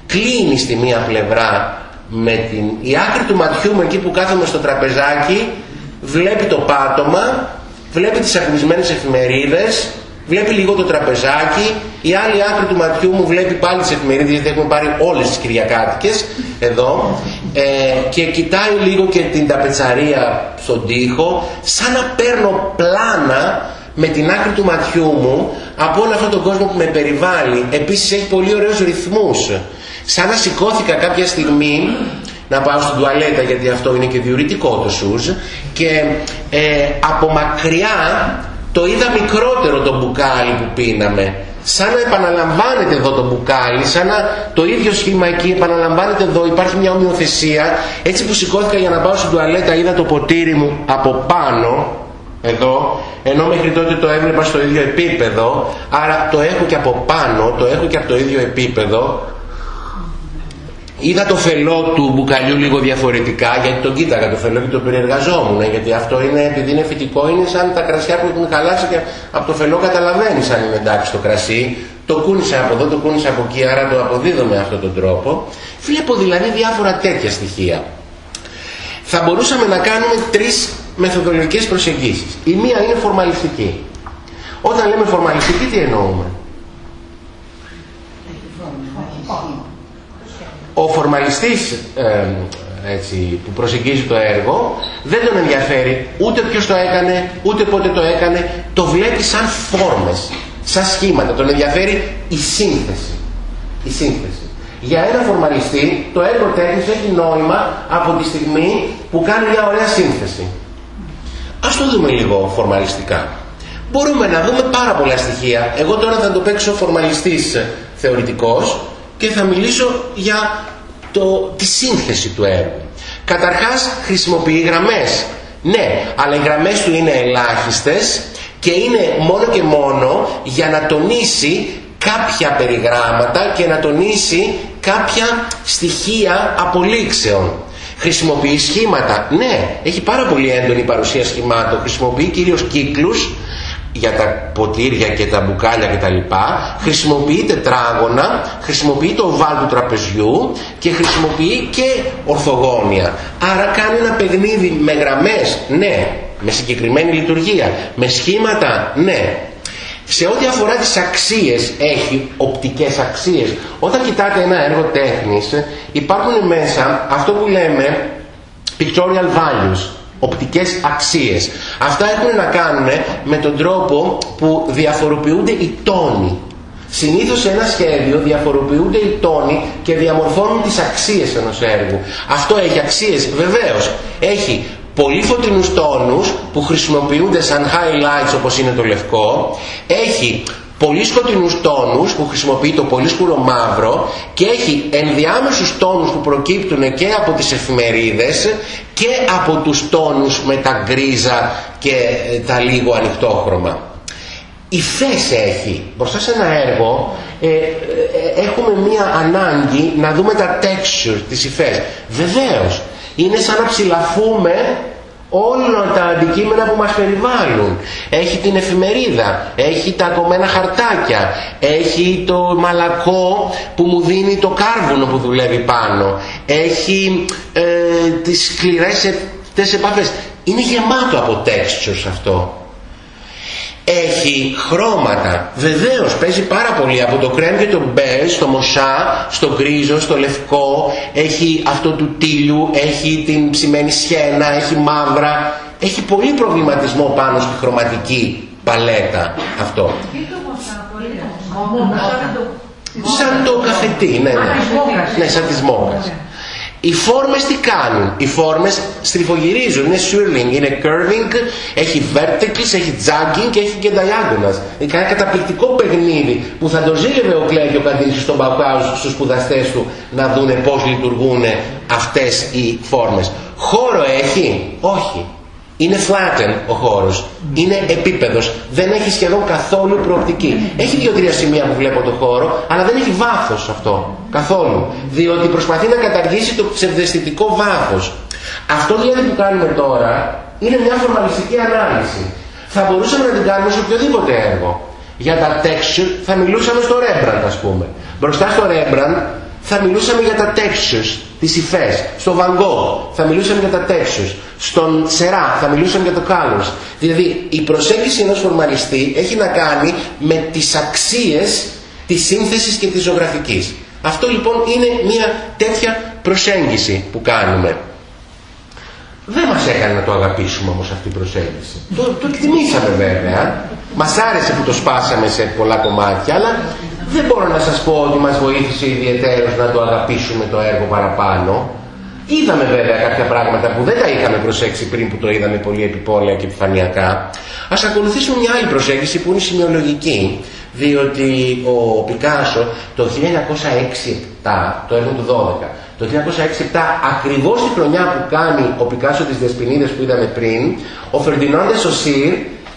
S1: Κλείνει στη μία πλευρά με την... Η άκρη του ματιού μου εκεί που κάθομαι στο τραπεζάκι βλέπει το πάτωμα, βλέπει τις ακμισμένες εφημερίδες, βλέπει λίγο το τραπεζάκι, η άλλη άκρη του ματιού μου βλέπει πάλι τις εφημερίδες γιατί έχουμε πάρει όλες τις Κυριακάτικες εδώ ε, και κοιτάει λίγο και την ταπετσαρία στον τοίχο σαν να παίρνω πλάνα με την άκρη του ματιού μου από όλο αυτόν τον κόσμο που με περιβάλλει. Επίσης έχει πολύ ωραίους ρυθμούς. Σαν να σηκώθηκα κάποια στιγμή να πάω στην τουαλέτα γιατί αυτό είναι και διουρητικό το σουζ και ε, από μακριά το είδα μικρότερο το μπουκάλι που πίναμε. Σαν να επαναλαμβάνεται εδώ το μπουκάλι σαν να το ίδιο σχήμα εκεί επαναλαμβάνεται εδώ υπάρχει μια ομοιοθεσία. Έτσι που σηκώθηκα για να πάω στην τουαλέτα είδα το ποτήρι μου από πάνω εδώ ενώ μέχρι τότε το έβλεπα στο ίδιο επίπεδο. Άρα το έχω και από πάνω το έχω και από το ίδιο επίπεδο Είδα το φελό του μπουκαλιού λίγο διαφορετικά γιατί τον κοίταγα το φελό και το περιεργαζόμουν γιατί αυτό είναι, επειδή είναι φυτικό είναι σαν τα κρασιά που έχουν χαλάσει και από το φελό καταλαβαίνει αν είναι εντάξει το κρασί. Το κούνησε από εδώ, το κούνησε από εκεί άρα το αποδίδω με αυτόν τον τρόπο. Βλέπω δηλαδή διάφορα τέτοια στοιχεία. Θα μπορούσαμε να κάνουμε τρεις μεθοδολογικές προσεγγίσεις. Η μία είναι φορμαλιστική. Όταν λέμε φορμαλιστική τι εννοούμε; Ο φορμαλιστής ε, έτσι, που προσεγγίζει το έργο δεν τον ενδιαφέρει ούτε ποιος το έκανε, ούτε πότε το έκανε, το βλέπει σαν φόρμες, σαν σχήματα, τον ενδιαφέρει η σύνθεση. Η σύνθεση. Για ένα φορμαλιστή το έργο τέχνης έχει νόημα από τη στιγμή που κάνει μια ωραία σύνθεση. Ας το δούμε λίγο φορμαλιστικά. Μπορούμε να δούμε πάρα πολλά στοιχεία. Εγώ τώρα θα το παίξω φορμαλιστής θεωρητικός και θα μιλήσω για το, τη σύνθεση του έργου. Καταρχάς χρησιμοποιεί γραμμές. Ναι, αλλά οι γραμμές του είναι ελάχιστες και είναι μόνο και μόνο για να τονίσει κάποια περιγράμματα και να τονίσει κάποια στοιχεία απολύξεων. Χρησιμοποιεί σχήματα. Ναι, έχει πάρα πολύ έντονη παρουσία σχημάτων. Χρησιμοποιεί κυρίως κύκλους για τα ποτήρια και τα μπουκάλια κτλ. Χρησιμοποιεί τετράγωνα, χρησιμοποιεί το οβάλ του τραπεζιού και χρησιμοποιεί και ορθογώνια. Άρα κάνει ένα παιχνίδι με γραμμές, ναι, με συγκεκριμένη λειτουργία, με σχήματα, ναι. Σε ό,τι αφορά τις αξίες, έχει οπτικές αξίες. Όταν κοιτάτε ένα έργο τέχνης, υπάρχουν μέσα αυτό που λέμε pictorial values, οπτικές αξίες. Αυτά έχουν να κάνουν με τον τρόπο που διαφοροποιούνται οι τόνοι. Συνήθως σε ένα σχέδιο διαφοροποιούνται οι τόνοι και διαμορφώνουν τις αξίες ενός έργου. Αυτό έχει αξίες, βεβαίως. Έχει πολύ φωτεινούς τόνους που χρησιμοποιούνται σαν highlights όπως είναι το λευκό. Έχει πολύ σκοτεινούς τόνους που χρησιμοποιεί το πολύ σκούρο μαύρο και έχει ενδιάμεσους τόνους που προκύπτουν και από τις εφημερίδες και από τους τόνους με τα γκρίζα και ε, τα λίγο ανοιχτόχρωμα. Υφές έχει. Μπροστά σε ένα έργο ε, ε, έχουμε μία ανάγκη να δούμε τα texture, τις υφές. Βεβαίως, είναι σαν να ψηλαφούμε όλα τα αντικείμενα που μας περιβάλλουν. Έχει την εφημερίδα, έχει τα κομμένα χαρτάκια, έχει το μαλακό που μου δίνει το κάρβουνο που δουλεύει πάνω, έχει ε, τις σκληρές επαφές. Είναι γεμάτο από textures αυτό έχει χρώματα. Βεβαίως παίζει πάρα πολύ από το κρέμ και το μπέζ, στο μοσά, στο γκρίζο, στο λευκό, έχει αυτό του τίλιου, έχει την ψημένη σχένα, έχει μαύρα, έχει πολύ προβληματισμό πάνω στη χρωματική παλέτα αυτό. Σαν το καφετί, ναι, ναι. Ναι, σαν τις μόκας. Οι φόρμες τι κάνουν; Οι φόρμες στριφογυρίζουν. Είναι swirling, είναι curving, έχει verticals, έχει jogging και έχει και diagonals. Είναι ένα καταπληκτικό παιχνίδι που θα το ζήλευε ο Κλέρ και ο Καντίνης στον Παουκάου στους σπουδαστές του να δούνε πώς λειτουργούν αυτές οι φόρμες. Χώρο έχει; Όχι. Είναι flatten ο χώρος, είναι επίπεδος, δεν έχει σχεδόν καθόλου προοπτική. Έχει δύο-τρία σημεία που βλέπω το χώρο, αλλά δεν έχει βάθος αυτό, καθόλου. Διότι προσπαθεί να καταργήσει το ψευδεστητικό βάθος. Αυτό δηλαδή που κάνουμε τώρα είναι μια φορμαλιστική ανάλυση. Θα μπορούσαμε να την κάνουμε σε οποιοδήποτε έργο. Για τα texture θα μιλούσαμε στο Rembrandt ας πούμε. Μπροστά στο Rembrandt θα μιλούσαμε για τα textures, τις υφές. Στο Van Gogh θα μιλούσαμε για τα textures. Στον Σερά θα μιλούσαμε για το colors. Δηλαδή η προσέγγιση ενός φορμαλιστή έχει να κάνει με τις αξίες της σύνθεσης και της ζωγραφικής. Αυτό λοιπόν είναι μια τέτοια προσέγγιση που κάνουμε. Δεν μας έκανε να το αγαπήσουμε όμως αυτή η προσέγγιση. Το, το εκτιμήσαμε βέβαια. Μας άρεσε που το σπάσαμε σε πολλά κομμάτια, αλλά δεν μπορώ να σας πω ότι μας βοήθησε ιδιαίτερως να το αγαπήσουμε το έργο παραπάνω. Είδαμε βέβαια κάποια πράγματα που δεν τα είχαμε προσέξει πριν που το είδαμε πολύ επιπόλαια και επιφανειακά. Ας ακολουθήσουμε μια άλλη προσέγγιση που είναι σημειολογική, διότι ο Πικάσο το 1906-7, το έργο του 12, το 1906-7, ακριβώς τη χρονιά που κάνει ο Πικάσο τις Δεσποινίδες που είδαμε πριν, ο Φερντινόντε Σοσίρ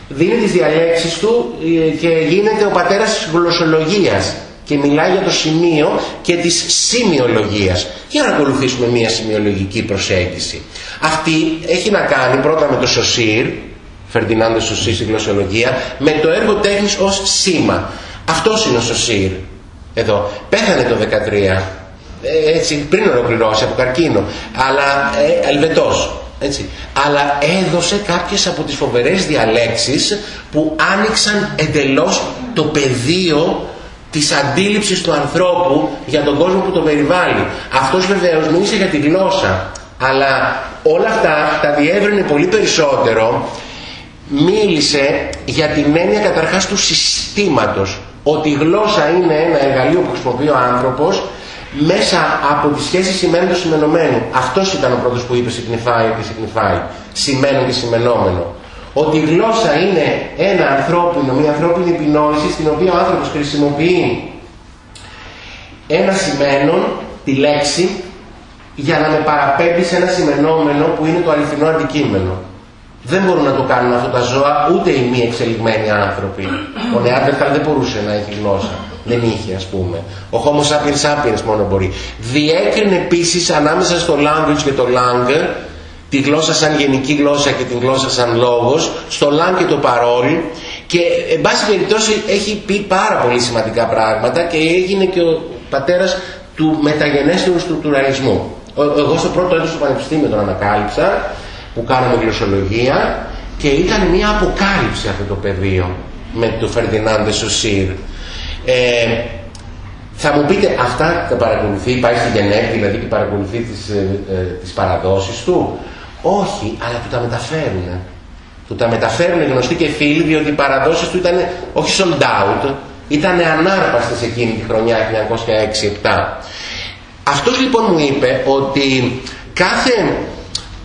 S1: δίνει τις διαλέξεις του ε, και γίνεται ο πατέρας της γλωσσολογίας και μιλάει για το σημείο και της σημειολογίας. Για να ακολουθήσουμε μια σημειολογική προσέγγιση. Αυτή έχει να κάνει πρώτα με το Σωσίρ, Φερντινάντο Σωσίρ στη γλωσσολογία, με το έργο τέχνης ως σήμα. Αυτός είναι ο Σωσίρ. Εδώ. Πέθανε το 13. Ε, έτσι, πριν ολοκληρώσει από καρκίνο. Αλλά ε, ελβετός. Έτσι. Αλλά έδωσε κάποιες από τις φοβερές διαλέξεις που άνοιξαν εντελώς το πεδίο της αντίληψης του ανθρώπου για τον κόσμο που τον περιβάλλει. Αυτός βεβαίως μίλησε για τη γλώσσα, αλλά όλα αυτά τα διεύρυνε πολύ περισσότερο. Μίλησε για την έννοια καταρχάς του συστήματος, ότι η γλώσσα είναι ένα εργαλείο που χρησιμοποιεί ο άνθρωπος μέσα από τις σχέσεις σημαίνου του σημενωμένου. Αυτός ήταν ο πρώτος που είπε signify και signify, σημαίνον και σημενόμενο. Ότι η γλώσσα είναι ένα ανθρώπινο, μια ανθρώπινη επινόηση στην οποία ο άνθρωπος χρησιμοποιεί ένα σημαίνον, τη λέξη, για να με παραπέμπει σε ένα σημενόμενο που είναι το αληθινό αντικείμενο. Δεν μπορούν να το κάνουν αυτά τα ζώα ούτε οι μη εξελιγμένοι άνθρωποι. Ο Νεάντερθαλ δεν μπορούσε να έχει γλώσσα. Δεν είχε ας πούμε. Ο Homo sapiens sapiens μόνο μπορεί. Διέκρινε επίσης ανάμεσα στο language και το lang τη γλώσσα σαν γενική γλώσσα και την γλώσσα σαν λόγος, στο lang και το παρόλ Και εν πάση περιπτώσει έχει πει πάρα πολύ σημαντικά πράγματα και έγινε και ο πατέρας του μεταγενέστερου στруκτουραλισμού. Εγώ στο πρώτο έτος του Πανεπιστήμιου τον ανακάλυψα, που κάναμε γλωσσολογία και ήταν μια αποκάλυψη αυτό το πεδίο με τον Φερδινάντε Σωσίρ. Ε, θα μου πείτε, αυτά τα παρακολουθεί, πάει στη Γενέβη δηλαδή και παρακολουθεί τις, ε, ε, τις παραδόσεις του; Όχι, αλλά του τα μεταφέρουν. Του τα μεταφέρουν γνωστοί και φίλοι, διότι οι παραδόσεις του ήταν όχι sold out, ήταν ανάρπαστες εκείνη τη χρονιά 1906-7. Αυτός λοιπόν μου είπε ότι κάθε,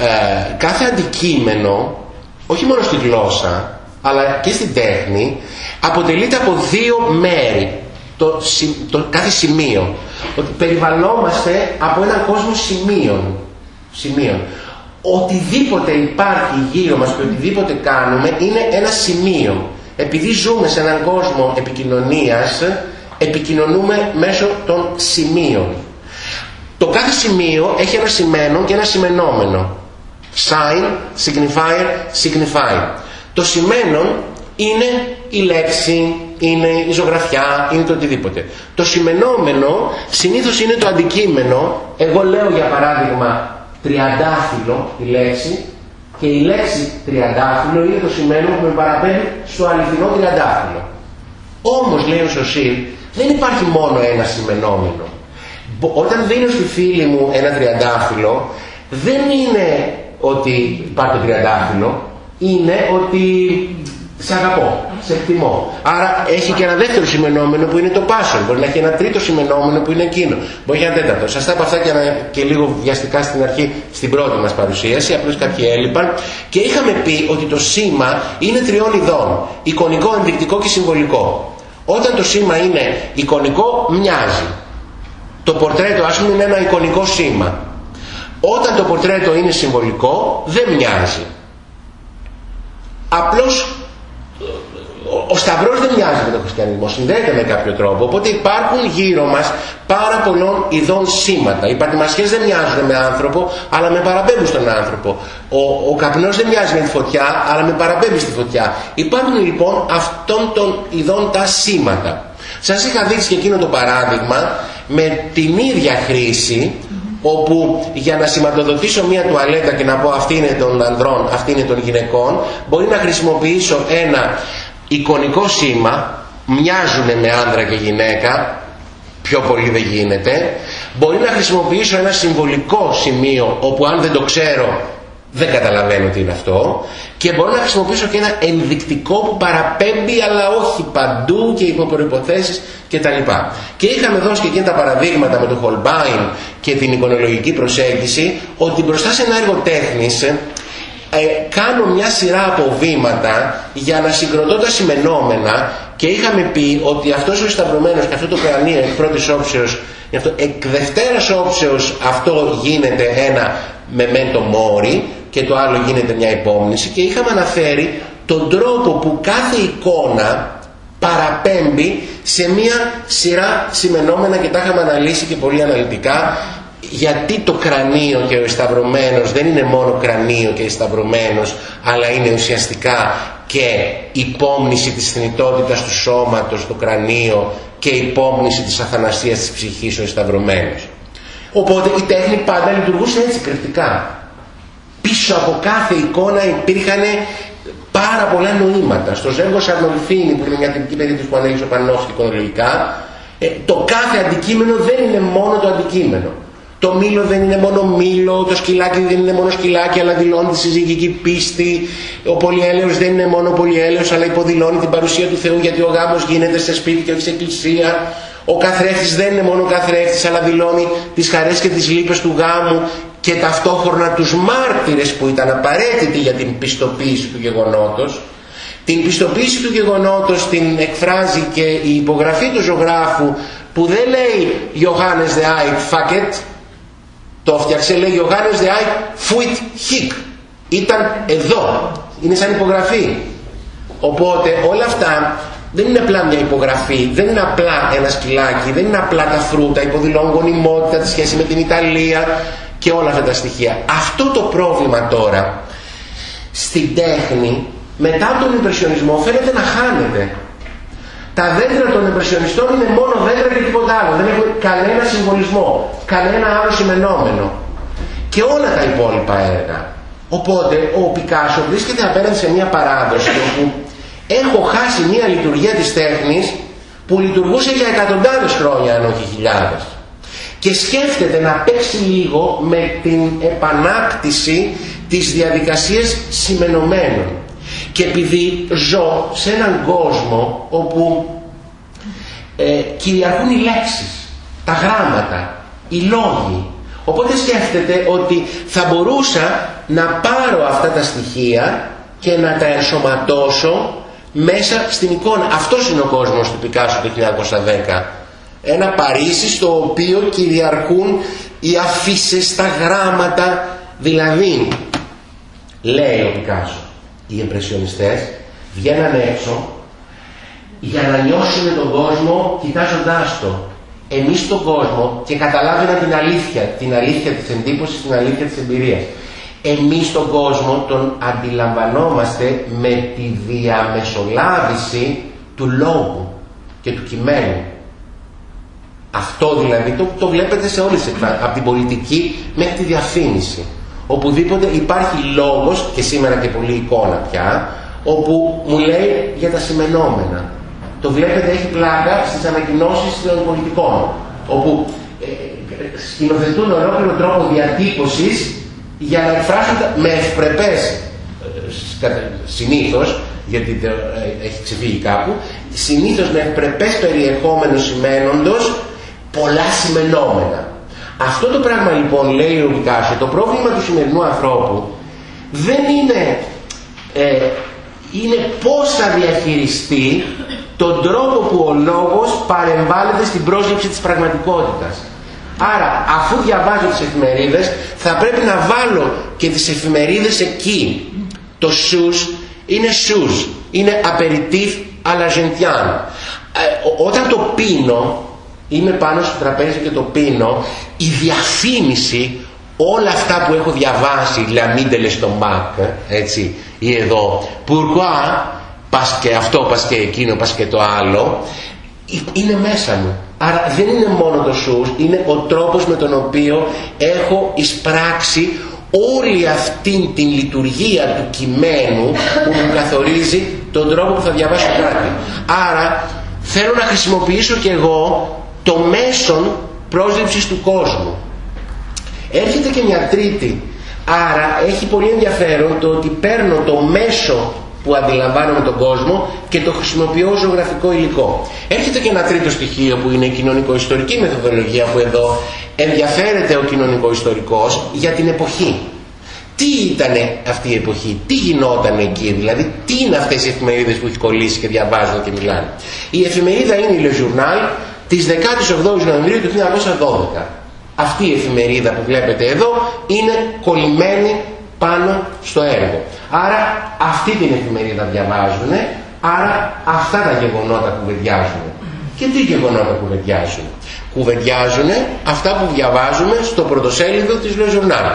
S1: ε, κάθε αντικείμενο, όχι μόνο στη γλώσσα, αλλά και στην τέχνη, αποτελείται από δύο μέρη το, το κάθε σημείο. Ότι περιβαλλόμαστε από έναν κόσμο σημείων. σημείων. Οτιδήποτε υπάρχει γύρω μας και οτιδήποτε κάνουμε είναι ένα σημείο. Επειδή ζούμε σε έναν κόσμο επικοινωνίας, επικοινωνούμε μέσω των σημείων. Το κάθε σημείο έχει ένα σημαίνον και ένα σημενόμενο. Sign, signifier, signify. Το σημαίνον είναι η λέξη, είναι η ζωγραφιά, είναι το οτιδήποτε. Το σημενόμενο συνήθως είναι το αντικείμενο. Εγώ λέω για παράδειγμα τριαντάφυλλο η λέξη και η λέξη τριαντάφυλλο είναι το σημαίνον που με παραπέμπει στο αληθινό τριαντάφυλλο. Όμως λέει ο Σωσίρ δεν υπάρχει μόνο ένα σημενόμενο. Όταν δίνω στη φίλη μου ένα τριαντάφυλλο δεν είναι ότι υπάρχει το τριαντάφυλλο, είναι ότι σε αγαπώ, σε εκτιμώ. Άρα έχει και ένα δεύτερο σημενόμενο που είναι το passion. Μπορεί να έχει ένα τρίτο σημενόμενο που είναι εκείνο. Μπορεί να έχει ένα τέταρτο. Σας τα είπα αυτά και, και λίγο βιαστικά στην αρχή, στην πρώτη μας παρουσίαση. Απλώς κάποιοι έλειπαν. Και είχαμε πει ότι το σήμα είναι τριών ειδών. Εικονικό, ενδεικτικό και συμβολικό. Όταν το σήμα είναι εικονικό, μοιάζει. Το πορτρέτο, ας πούμε, είναι ένα εικονικό σήμα. Όταν το πορτρέτο είναι συμβολικό, δεν μοιάζει. Απλώς ο Σταυρός δεν μοιάζει με τον χριστιανισμό, συνδέεται με κάποιο τρόπο. Οπότε υπάρχουν γύρω μας πάρα πολλών ειδών σήματα. Οι πατημασιές δεν μοιάζουν με άνθρωπο, αλλά με παραπέμπουν στον άνθρωπο. Ο, ο καπνός δεν μοιάζει με τη φωτιά, αλλά με παραπέμπει στη φωτιά. Υπάρχουν λοιπόν αυτών των ειδών τα σήματα. Σας είχα δείξει και εκείνο το παράδειγμα με την ίδια χρήση όπου για να σηματοδοτήσω μια τουαλέτα και να πω αυτή είναι των ανδρών, αυτή είναι των γυναικών, μπορεί να χρησιμοποιήσω ένα εικονικό σήμα, μοιάζουν με άνδρα και γυναίκα, πιο πολύ δεν γίνεται, μπορεί να χρησιμοποιήσω ένα συμβολικό σημείο όπου αν δεν το ξέρω δεν καταλαβαίνω τι είναι αυτό και μπορώ να χρησιμοποιήσω και ένα ενδεικτικό που παραπέμπει αλλά όχι παντού και υπό προϋποθέσεις κτλ. Και είχαμε δώσει και εκείνα τα παραδείγματα με το Holbein και την εικονολογική προσέγγιση ότι μπροστά σε ένα έργο τέχνης ε, κάνω μια σειρά από βήματα για να συγκροτώ τα σημενόμενα και είχαμε πει ότι αυτός ο σταυρωμένος και αυτό το κρανίο εκ πρώτης όψεως εκ δευτέρας όψεως αυτό γίνεται ένα μεμέντο μόρι και το άλλο γίνεται μια υπόμνηση και είχαμε αναφέρει τον τρόπο που κάθε εικόνα παραπέμπει σε μια σειρά σημενόμενα και τα είχαμε αναλύσει και πολύ αναλυτικά γιατί το κρανίο και ο εσταυρωμένος δεν είναι μόνο κρανίο και εσταυρωμένος αλλά είναι ουσιαστικά και υπόμνηση της θνητότητας του σώματος, το κρανίο και υπόμνηση της αθανασίας της ψυχής ο εσταυρωμένος. Οπότε η τέχνη πάντα λειτουργούσε έτσι κριτικά. Πίσω από κάθε εικόνα υπήρχαν πάρα πολλά νοήματα. Στο Ζέργο Σαρνολφίνη που είναι μια τυπική περίπτωση που ανέλησε ο Πανός οικονομικά, ε, το κάθε αντικείμενο δεν είναι μόνο το αντικείμενο. Το μήλο δεν είναι μόνο μήλο, το σκυλάκι δεν είναι μόνο σκυλάκι, αλλά δηλώνει τη συζυγική πίστη. Ο πολυέλαιος δεν είναι μόνο πολυέλαιος, αλλά υποδηλώνει την παρουσία του Θεού, γιατί ο γάμος γίνεται σε σπίτι και όχι σε εκκλησία. Ο καθρέφτης δεν είναι μόνο καθρέφτης, αλλά δηλώνει τις χαρές και τις λύπες του γάμου και ταυτόχρονα τους μάρτυρες που ήταν απαραίτητοι για την πιστοποίηση του γεγονότος. Την πιστοποίηση του γεγονότος την εκφράζει και η υπογραφή του ζωγράφου που δεν λέει Johannes de Eyck Facket, το φτιαξε λέει Johannes de Eyck Fuit Hick. Ήταν εδώ. Είναι σαν υπογραφή. Οπότε όλα αυτά δεν είναι απλά μια υπογραφή, δεν είναι απλά ένα σκυλάκι, δεν είναι απλά τα φρούτα, υποδηλώνουν γονιμότητα, τη σχέση με την Ιταλία και όλα αυτά τα στοιχεία. Αυτό το πρόβλημα τώρα στην τέχνη μετά τον υπερσιονισμό φαίνεται να χάνεται. Τα δέντρα των υπερσιονιστών είναι μόνο δέντρα και τίποτα άλλο. Δεν έχουν κανένα συμβολισμό, κανένα άλλο σημενόμενο. Και όλα τα υπόλοιπα έργα. Οπότε ο Πικάσο βρίσκεται απέναντι σε μια παράδοση όπου έχω χάσει μια λειτουργία της τέχνης που λειτουργούσε για εκατοντάδες χρόνια αν όχι χιλιάδες και σκέφτεται να παίξει λίγο με την επανάκτηση της διαδικασίας σημενωμένων. Και επειδή ζω σε έναν κόσμο όπου ε, κυριαρχούν οι λέξεις, τα γράμματα, οι λόγοι, οπότε σκέφτεται ότι θα μπορούσα να πάρω αυτά τα στοιχεία και να τα ενσωματώσω μέσα στην εικόνα. Αυτός είναι ο κόσμος του Πικάσου το 1910 ένα Παρίσι στο οποίο κυριαρχούν οι αφήσει τα γράμματα. Δηλαδή, λέει ο Πικάσο, οι εμπρεσιονιστές βγαίναν έξω για να νιώσουν τον κόσμο κοιτάζοντάς το. Εμείς τον κόσμο και καταλάβαινα την αλήθεια, την αλήθεια της εντύπωσης, την αλήθεια της εμπειρίας. Εμείς τον κόσμο τον αντιλαμβανόμαστε με τη διαμεσολάβηση του λόγου και του κειμένου. Αυτό δηλαδή το, το βλέπετε σε όλες τις εκφράσεις, από την πολιτική μέχρι τη διαφήμιση. Οπουδήποτε υπάρχει λόγος, και σήμερα και πολλή εικόνα πια, όπου μου λέει για τα σημενόμενα. Το βλέπετε έχει πλάκα στις ανακοινώσεις των πολιτικών, όπου ε, σκηνοθετούν ολόκληρο τρόπο διατύπωσης για να εκφράσουν με ευπρεπές ε, συνήθως, γιατί ε, έχει ξεφύγει κάπου, συνήθως με ευπρεπές περιεχόμενο σημαίνοντος πολλά σημενόμενα. Αυτό το πράγμα λοιπόν λέει ο Πικάσο, το πρόβλημα του σημερινού ανθρώπου δεν είναι, ε, είναι πώς θα διαχειριστεί τον τρόπο που ο λόγος παρεμβάλλεται στην πρόσληψη της πραγματικότητας. Άρα αφού διαβάζω τις εφημερίδες θα πρέπει να βάλω και τις εφημερίδες εκεί. Το σους είναι σους, είναι απεριτίφ αλαζεντιάν. Ε, όταν το πίνω είμαι πάνω στο τραπέζι και το πίνω, η διαφήμιση, όλα αυτά που έχω διαβάσει, λαμίντελε στο ΜΑΚ, έτσι, ή εδώ, pourquoi, πας και αυτό, πας και εκείνο, πας και το άλλο, είναι μέσα μου. Άρα δεν είναι μόνο το σους, είναι ο τρόπος με τον οποίο έχω εισπράξει όλη αυτή την λειτουργία του κειμένου που μου καθορίζει τον τρόπο που θα διαβάσω κάτι. Άρα θέλω να χρησιμοποιήσω και εγώ το μέσον πρόσληψης του κόσμου. Έρχεται και μια τρίτη. Άρα έχει πολύ ενδιαφέρον το ότι παίρνω το μέσο που αντιλαμβάνομαι τον κόσμο και το χρησιμοποιώ ως ζωγραφικό υλικό. Έρχεται και ένα τρίτο στοιχείο που είναι η κοινωνικο-ιστορική μεθοδολογία που εδώ ενδιαφέρεται ο κοινωνικο-ιστορικός για την εποχή. Τι ήταν αυτή η εποχή, τι γινόταν εκεί, δηλαδή τι είναι αυτές οι εφημερίδες που έχει κολλήσει και διαβάζουν και μιλάνε; Η εφημερίδα είναι η Le Journal, της 18 Νοεμβρίου του 1912. Αυτή η εφημερίδα που βλέπετε εδώ είναι κολλημένη πάνω στο έργο. Άρα αυτή την εφημερίδα διαβάζουν, άρα αυτά τα γεγονότα κουβεντιάζουν. Και τι γεγονότα κουβεντιάζουν. Κουβεντιάζουν αυτά που διαβάζουμε στο πρωτοσέλιδο της Le Journal.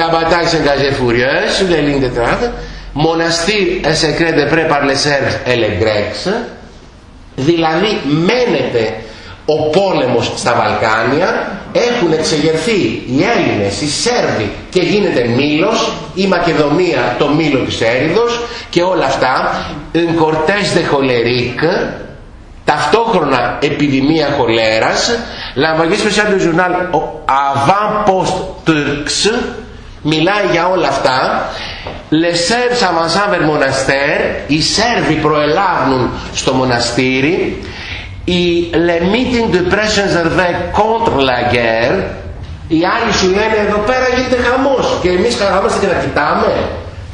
S1: La bataille s'engagée furieuse sur les lignes de traite, Δηλαδή μένεται ο πόλεμος στα Βαλκάνια, έχουν εξεγερθεί οι Έλληνες, οι Σέρβοι και γίνεται Μήλος, η Μακεδονία το Μήλο της Έριδος και όλα αυτά, un cortège de cholerique, ταυτόχρονα επιδημία χολέρας, la Magie Spéciale du journal Avant-Post Turks, μιλάει για όλα αυτά Les Serbes avancent vers monastère, οι Σέρβοι προελάβουν στο μοναστήρι, οι Le meeting de Presence contre la guerre, οι άλλοι σου λένε εδώ πέρα γίνεται χαμός και εμείς χαράμαστε και να κοιτάμε.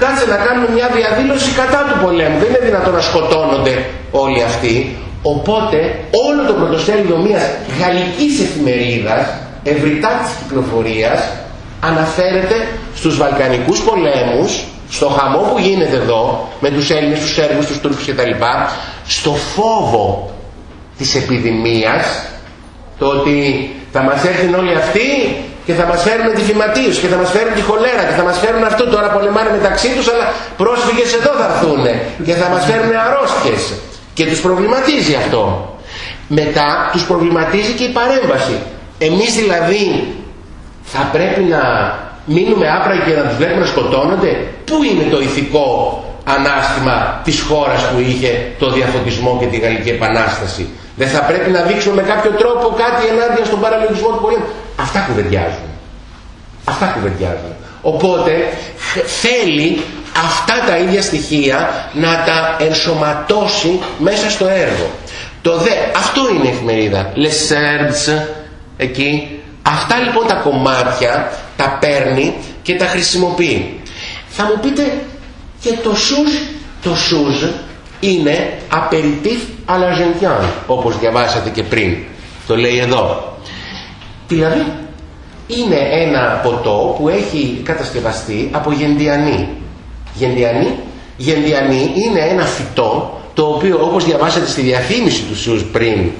S1: Κάτσε να κάνουμε μια διαδήλωση κατά του πολέμου. Δεν είναι δυνατόν να σκοτώνονται όλοι αυτοί. Οπότε όλο το πρωτοσέλιδο μιας γαλλικής εφημερίδας, ευρυτά της κυκλοφορίας, αναφέρεται στους Βαλκανικούς πολέμους, στο χαμό που γίνεται εδώ, με τους Έλληνες, τους Σέρβους, τους Τούρκους κτλ, στο φόβο της επιδημίας, το ότι θα μας έρθουν όλοι αυτοί και θα μας φέρουν τη φυματίωση και θα μας φέρουν τη χολέρα και θα μας φέρουν αυτό. Τώρα πολεμάνε μεταξύ τους αλλά πρόσφυγες εδώ θα έρθουν και θα μας φέρουν αρρώστιες. Και τους προβληματίζει αυτό. Μετά τους προβληματίζει και η παρέμβαση. Εμείς δηλαδή θα πρέπει να μείνουμε άπρα και να τους βλέπουμε να σκοτώνονται; Πού είναι το ηθικό ανάστημα της χώρας που είχε το διαφωτισμό και τη Γαλλική Επανάσταση; Δεν θα πρέπει να δείξουμε με κάποιο τρόπο κάτι ενάντια στον παραλογισμό του πολέμου; Αυτά κουβεντιάζουν. Αυτά κουβεντιάζουν. Οπότε θέλει αυτά τα ίδια στοιχεία να τα ενσωματώσει μέσα στο έργο. Το δε, αυτό είναι η εφημερίδα. Les Serds, εκεί. Αυτά λοιπόν τα κομμάτια τα παίρνει και τα χρησιμοποιεί. Θα μου πείτε και το σουζ, το σουζ είναι aperitif à la όπως διαβάσατε και πριν. Το λέει εδώ. Δηλαδή είναι ένα ποτό που έχει κατασκευαστεί από γεντιανή. Γεντιανή, γεντιανή είναι ένα φυτό το οποίο όπως διαβάσατε στη διαφήμιση του σουζ πριν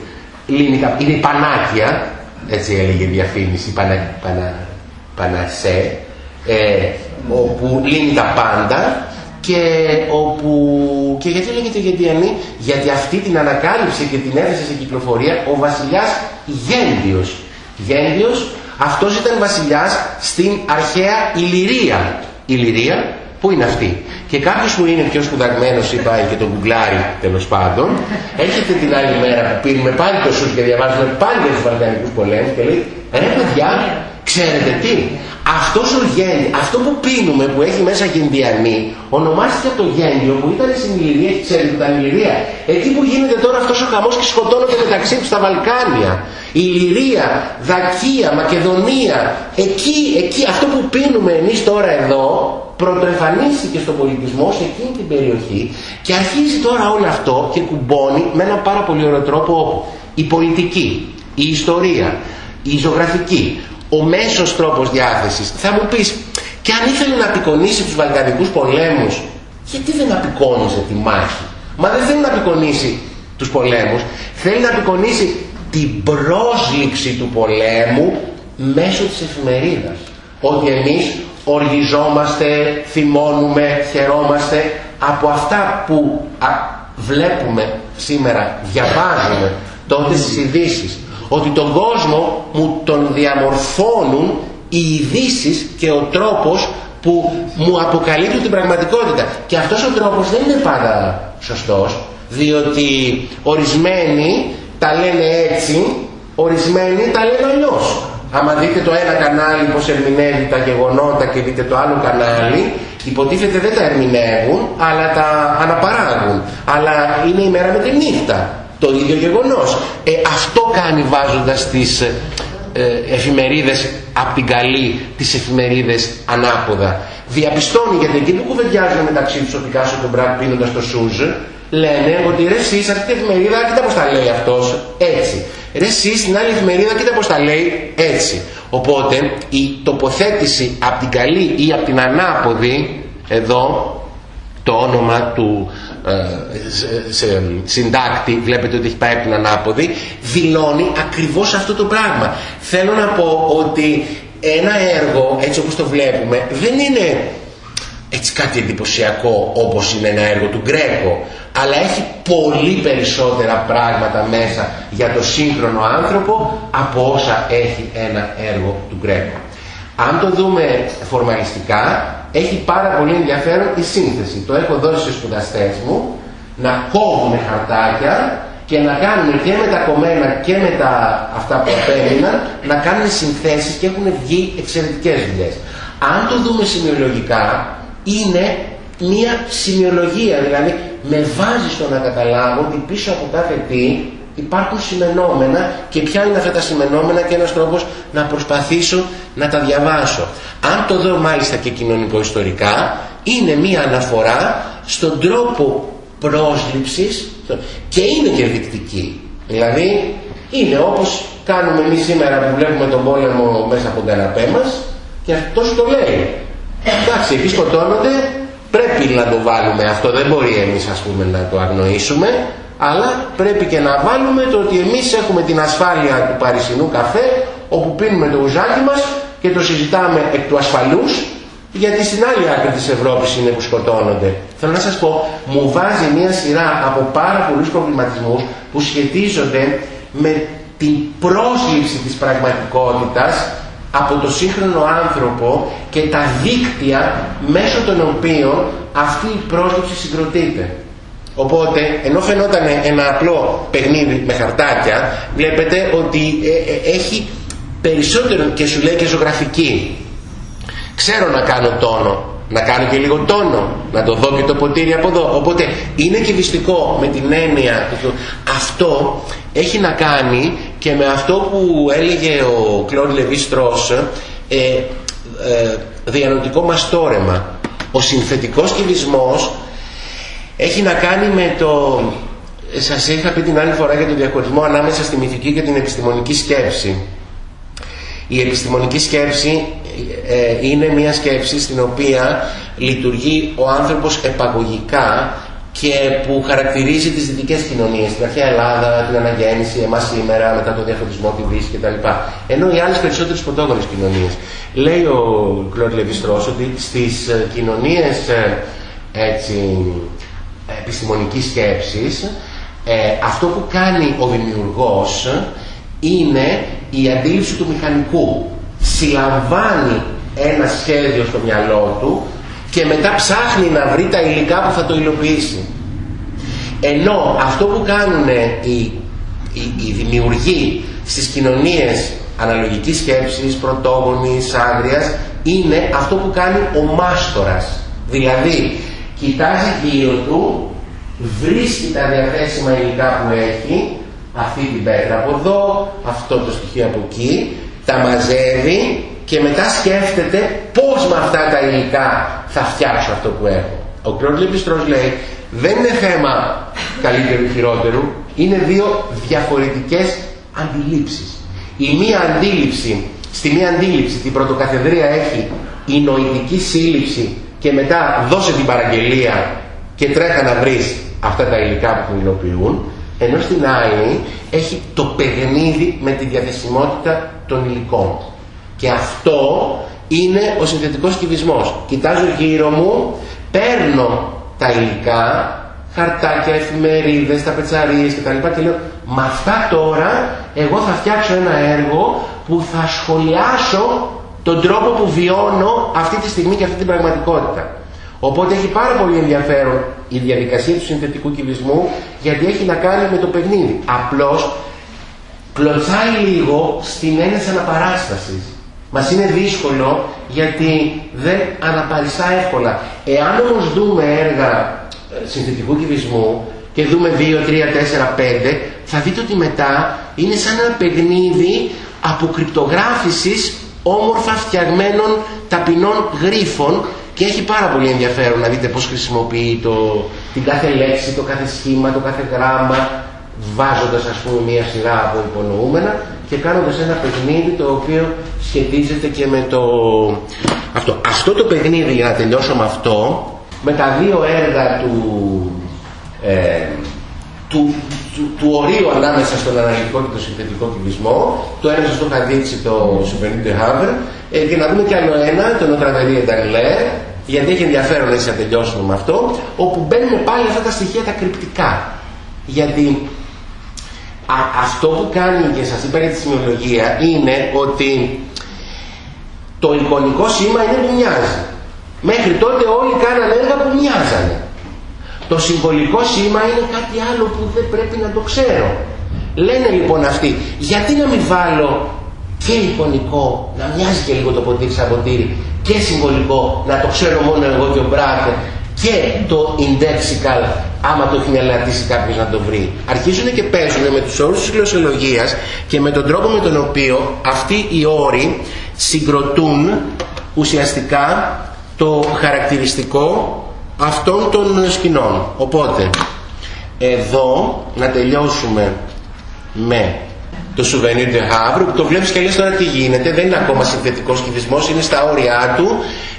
S1: είναι πανάκια, έτσι έλεγε η διαφήμιση, πανα, πανα, πανασέ, ε, όπου λύνει τα πάντα και όπου και γιατί λέγεται Γεντιανή γιατί αυτή την ανακάλυψε και την έθεσε σε κυκλοφορία ο βασιλιάς Γέντιος Γέντιος αυτός ήταν βασιλιάς στην αρχαία Ηλυρία Ηλυρία Πού είναι αυτή; Και κάποιος που είναι πιο σπουδαγμένος ή πάει και τον γκουγκλάρει τέλος πάντων, έρχεται την άλλη μέρα που πίνουμε πάλι το σουτ και διαβάζουμε πάλι για τους Βαλκανικούς πολέμους και λέει Ρε παιδιά, ξέρετε τι, αυτός ο γέννη, αυτό που πίνουμε που έχει μέσα γεντιανή, ονομάστηκε το γέννιο που ήταν στην Ηλυρία, ξέρετε τα Ηλυρία. Εκεί που γίνεται τώρα αυτός ο χαμός και σκοτώνονται μεταξύ τους στα Βαλκάνια. Η Ηλυρία, Δακία, Μακεδονία, εκεί, εκεί, αυτό που πίνουμε εμείς τώρα εδώ, πρωτοεμφανίστηκε στον πολιτισμό σε εκείνη την περιοχή και αρχίζει τώρα όλο αυτό και κουμπώνει με ένα πάρα πολύ ωραίο τρόπο όπου η πολιτική, η ιστορία, η ζωγραφική, ο μέσος τρόπος διάθεσης. Θα μου πεις, και αν ήθελε να απεικονίσει τους Βαλκανικούς πολέμους, γιατί δεν απεικόνισε τη μάχη; Μα δεν θέλει να απεικονίσει τους πολέμους, θέλει να απεικονίσει την πρόσληψη του πολέμου μέσω της εφημερίδας. Ότι εμείς οργιζόμαστε, θυμώνουμε, χαιρόμαστε από αυτά που βλέπουμε σήμερα, διαβάζουμε τότε στις ειδήσεις ότι τον κόσμο μου τον διαμορφώνουν οι ειδήσεις και ο τρόπος που μου αποκαλύπτουν την πραγματικότητα. Και αυτός ο τρόπος δεν είναι πάντα σωστός, διότι ορισμένοι τα λένε έτσι, ορισμένοι τα λένε αλλιώς. Άμα δείτε το ένα κανάλι πως ερμηνεύει τα γεγονότα και δείτε το άλλο κανάλι, υποτίθεται δεν τα ερμηνεύουν, αλλά τα αναπαράγουν. Αλλά είναι η μέρα με τη νύχτα το ίδιο γεγονός. Ε, αυτό κάνει βάζοντας τις ε, ε, εφημερίδες από την καλή, τις εφημερίδες ανάποδα. Διαπιστώνει γιατί εκεί που κουβεντιάζουν μεταξύ τους ο Πικάσο και ο Μπρακ πίνοντας το Σούζ, λένε ότι ρε εσείς αυτή την εφημερίδα κοίτα πως τα λέει αυτός, έτσι. Ρε εσείς στην άλλη εφημερίδα κοίτα πως τα λέει, έτσι. Οπότε η τοποθέτηση από την καλή ή από την ανάποδη, εδώ το όνομα του ε, σε συντάκτη βλέπετε ότι έχει πάει από την ανάποδη δηλώνει ακριβώς αυτό το πράγμα θέλω να πω ότι ένα έργο έτσι όπως το βλέπουμε δεν είναι έτσι κάτι εντυπωσιακό όπως είναι ένα έργο του Γκρέκο αλλά έχει πολύ περισσότερα πράγματα μέσα για το σύγχρονο άνθρωπο από όσα έχει ένα έργο του Γκρέκο αν το δούμε φορμαλιστικά έχει πάρα πολύ ενδιαφέρον η σύνθεση. Το έχω δώσει στους σπουδαστές μου να κόβουν χαρτάκια και να κάνουν και με τα κομμένα και με τα αυτά που απέμειναν να κάνουν συνθέσεις και έχουν βγει εξαιρετικές δουλειές. Αν το δούμε σημειολογικά είναι μια σημειολογία, δηλαδή με βάζει στο να καταλάβω ότι πίσω από κάθε τι υπάρχουν σημενόμενα και ποια είναι αυτά τα σημενόμενα και ένας τρόπος να προσπαθήσω να τα διαβάσω. Αν το δω μάλιστα και κοινωνικο-ιστορικά, είναι μία αναφορά στον τρόπο πρόσληψης και είναι και δεικτική. Δηλαδή, είναι όπως κάνουμε εμείς σήμερα που βλέπουμε τον πόλεμο μέσα από τον καναπέ μας και αυτός το λέει. Εντάξει, εκεί σκοτώνονται, πρέπει να το βάλουμε αυτό, δεν μπορεί εμείς ας πούμε να το αγνοήσουμε, αλλά πρέπει και να βάλουμε το ότι εμείς έχουμε την ασφάλεια του παρισινού καφέ όπου πίνουμε το ουζάκι μας και το συζητάμε εκ του ασφαλούς γιατί στην άλλη άκρη της Ευρώπης είναι που σκοτώνονται. Θέλω να σας πω, μου βάζει μια σειρά από πάρα πολλούς προβληματισμούς που σχετίζονται με την πρόσληψη της πραγματικότητας από το σύγχρονο άνθρωπο και τα δίκτυα μέσω των οποίων αυτή η πρόσληψη συγκροτείται. Οπότε, ενώ φαινόταν ένα απλό παιχνίδι με χαρτάκια, βλέπετε ότι ε, ε, έχει περισσότερο και σου λέει και ζωγραφική. Ξέρω να κάνω τόνο, να κάνω και λίγο τόνο, να το δω και το ποτήρι από εδώ. Οπότε είναι και βυστικό με την έννοια αυτό έχει να κάνει και με αυτό που έλεγε ο Κλόρ Λεβί Στρός ε, ε, διανοητικό μας τόρεμα. Ο συνθετικός κυβισμός έχει να κάνει με το... Σας είχα πει την άλλη φορά για τον διαχωρισμό ανάμεσα στη μυθική και την επιστημονική σκέψη. Η επιστημονική σκέψη ε, είναι μια σκέψη στην οποία λειτουργεί ο άνθρωπος επαγωγικά και που χαρακτηρίζει τις δυτικές κοινωνίες, την αρχαία Ελλάδα, την αναγέννηση, εμάς σήμερα, μετά τον διαχωρισμό, τη Δύση κτλ. Ενώ οι άλλες περισσότερες πρωτόγονες κοινωνίες. Λέει ο Κλοντ Λεβιστρός ότι στις ε, κοινωνίες ε, έτσι, επιστημονικής σκέψης αυτό που κάνει ο δημιουργός είναι η αντίληψη του μηχανικού συλλαμβάνει ένα σχέδιο στο μυαλό του και μετά ψάχνει να βρει τα υλικά που θα το υλοποιήσει. Ενώ αυτό που κάνουν οι, οι, οι δημιουργοί στις κοινωνίες αναλογικής σκέψης, πρωτόγονης, άγριας, είναι αυτό που κάνει ο μάστορας. Δηλαδή, κοιτάζει γύρω του, βρίσκει τα διαθέσιμα υλικά που έχει, αυτή την πέτρα από εδώ, αυτό το στοιχείο από εκεί, τα μαζεύει και μετά σκέφτεται πώς με αυτά τα υλικά θα φτιάξω αυτό που έχω. Ο Κλοντ Λεπιστρός λέει δεν είναι θέμα καλύτερου ή χειρότερου, είναι δύο διαφορετικές αντιλήψεις. Η μία αντίληψη, στη μία αντίληψη την πρωτοκαθεδρία έχει η νοητική σύλληψη και μετά δώσε την παραγγελία και τρέχα να βρεις αυτά τα υλικά που την υλοποιούν ενώ στην άλλη έχει το παιχνίδι με τη διαθεσιμότητα των υλικών. Και αυτό είναι ο συνθετικός κυβισμός. Κοιτάζω γύρω μου, παίρνω τα υλικά, χαρτάκια, εφημερίδες, τα πετσαρίες κτλ. Και λέω, με αυτά τώρα εγώ θα φτιάξω ένα έργο που θα σχολιάσω τον τρόπο που βιώνω αυτή τη στιγμή και αυτή την πραγματικότητα. Οπότε έχει πάρα πολύ ενδιαφέρον η διαδικασία του συνθετικού κυβισμού γιατί έχει να κάνει με το παιχνίδι. Απλώς κλωτσάει λίγο στην έννοια της αναπαράστασης. Μας είναι δύσκολο γιατί δεν αναπαριστά εύκολα. Εάν όμως δούμε έργα ε, συνθετικού κυβισμού και δούμε 2, 3, 4, 5 θα δείτε ότι μετά είναι σαν ένα παιχνίδι αποκρυπτογράφησης όμορφα φτιαγμένων ταπεινών γρίφων και έχει πάρα πολύ ενδιαφέρον να δείτε πώς χρησιμοποιεί το, την κάθε λέξη, το κάθε σχήμα, το κάθε γράμμα βάζοντας ας πούμε μια σειρά από υπονοούμενα και κάνοντας ένα παιχνίδι το οποίο σχετίζεται και με το αυτό. Αυτό το παιχνίδι για να τελειώσω με αυτό με τα δύο έργα του, ε, του, του, του, ορίου ανάμεσα στον αναλυτικό και τον συνθετικό κυβισμό το ένα σας το είχα δείξει το Souvenir de Havre ε, και να δούμε κι άλλο ένα, το Notre Dame d'Angleterre γιατί έχει ενδιαφέρον έτσι να τελειώσουμε με αυτό, όπου μπαίνουν πάλι αυτά τα στοιχεία τα κρυπτικά. Γιατί αυτό που κάνει και σας είπα για τη σημειολογία είναι ότι το εικονικό σήμα είναι που μοιάζει. Μέχρι τότε όλοι κάνανε έργα που μοιάζανε. Το συμβολικό σήμα είναι κάτι άλλο που δεν πρέπει να το ξέρω. Λένε λοιπόν αυτοί, γιατί να μην βάλω και εικονικό, να μοιάζει και λίγο το ποτήρι σαν ποτήρι και συμβολικό, να το ξέρω μόνο εγώ και ο Μπράκ και το indexical άμα το έχει μελετήσει κάποιος να το βρει. Αρχίζουν και παίζουν με τους όρους της γλωσσολογίας και με τον τρόπο με τον οποίο αυτοί οι όροι συγκροτούν ουσιαστικά το χαρακτηριστικό αυτών των σκηνών. Οπότε, εδώ να τελειώσουμε με το Souvenir de Havre που το βλέπεις και λες τώρα τι γίνεται δεν είναι ακόμα συνθετικός κυβισμός είναι στα όρια του.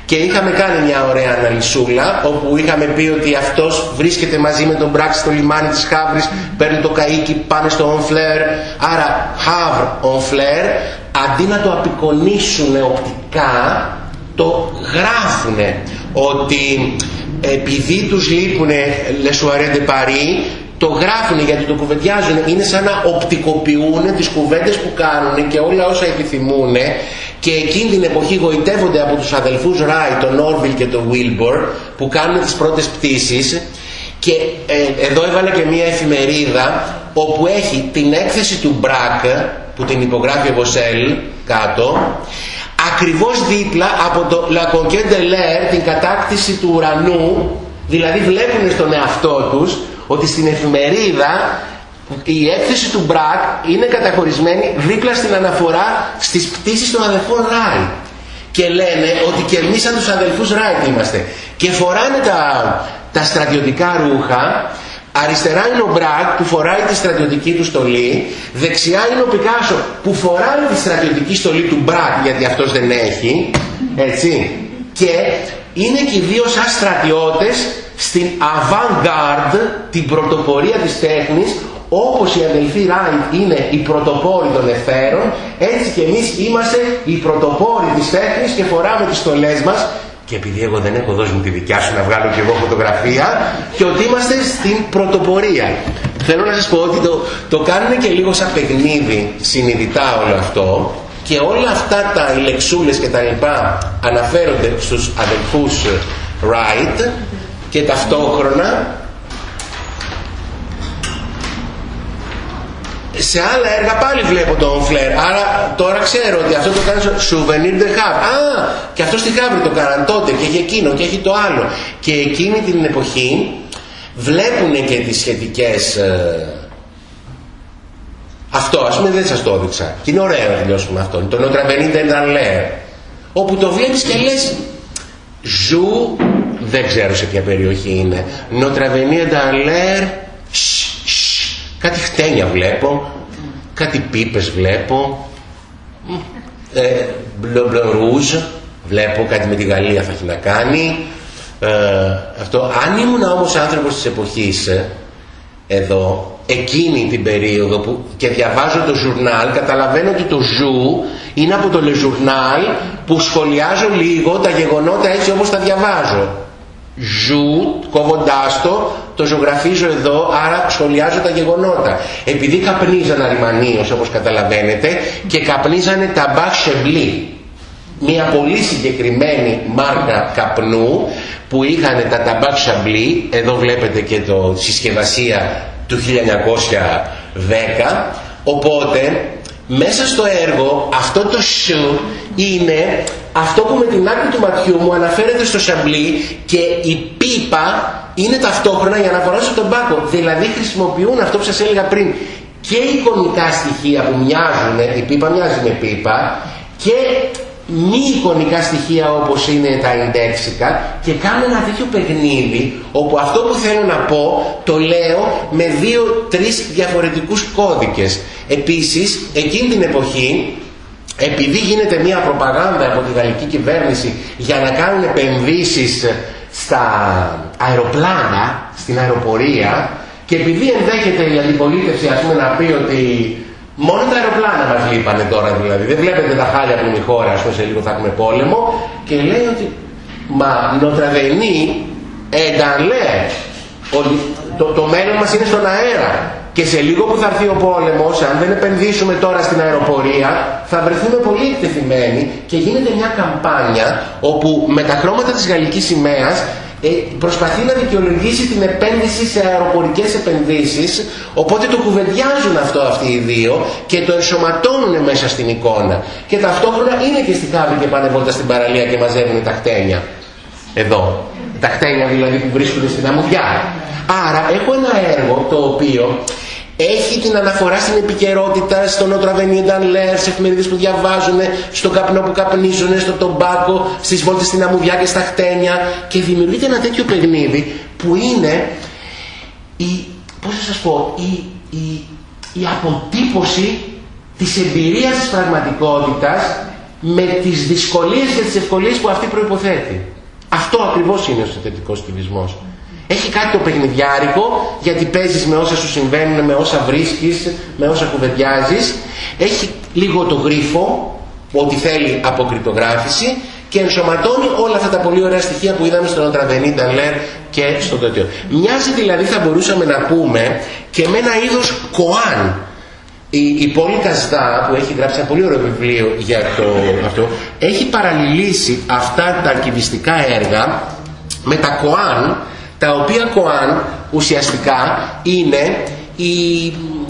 S1: Και είχαμε κάνει μια ωραία αναλυσούλα όπου είχαμε πει ότι αυτός βρίσκεται μαζί με τον Μπράξ στο λιμάνι της Χαύρης παίρνει το καΐκι πάνε στο Onfleur άρα Havre Onfleur αντί να το απεικονίσουν οπτικά, το γράφουνε ότι επειδή τους λείπουν le soirée de Paris το γράφουν γιατί το κουβεντιάζουν είναι σαν να οπτικοποιούν τις κουβέντες που κάνουν και όλα όσα επιθυμούν και εκείνη την εποχή γοητεύονται από τους αδελφούς Ράι, τον Όρβιλ και τον Βίλμπορ που κάνουν τις πρώτες πτήσεις. Και ε, εδώ έβαλε και μία εφημερίδα όπου έχει την έκθεση του Μπρακ που την υπογράφει ο Βοσέλ κάτω ακριβώς δίπλα από το La Conquête de l'Air την κατάκτηση του ουρανού. Δηλαδή βλέπουν στον εαυτό τους ότι στην εφημερίδα η έκθεση του Μπρακ είναι καταχωρισμένη δίπλα στην αναφορά στις πτήσεις των αδελφών Ράι. Και λένε ότι και εμείς σαν τους αδελφούς Ράι είμαστε. Και φοράνε τα, τα στρατιωτικά ρούχα Αριστερά είναι ο Μπρακ που φοράει τη στρατιωτική του στολή, δεξιά είναι ο Πικάσο που φοράει τη στρατιωτική στολή του Μπρακ γιατί αυτός δεν έχει, έτσι. Και είναι και οι δύο σαν στρατιώτες στην avant-garde, την πρωτοπορία της τέχνης, όπως οι αδελφοί Ράιντ είναι οι πρωτοπόροι των ευθέρων, έτσι και εμείς είμαστε οι πρωτοπόροι της τέχνης και φοράμε τις στολές μας. Και επειδή εγώ δεν έχω δώσει μου τη δικιά σου να βγάλω και εγώ φωτογραφία και ότι είμαστε στην πρωτοπορία. Θέλω να σας πω ότι το, το κάνουν και λίγο σαν παιχνίδι συνειδητά όλο αυτό. Και όλα αυτά τα λεξούλες και τα λοιπά αναφέρονται στους αδελφούς Wright και ταυτόχρονα σε άλλα έργα πάλι βλέπω τον Φλερ. Άρα τώρα ξέρω ότι αυτό το κάνει Souvenir de Havre. Α, και αυτό στη Havre το κάναν τότε και έχει εκείνο και έχει το άλλο. Και εκείνη την εποχή βλέπουν και τις σχετικές... Ε, αυτό ας πούμε δεν σας το έδειξα. Και είναι ωραίο να τελειώσουμε αυτό. Το Notre avenir est dans l'air. Όπου το βλέπεις και λες Jou, δεν ξέρω σε ποια περιοχή είναι. Notre avenir est dans l'air Κάτι χτένια βλέπω, κάτι πίπες βλέπω, ε, rouge βλέπω, κάτι με τη Γαλλία θα έχει να κάνει. Ε, αυτό. Αν ήμουν όμως άνθρωπος της εποχής, ε, εδώ, εκείνη την περίοδο που και διαβάζω το journal, καταλαβαίνω ότι το jou είναι από το Le Journal που σχολιάζω λίγο τα γεγονότα έτσι όπως τα διαβάζω. Jou, κόβοντάς το, το ζωγραφίζω εδώ, άρα σχολιάζω τα γεγονότα. Επειδή καπνίζαν αριμανίως όπως καταλαβαίνετε και καπνίζανε τα Σεμπλί, μια πολύ συγκεκριμένη μάρκα καπνού που είχαν τα ταμπάκ σαμπλί, εδώ βλέπετε και το συσκευασία του 1910, οπότε μέσα στο έργο αυτό το σου είναι αυτό που με την άκρη του ματιού μου αναφέρεται στο σαμπλί και η πίπα είναι ταυτόχρονα η αναφορά στον πάκο. Δηλαδή χρησιμοποιούν αυτό που σας έλεγα πριν και εικονικά στοιχεία που μοιάζουν, η πίπα μοιάζει με πίπα και μη εικονικά στοιχεία όπως είναι τα εντέξικα και κάνω ένα τέτοιο παιχνίδι όπου αυτό που θέλω να πω το λέω με δύο-τρεις διαφορετικούς κώδικες. Επίσης, εκείνη την εποχή επειδή γίνεται μια προπαγάνδα από τη γαλλική κυβέρνηση για να κάνουν επενδύσεις στα αεροπλάνα, στην αεροπορία και επειδή ενδέχεται η αντιπολίτευση ας πούμε να πει ότι μόνο τα αεροπλάνα μας λείπανε τώρα δηλαδή, δεν βλέπετε τα χάλια που είναι η χώρα, ας πούμε σε λίγο θα έχουμε πόλεμο και λέει ότι μα νοτραδενή ενταλέ ότι το, το μέλλον μας είναι στον αέρα και σε λίγο που θα έρθει ο πόλεμος, αν δεν επενδύσουμε τώρα στην αεροπορία, θα βρεθούμε πολύ εκτεθειμένοι και γίνεται μια καμπάνια όπου με τα χρώματα της γαλλικής σημαίας ε, προσπαθεί να δικαιολογήσει την επένδυση σε αεροπορικές επενδύσεις οπότε το κουβεντιάζουν αυτό αυτοί οι δύο και το ενσωματώνουν μέσα στην εικόνα. Και ταυτόχρονα είναι και στη Χάβη και πάνε βόλτα στην παραλία και μαζεύουν τα χτένια. Εδώ τα χτένια δηλαδή που βρίσκονται στην αμμουδιά άρα έχω ένα έργο το οποίο έχει την αναφορά στην επικαιρότητα, στον Notre Ντανλέρ, σε εφημερίδες που διαβάζουν, στον καπνό που καπνίζουν, στο τομπάκο, στις βόλτες στην αμμουδιά και στα χτένια και δημιουργείται ένα τέτοιο παιχνίδι που είναι η, πώς θα σας πω, η, η, η αποτύπωση της εμπειρίας της πραγματικότητας με τις δυσκολίες και τις ευκολίες που αυτή προϋποθέτει. Αυτό ακριβώς είναι ο συνθετικός στιλισμός. Έχει κάτι το παιχνιδιάρικο, γιατί παίζεις με όσα σου συμβαίνουν, με όσα βρίσκεις, με όσα κουβεντιάζεις. Έχει λίγο το γρίφο, ότι θέλει αποκρυπτογράφηση και ενσωματώνει όλα αυτά τα πολύ ωραία στοιχεία που είδαμε στον Οτραβενή Νταλέρ και στο τέτοιο. Μοιάζει δηλαδή θα μπορούσαμε να πούμε και με ένα είδος κοάν. Η, η Πόλη Καζδά που έχει γράψει ένα πολύ ωραίο βιβλίο για το, αυτό έχει παραλληλήσει αυτά τα αρκιβιστικά έργα με τα κοάν τα οποία κοάν ουσιαστικά είναι η,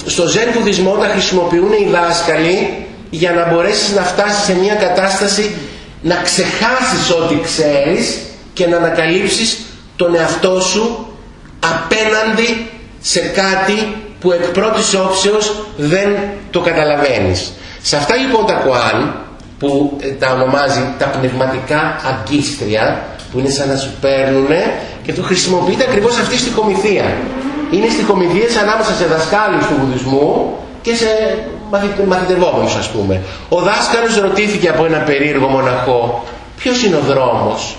S1: στο ζεν βουδισμό τα χρησιμοποιούν οι δάσκαλοι για να μπορέσεις να φτάσεις σε μια κατάσταση να ξεχάσεις ό,τι ξέρεις και να ανακαλύψεις τον εαυτό σου απέναντι σε κάτι που εκ πρώτης όψεως δεν το καταλαβαίνεις. Σε αυτά λοιπόν τα κοάν που ε, τα ονομάζει τα πνευματικά αγκίστρια που είναι σαν να σου παίρνουν και το χρησιμοποιείται ακριβώς αυτή στη κομιθία. Είναι στη κομιθίες ανάμεσα σε δασκάλους του βουδισμού και σε μαθητευόμενους ας πούμε. Ο δάσκαλος ρωτήθηκε από ένα περίεργο μοναχό ποιος είναι ο δρόμος;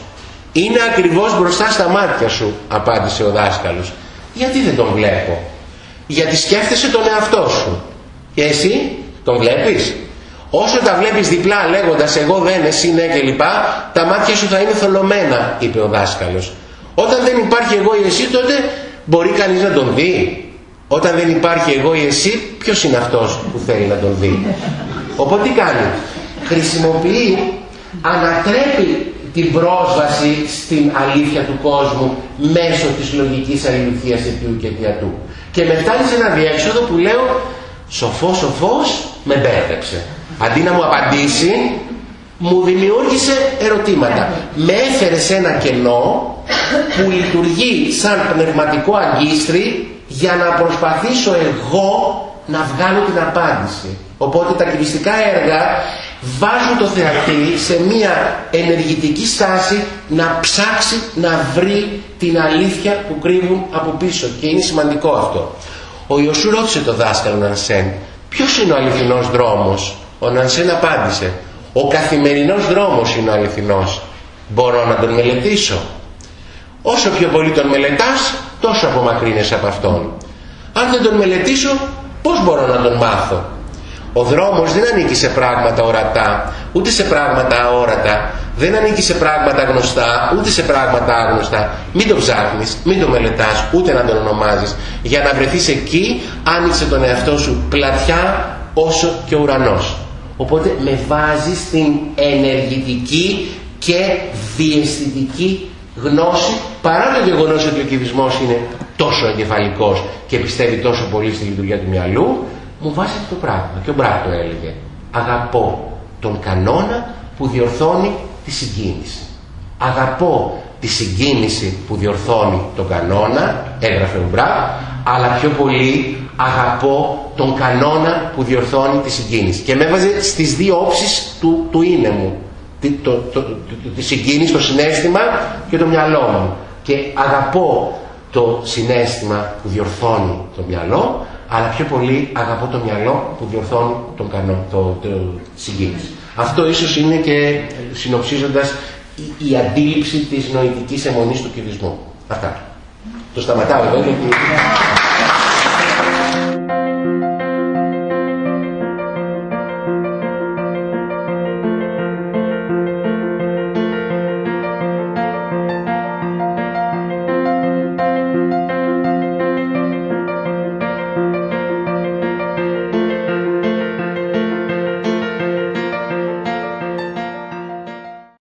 S1: Είναι ακριβώς μπροστά στα μάτια σου απάντησε ο δάσκαλος. Γιατί δεν τον βλέπω; Γιατί σκέφτεσαι τον εαυτό σου. Και εσύ τον βλέπεις; Όσο τα βλέπεις διπλά λέγοντας εγώ δεν, εσύ ναι κλπ. Τα μάτια σου θα είναι θολωμένα είπε ο δάσκαλος. Όταν δεν υπάρχει εγώ ή εσύ τότε μπορεί κανείς να τον δει. Όταν δεν υπάρχει εγώ ή εσύ, ποιος είναι αυτός που θέλει να τον δει; Οπότε τι κάνει; Χρησιμοποιεί, ανατρέπει την πρόσβαση στην αλήθεια του κόσμου μέσω της λογικής αληθείας αιτίου και αιτιατού. Και με φτάνει σε ένα διέξοδο που λέω σοφός σοφός με μπέρδεψε. Αντί να μου απαντήσει μου δημιούργησε ερωτήματα. Με έφερε σε ένα κενό που λειτουργεί σαν πνευματικό αγκίστρι για να προσπαθήσω εγώ να βγάλω την απάντηση. Οπότε τα κυβιστικά έργα βάζουν το θεατή σε μια ενεργητική στάση να ψάξει να βρει την αλήθεια που κρύβουν από πίσω και είναι σημαντικό αυτό. Ο Ιωσού ρώτησε το δάσκαλο Νανσέν ποιος είναι ο αληθινός δρόμος; Ο Νανσέν απάντησε ο καθημερινός δρόμος είναι ο αληθινός. Μπορώ να τον μελετήσω. Όσο πιο πολύ τον μελετάς, τόσο απομακρύνεσαι από αυτόν. Αν δεν τον μελετήσω, πώς μπορώ να τον μάθω; Ο δρόμος δεν ανήκει σε πράγματα ορατά, ούτε σε πράγματα αόρατα. Δεν ανήκει σε πράγματα γνωστά, ούτε σε πράγματα άγνωστα. Μην το ψάχνεις, μην το μελετάς, ούτε να τον ονομάζεις. Για να βρεθείς εκεί, άνοιξε τον εαυτό σου πλατιά όσο και ουρανός. Οπότε με βάζει στην ενεργητική και διαισθητική γνώση παρά το γεγονός ότι ο κυβισμός είναι τόσο εγκεφαλικός και πιστεύει τόσο πολύ στη λειτουργία του μυαλού μου βάζει αυτό το πράγμα. Και ο Μπράτο έλεγε αγαπώ τον κανόνα που διορθώνει τη συγκίνηση αγαπώ τη συγκίνηση που διορθώνει τον κανόνα έγραφε ο Μπράτο αλλά πιο πολύ αγαπώ τον κανόνα που διορθώνει τη συγκίνηση και με έβαζε στις δύο όψεις του, του είναι μου. Τη, το, το, το, τη συγκίνηση, το συνέστημα και το μυαλό μου. Και αγαπώ το συνέστημα που διορθώνει το μυαλό αλλά πιο πολύ αγαπώ το μυαλό που διορθώνει τον κανό, το, το, συγκίνηση. Αυτό ίσως είναι και συνοψίζοντας η, η αντίληψη της νοητικής αιμονής του κυβισμού. Αυτά. Το σταματάω εδώ γιατί...